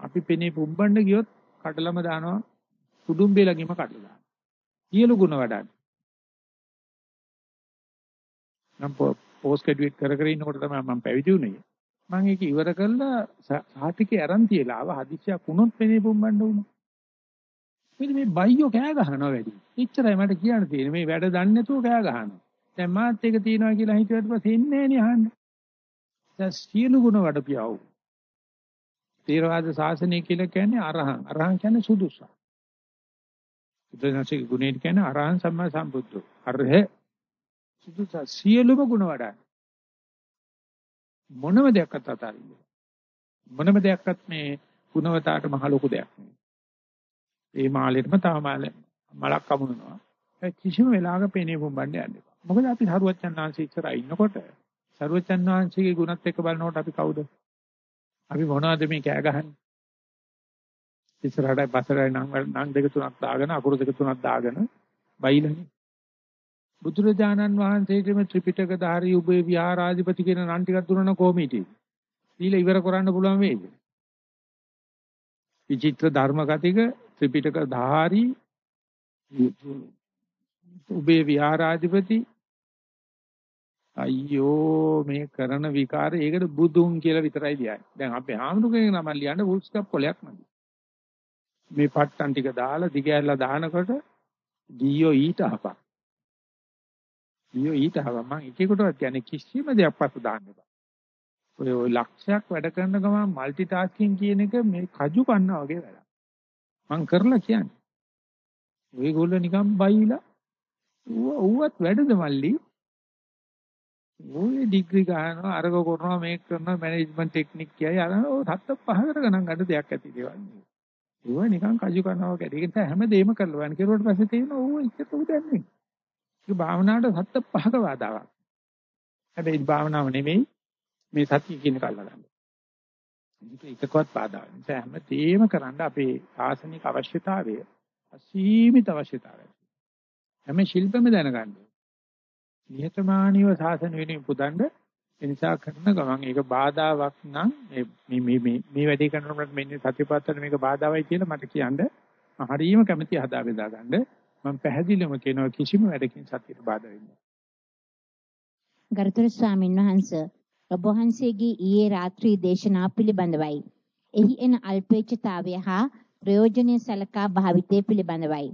අපි පෙනේ පුම්බන්න ගියොත් කඩලම දානවා. කුඩුම්බේ ළඟින්ම කඩලා දානවා. සියලු ಗುಣ වඩන්න. නම් පෝස්ට් ග්‍රැජුවේට් කර කර ඉන්නකොට තමයි මම පැවිදි වුණේ. මම ඒක ඉවර කරලා සාහිතිකේ අරන් තියලා ආව හදිසියක් වුණොත් පෙනේ පුම්බන්න වුණා. මෙන්න මේ බයියෝ කෑ ගහනවා වැඩි. එච්චරයි මට කියන්න තියෙන්නේ. මේ වැඩ දන්නේ නැතුව කෑ ගහනවා. දැන් මාත් එක තියනවා කියලා හිතුවට පස්සේ එන්නේ නැහැ නේ අහන්න. දැන් සියලු ගුණ වඩපියව. තේරවාද ශාසනය කියලා කියන්නේ අරහං. අරහං කියන්නේ සුදුසු. බුදුන්සේ ගුණේ කියන්නේ අරහං සම්මා සම්බුද්ධ. අරහ සුදුසු සියලුම ගුණ වඩා. මොනම දෙයක්වත් අතාරින්න. මොනම දෙයක්වත් මේ ගුණවතාවට මහ ලොකු දෙයක් නෙවෙයි. ඒ මාළේටම තව මාළේ මලක් කමුනවා. ඒ කිසිම වෙලාවක පේනේ පොම්බන්නේ යන්නේ. මොකද අපි සරුවච්චන් ආංශي ඉස්සරහා ඉන්නකොට සරුවච්චන් ආංශිගේ ගුණත් එක්ක බලනකොට අපි කවුද? අපි මොනවද මේ කෑ ගහන්නේ? ඉස්සරහට පස්සට නම් නම් දෙක තුනක් දාගෙන අකුරු දෙක තුනක් දාගෙන බයිලනේ. බුදුරජාණන් වහන්සේටම ත්‍රිපිටක ධාරී උභය විහාරාධිපති කියන නම් ටිකක් දුන්නා කොමිටිය. ඊළ ඉවර කරන්න පුළුවන් වේද? විචිත්‍ර ධර්ම කතික ත්‍රිපිටක ධාරී උබේ විහාරාධිපති අයියෝ මේ කරන විකාර ඒකට බුදුන් කියලා විතරයි ලියන්නේ. දැන් අපේ ආමරුගේ නම ලියන්න ෆුල් ස්ටොප් කොලයක් නැති. මේ පට්ටන් ටික දාලා දිගෑරලා දානකොට ගියෝ ඊට හපක්. ගියෝ ඊට හපක්. මම එකෙකුටවත් කියන්නේ කිසිම දෙයක් පස්ස දාන්න එපා. ඔය ඔය ලක්ෂයක් වැඩ කරන ගමන් মালටි ටාස්කින් කියන එක මේ කජු කන්නා වගේ වැඩක්. මං කරලා කියන්නේ. ඔයගොල්ලෝ නිකන් බයිලා ඌවත් වැඩද මල්ලි මොලේ ඩිග්‍රී ගන්නවා අරග කරනවා මේක කරනවා මැනේජ්මන්ට් ටෙක්නික් කියයි අර හත්ත පහකට ගණන් ගන්න දෙයක් ඇති දේවල් නේ. ඒවා නිකන් කජු කරනවා වගේ. ඒක හැම දෙයක්ම කරලා යන කෙරුවට පස්සේ තියෙන ඕව ඉච්චට උදන්නේ. ඒක භාවනාවට හත්ත පහක බාධාවක්. හැබැයි භාවනාව නෙමෙයි මේ සතිය කියන කල්ලා ගන්න. ඒක එකකවත් බාධා වෙන නිසා හැම තේම කරන්න අපේ ආසනික අවශ්‍යතාවය අසීමිත අවශ්‍යතාවයක්. හැම ශිල්පෙම දැනගන්න ඕනේ. නිහතමානීව සාසන වෙනුවෙන් පුදන්න ඒ නිසා කරන ගමන් ඒක බාධාවක් නම් මේ මේ මේ මේ වැඩේ කරනකොට මෙන්න සතිපත්තට මේක බාධාවයි කියලා මට කියන්න හරියම කැමැති හදා බෙදා ගන්න මම පැහැදිලිවම කියනවා කිසිම වැඩකින් සතියට බාධා වෙන්නේ නැහැ. ගරුතර ස්වාමීන් වහන්සේ ඔබ වහන්සේගේ ඊයේ රාත්‍රී දේශනා පිළිබඳවයි. එහි එන අල්පේච්ඡතාවය හා ප්‍රයෝජනීය සලකා භාවිතය පිළිබඳවයි.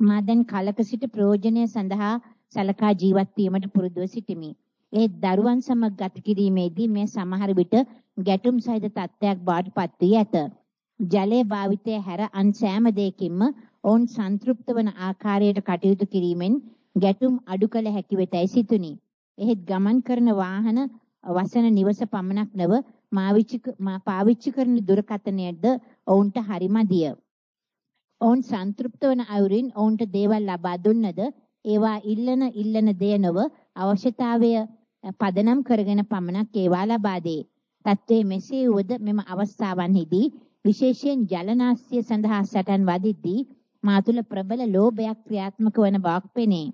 මා දැන් කලක සිට ප්‍රයෝජනය සඳහා සලකා ජීවත් වීමට පුරුදුව සිටිමි. ඒ දරුවන් සමග ගත කිරීමේදී මේ සමහර විට ගැටුම් සහිත තත්ත්වයක් බවට පත් වී ඇත. ජලයේ භාවිතය හැර අන් සෑම දෙයකින්ම ඔවුන් සන්තුෂ්ත වන ආකාරයට කටයුතු කිරීමෙන් ගැටුම් අඩු කළ හැකි වෙතයි සිතුනි. එහෙත් ගමන් කරන වාහන වසන නිවස පමණක් නොව මා පාවිච්චි කරන දුරකථනයේද ඔවුන්ට හරිමදිය. ඔවුන් සන්තුෂ්ත වන අයුරින් ඔවුන්ට දේවල් ලබා දුන්නද ඒවා ඉල්ලන ඉල්ලන දේ නොව අවශ්‍යතාවය පදනම් කරගෙන පමණක් ඒවා ලබා දේ. තත්ත්වයේ මෙසේ වුවද මෙම අවස්ථාවන්හිදී විශේෂයෙන් ජලනාස්‍ය සඳහා සටන් වදිද්දී මා තුළ ප්‍රබල ලෝභයක් ක්‍රියාත්මක වන බවක් පෙනේ.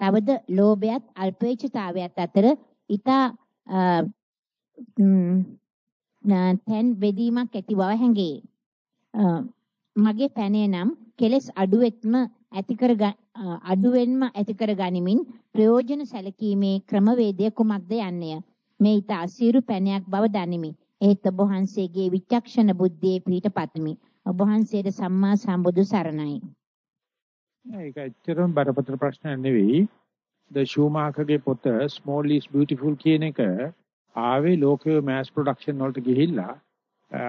තවද ලෝභයත් අල්පේච්ඡතාවයත් අතර ඊතා තැන් බෙදීමක් ඇති බව හැඟේ. මගේ පැනේ නම් කෙලස් අඩුවෙත්ම ඇති කර අඩුවෙන්ම ඇති කර ගනිමින් ප්‍රයෝජන සැලකීමේ ක්‍රමවේදය කුමක්ද යන්නය. මේ ඊට අසීරු පැනයක් බව දනිමි. ඒත් ඔබ වහන්සේගේ විචක්ෂණ බුද්ධියේ පිහිට පතමි. ඔබ වහන්සේට සම්මා සම්බුදු සරණයි. ඒක ඇත්තටම බරපතල ප්‍රශ්නයක් නෙවෙයි. ද ෂූමාකගේ පොත small is beautiful කියන එක ආවේ ලෝකයේ mass production වලට ගිහිල්ලා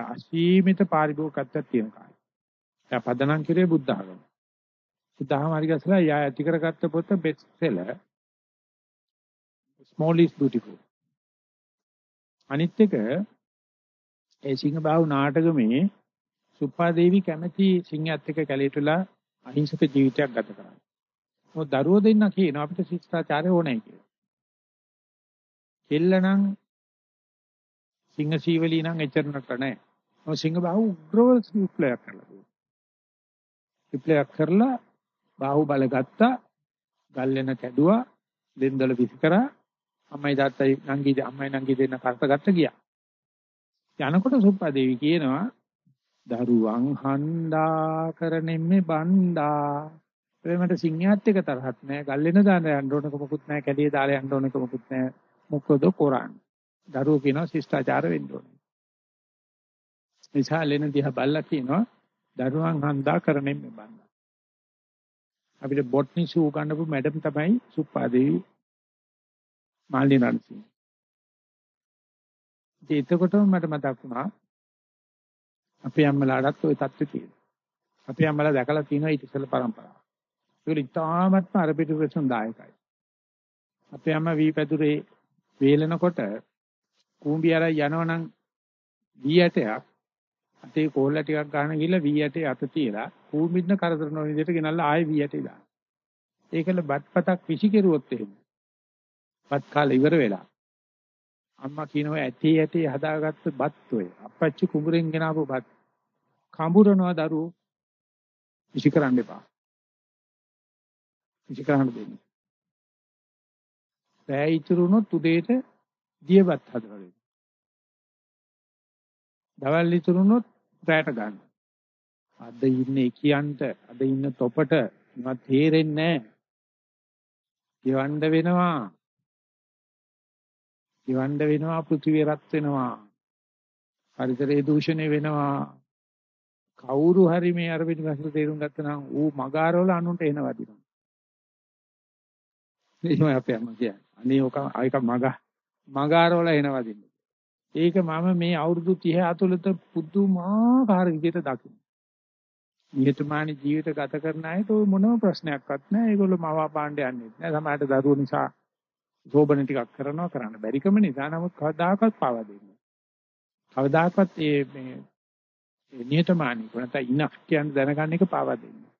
අසීමිත පාරිභෝගිකත්වයක් තියෙන කාලේ. ඒ පදනම් කිරේ බුද්ධ ආගම. බුද්ධ ආගම හරි ගැසලා යා ඇති කරගත්ත පොත best seller. small is beautiful. අනිත් එක ඒ සිංහබාහු නාටකමේ සුප්පාදේවි කැමැති සිංහයත් එක්ක කැලේටලා අහිංසක ජීවිතයක් ගත කරන්නේ. මොකද දරුවෝ දෙන්න කියන අපිට ශිෂ්ටාචාරය ඕනේ කියලා. කෙල්ලනම් සිංහ සීවලී නම් එච්චරනට නැහැ. මොකද සිංහ බාහුව උග්‍රව විප්ලවයක් කරලා දුන්නා. විප්ලවයක් කරලා බාහුව බල ගත්තා, ගල්ලෙන කැඩුවා, දෙන්දල විසි කරා, අම්මයි තාත්තයි නංගි අම්මයි නංගි දෙන්න කරත ගත්ත ගියා. යනකොට සුප්පාදේවි කියනවා දරුවන් හන්දා කරනෙම්මේ බණ්ඩා. ප්‍රේමට සිංහයත් එක තරහක් නැහැ ගල්ලෙන දාන යන්න ඕනක මොකුත් නැහැ කැඩේ දාලා යන්න ඕනක මොකුත් නැහැ මොකද කරන්නේ. දරුවෝ කියනවා ශිෂ්ටාචාර වෙන්න ඕනේ. නිසා ලෙන දිහා බල්ලා කියනවා දරුවන් හන්දා කරන්නේ මේ බන්න. අපිට බොට්නි සූ ගන්නපු මැඩම් තමයි සුප්පාදේවි මාලිනී රන්සිංහ. ඒ එතකොටම මට මතක් වුණා අපේ අම්මලාටත් ওই தත්ත්වය තියෙනවා. අපේ අම්මලා දැකලා තියෙනවා ඊට ඉස්සෙල්ලා પરම්පරාව. ඒක ඉතාමත්ම අර පිටු ප්‍රශ්න දායකයි. අපේ අම්මා වීපැදුරේ වේලනකොට කූඹි අරන් යනවනම් වී ඇටයක් අතේ කෝල්ල ටිකක් ගන්න ගිහලා වී ඇටේ අත තියලා කූඹින්න කරදර නොවන විදිහට ගෙනල්ලා ආයෙ වී ඇටේ දාන. ඒකල බත්පතක් විසි කෙරුවොත් එහෙම. බත් කාලේ ඉවර වෙලා. අම්මා කියනවා ඇටේ ඇටේ හදාගත්ත බත් ඔය. අපච්චි කුඹුරෙන් ගෙනාවු බත්. කඹුරනවා දරුවෝ. විසි කරන්න එපා. විසි කරන්න දෙන්න. රෑ ඉතුරුනොත් උදේට දියබත් හදලා දෙන්න. දවල් ඉතුරුනොත් රැට ගන්න. අද ඉන්නේ කියන්ට අද ඉන්න තොපට මම තේරෙන්නේ නැහැ. කියවන්න වෙනවා. කියවන්න වෙනවා පෘථිවිය රත් වෙනවා. පරිසරයේ දූෂණය වෙනවා. කවුරු හරි මේ අර පිටිපස්සට තේරුම් ගත්තා නම් ඌ මගාරවල අනුන්ට එන වදිනවා. එහෙම අපේ අම්මා කියන්නේ. අනේ ඔක ආයක මග මගාරවල එන වදිනවා. ඒක මම මේ අවුරුදු 30 ඇතුළත පුදුමාකාර විදිහට දකිනවා. නිහතමානී ජීවිත ගත කරන අයට ඔය මොනම ප්‍රශ්නයක්වත් නැහැ. ඒගොල්ලෝ මවා පාණ්ඩ යන්නේ නැහැ. සමහරට දරුවෝ නිසා සෝබන ටිකක් කරනවා කරන්න බැරිකම නිසා නමුත් කවදාකවත් පාවා දෙන්නේ කවදාකවත් මේ මේ නියතමානී නැත්නම් ඉනක් කියන දැනගන්න එක පාවා දෙන්නේ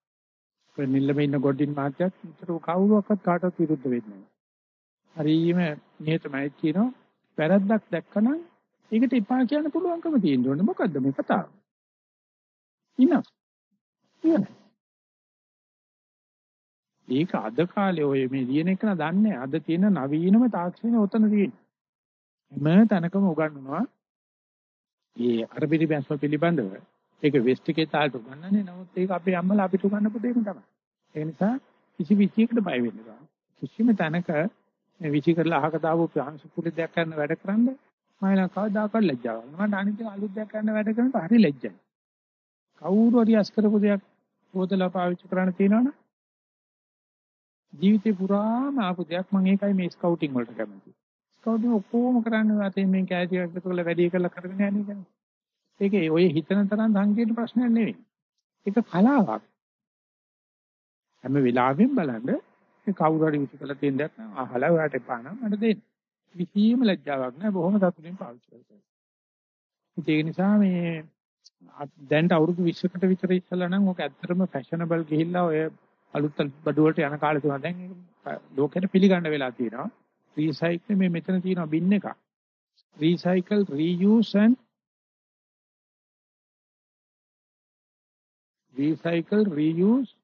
නැහැ. නිල්ලම ඉන්න ගොඩින් මාත්‍යක් විතර කවුරුවක්වත් කාටවත් විරුද්ධ වෙන්නේ නැහැ. හරියම නියතමයි කියනවා වැරද්දක් දැක්කනම් ඒකට එපා කියන්න පුළුවන්කම තියෙන්න ඕනේ. මොකද්ද මේ කතාව? ඉනක්. ඒක අද කාලේ ඔය මේ ලියන එක දන්නේ අද තියෙන නවීනම තාක්ෂණය ඔතන තියෙන්නේ. හැම තැනකම උගන්වනවා. මේ අර පිළිබැස්ම පිළිබඳව ඒක වෙස්ට් එකේ තාලට උගන්වන්නේ නමුත් ඒක අපේ අම්මලා අපිට උගන්වපු දෙයක් තමයි. ඒ නිසා කිසි විචයකට බය වෙන්න බෑ කිසිම තැනක මේ විචි කරලා අහක දාපු ප්‍රාංශ කුලි දෙයක් කරන වැඩ කරන්න මම කවදාකවත් ලැජ්ජාවක් මට අනිත් අලුත් දෙයක් කරන වැඩ කරනකොට හරි ලැජ්ජයි. කවුරු හරි අස් කරපු දෙයක් පොතලා පාවිච්චි කරන්න තියෙනවනේ ජීවිතේ පුරාම ආපු දෙයක් මම ඒකයි මේ ස්කවුටින් වලට කැමති. ස්කවුටින් ඔක්කොම කරන්නේ වාතේ මේ කැටි එකතු කරලා වැඩි කරලා කරගෙන යන්නේ කියන්නේ. ඒකේ ඔය හිතන තරම් සංකීර්ණ ප්‍රශ්නයක් නෙවෙයි. ඒක කලාවක්. හැම වෙලාවෙම බලන්න මේ කවුරු හරි විසි කළ තියෙන දෙයක් නම් අහලා ඔයාට එපා නම් මට දෙන්න. කිසිම ලැජ්ජාවක් නැහැ බොහොම සතුටින් පාවිච්චි කරලා. ඒක නිසා මේ දැන් අවුරුදු 20කට විතර ඉස්සලා නම් ඔක ඇත්තටම ෆැෂනබල් ගිහිල්ලා ඔය අලුත් බඩු වලට යන කාලේ තුන දැන් ලෝකෙට පිළිගන්න වෙලා තියෙනවා. රීසයිකල් මේ මෙතන තියෙනවා බින් එකක්. Recycle reuse and recycle reuse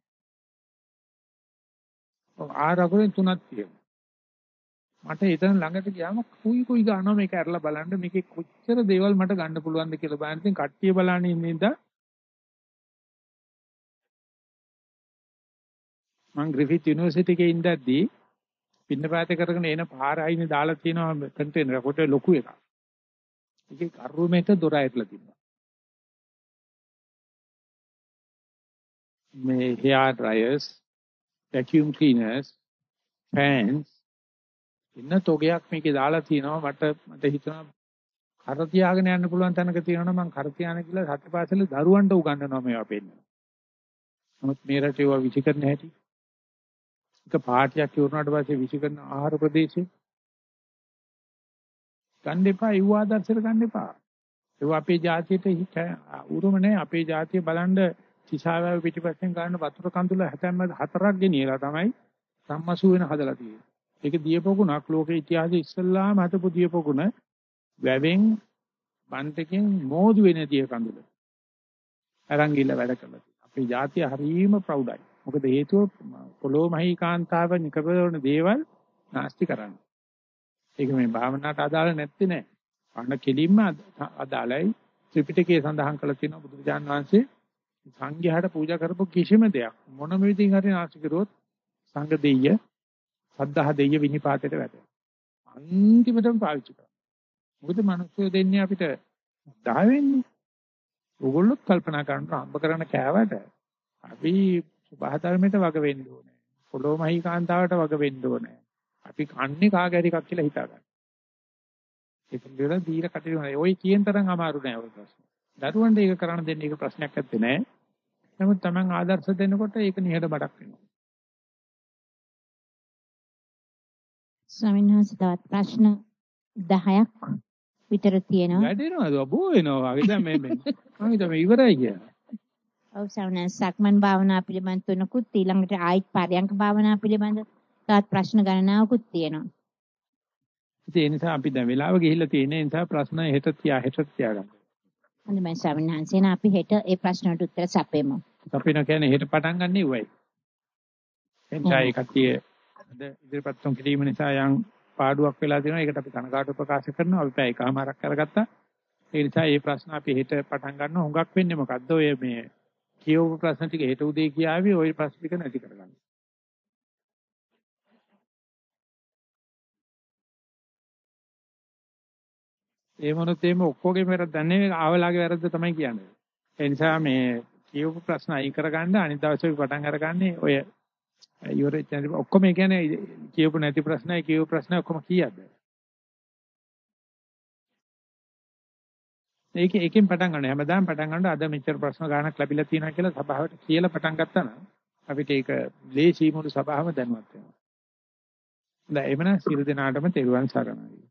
R අකුරෙන් තුනක් තියෙනවා. මට එතන ළඟට ගියාම කුයි කුයි ගන්නවා මේක අරලා බලන්න මේකේ කොච්චර දේවල් මට ගන්න පුළුවන්ද කියලා බලන්න ඉතින් කට්ටිය බලන්නේ ඉඳලා මම ග්‍රිෆිත් යුනිවර්සිටි එකේ ඉඳද්දී පින්නපාත කරගෙන එන පාර අයිනේ දාලා තියෙනවා කන්ටේනර් කොට ලොකු එකක්. ඒකේ කරුමෙට දොර ඇట్లా තිබ්බා. මේ hair dryers, vacuum cleaners, fans ඉන්න තොගයක් මේකේ දාලා තියෙනවා මට මට හිතෙනවා කර තියාගෙන යන්න පුළුවන් තැනක තියෙනවා මම කර තියාන කියලා සත්‍යපාසලේ දරුවන්ට උගන්වනවා මේවා පෙන්න. නමුත් මේ රටේ ඒවා විචිකරණ හැටි එක පාටියක් ඉවරනාට පස්සේ විසිකරන ආහාර ප්‍රදේශේ ගන්න එපා ඒව ආදර්ශයට ගන්න එපා. ඒව අපේ ජාතියට උරුම නැහැ. අපේ ජාතිය බලන්න තිසාවැව පිටිපස්සෙන් ගන්න වතුර කඳුල 74ක් ගෙනියලා තමයි සම්මසු වෙන හදලා තියෙන්නේ. ඒක දියපොකුණක් ලෝකේ ඉතිහාසයේ ඉස්සල්ලාම හදපු දියපොකුණ වැවෙන් බන්තකින් මෝදු වෙන දිය කඳුල. අරන් ගිල්ල වැඩ කළා. අපේ ජාතිය හරීම ප්‍රෞඩයි. මොකද හේතුව පොළොව මහී කාන්තාව නිකපදවන දේවල් නාස්ති කරන්න. ඒක මේ භාවනාවට අදාළ නැත්තේ නෑ. අන්න කෙලින්ම අදාළයි ත්‍රිපිටකයේ සඳහන් කරලා තියෙනවා බුදුරජාන් වහන්සේ සංඝයාට පූජා කරපු කිසිම දෙයක් මොනම විදිහින් හරි නාස්ති කරුවොත් සංඝ දෙය සද්ධා දෙය විනිපාතයට වැටෙනවා. අන්තිමටම පාවිච්චි කරනවා. මොකද මිනිස්සු දෙන්නේ අපිට දහ වෙන්නේ. ඕගොල්ලොත් කල්පනා කරනවා අම්බ කරන කෑවට අපි සබහ ධර්මයට වග වෙන්න ඕනේ. පොළොමහි කාන්තාවට වග වෙන්න ඕනේ. අපි කන්නේ කාගෑරි එකක් කියලා හිතා ගන්න. ඒක පිළිවෙල දීර කටයුතු නෑ. ওই කියන තරම් අමාරු නෑ ඔය ප්‍රශ්න. දරුවන්ට ඒක කරන්න දෙන්න ඒක ප්‍රශ්නයක් නැත්තේ නෑ. නමුත් Taman ආදර්ශ දෙනකොට ඒක නිහඬ බඩක් වෙනවා. ස්වාමීන් වහන්සේ තවත් ප්‍රශ්න 10ක් විතර තියෙනවා. වැඩෙනවද? බෝ වෙනවා. වගේ දැන් මේ මේ මම හිතුවා මේ ඉවරයි කියලා. ඔව් සවන සක්මන් භාවනා පිළිබඳ තුනකුත් ඊළඟට ආයිත් පරයන්ක භාවනා පිළිබඳ තවත් ප්‍රශ්න ගණනාවකුත් තියෙනවා. ඒ නිසා අපි දැන් වෙලාව ගිහිල්ලා තියෙන නිසා ප්‍රශ්න හෙට තියා හෙට තියාගන්න. හොඳයි මම සවන්හන්සේන අපි හෙට ඒ ප්‍රශ්නට උත්තර සපෙමු. සපේන කියන්නේ හෙට පටන් ගන්න ඉවයි. එනිසා ඒ කට්ටිය අද ඉදිරිපත් තුන් කිරීම නිසා යම් පාඩුවක් වෙලා තියෙනවා. ඒකට අපි කනගාටු ප්‍රකාශ කරනවා. අපි පැය එකමාරක් කරගත්තා. ඒ නිසා මේ ප්‍රශ්න අපි හෙට පටන් ගන්න හොඟක් වෙන්නේ මොකද්ද? ඔය මේ කියවපු ප්‍රශ්න ටික හෙට උදේ කියාවි ওই ප්‍රශ්න ටික නැති කරගන්න. ඒ මොනොත් එimhe ඔක්කොගේම වැරද්ද නැහැ ආවලාගේ වැරද්ද තමයි කියන්නේ. ඒ නිසා මේ කියවපු ප්‍රශ්න අයින් කරගන්න අනිත් දවසේ පටන් අරගන්නේ ඔය ඉවරෙච්ච ඔක්කොම ඒ කියන්නේ කියවපු නැති ප්‍රශ්නයි කියවපු ප්‍රශ්න ඔක්කොම කීයක්ද? ඒක ඒකෙන් පටන් ගන්න හැමදාම පටන් ගන්න අද මෙච්චර ප්‍රශ්න ගානක් ලැබිලා තියෙනවා කියලා සභාවට කියලා පටන් ගත්තා නම් අපිට ඒක ලේසි මුළු සභාවම දැනුවත් වෙනවා. දැන් එවනම් සියලු දෙනාටම තෙරුවන් සරණයි.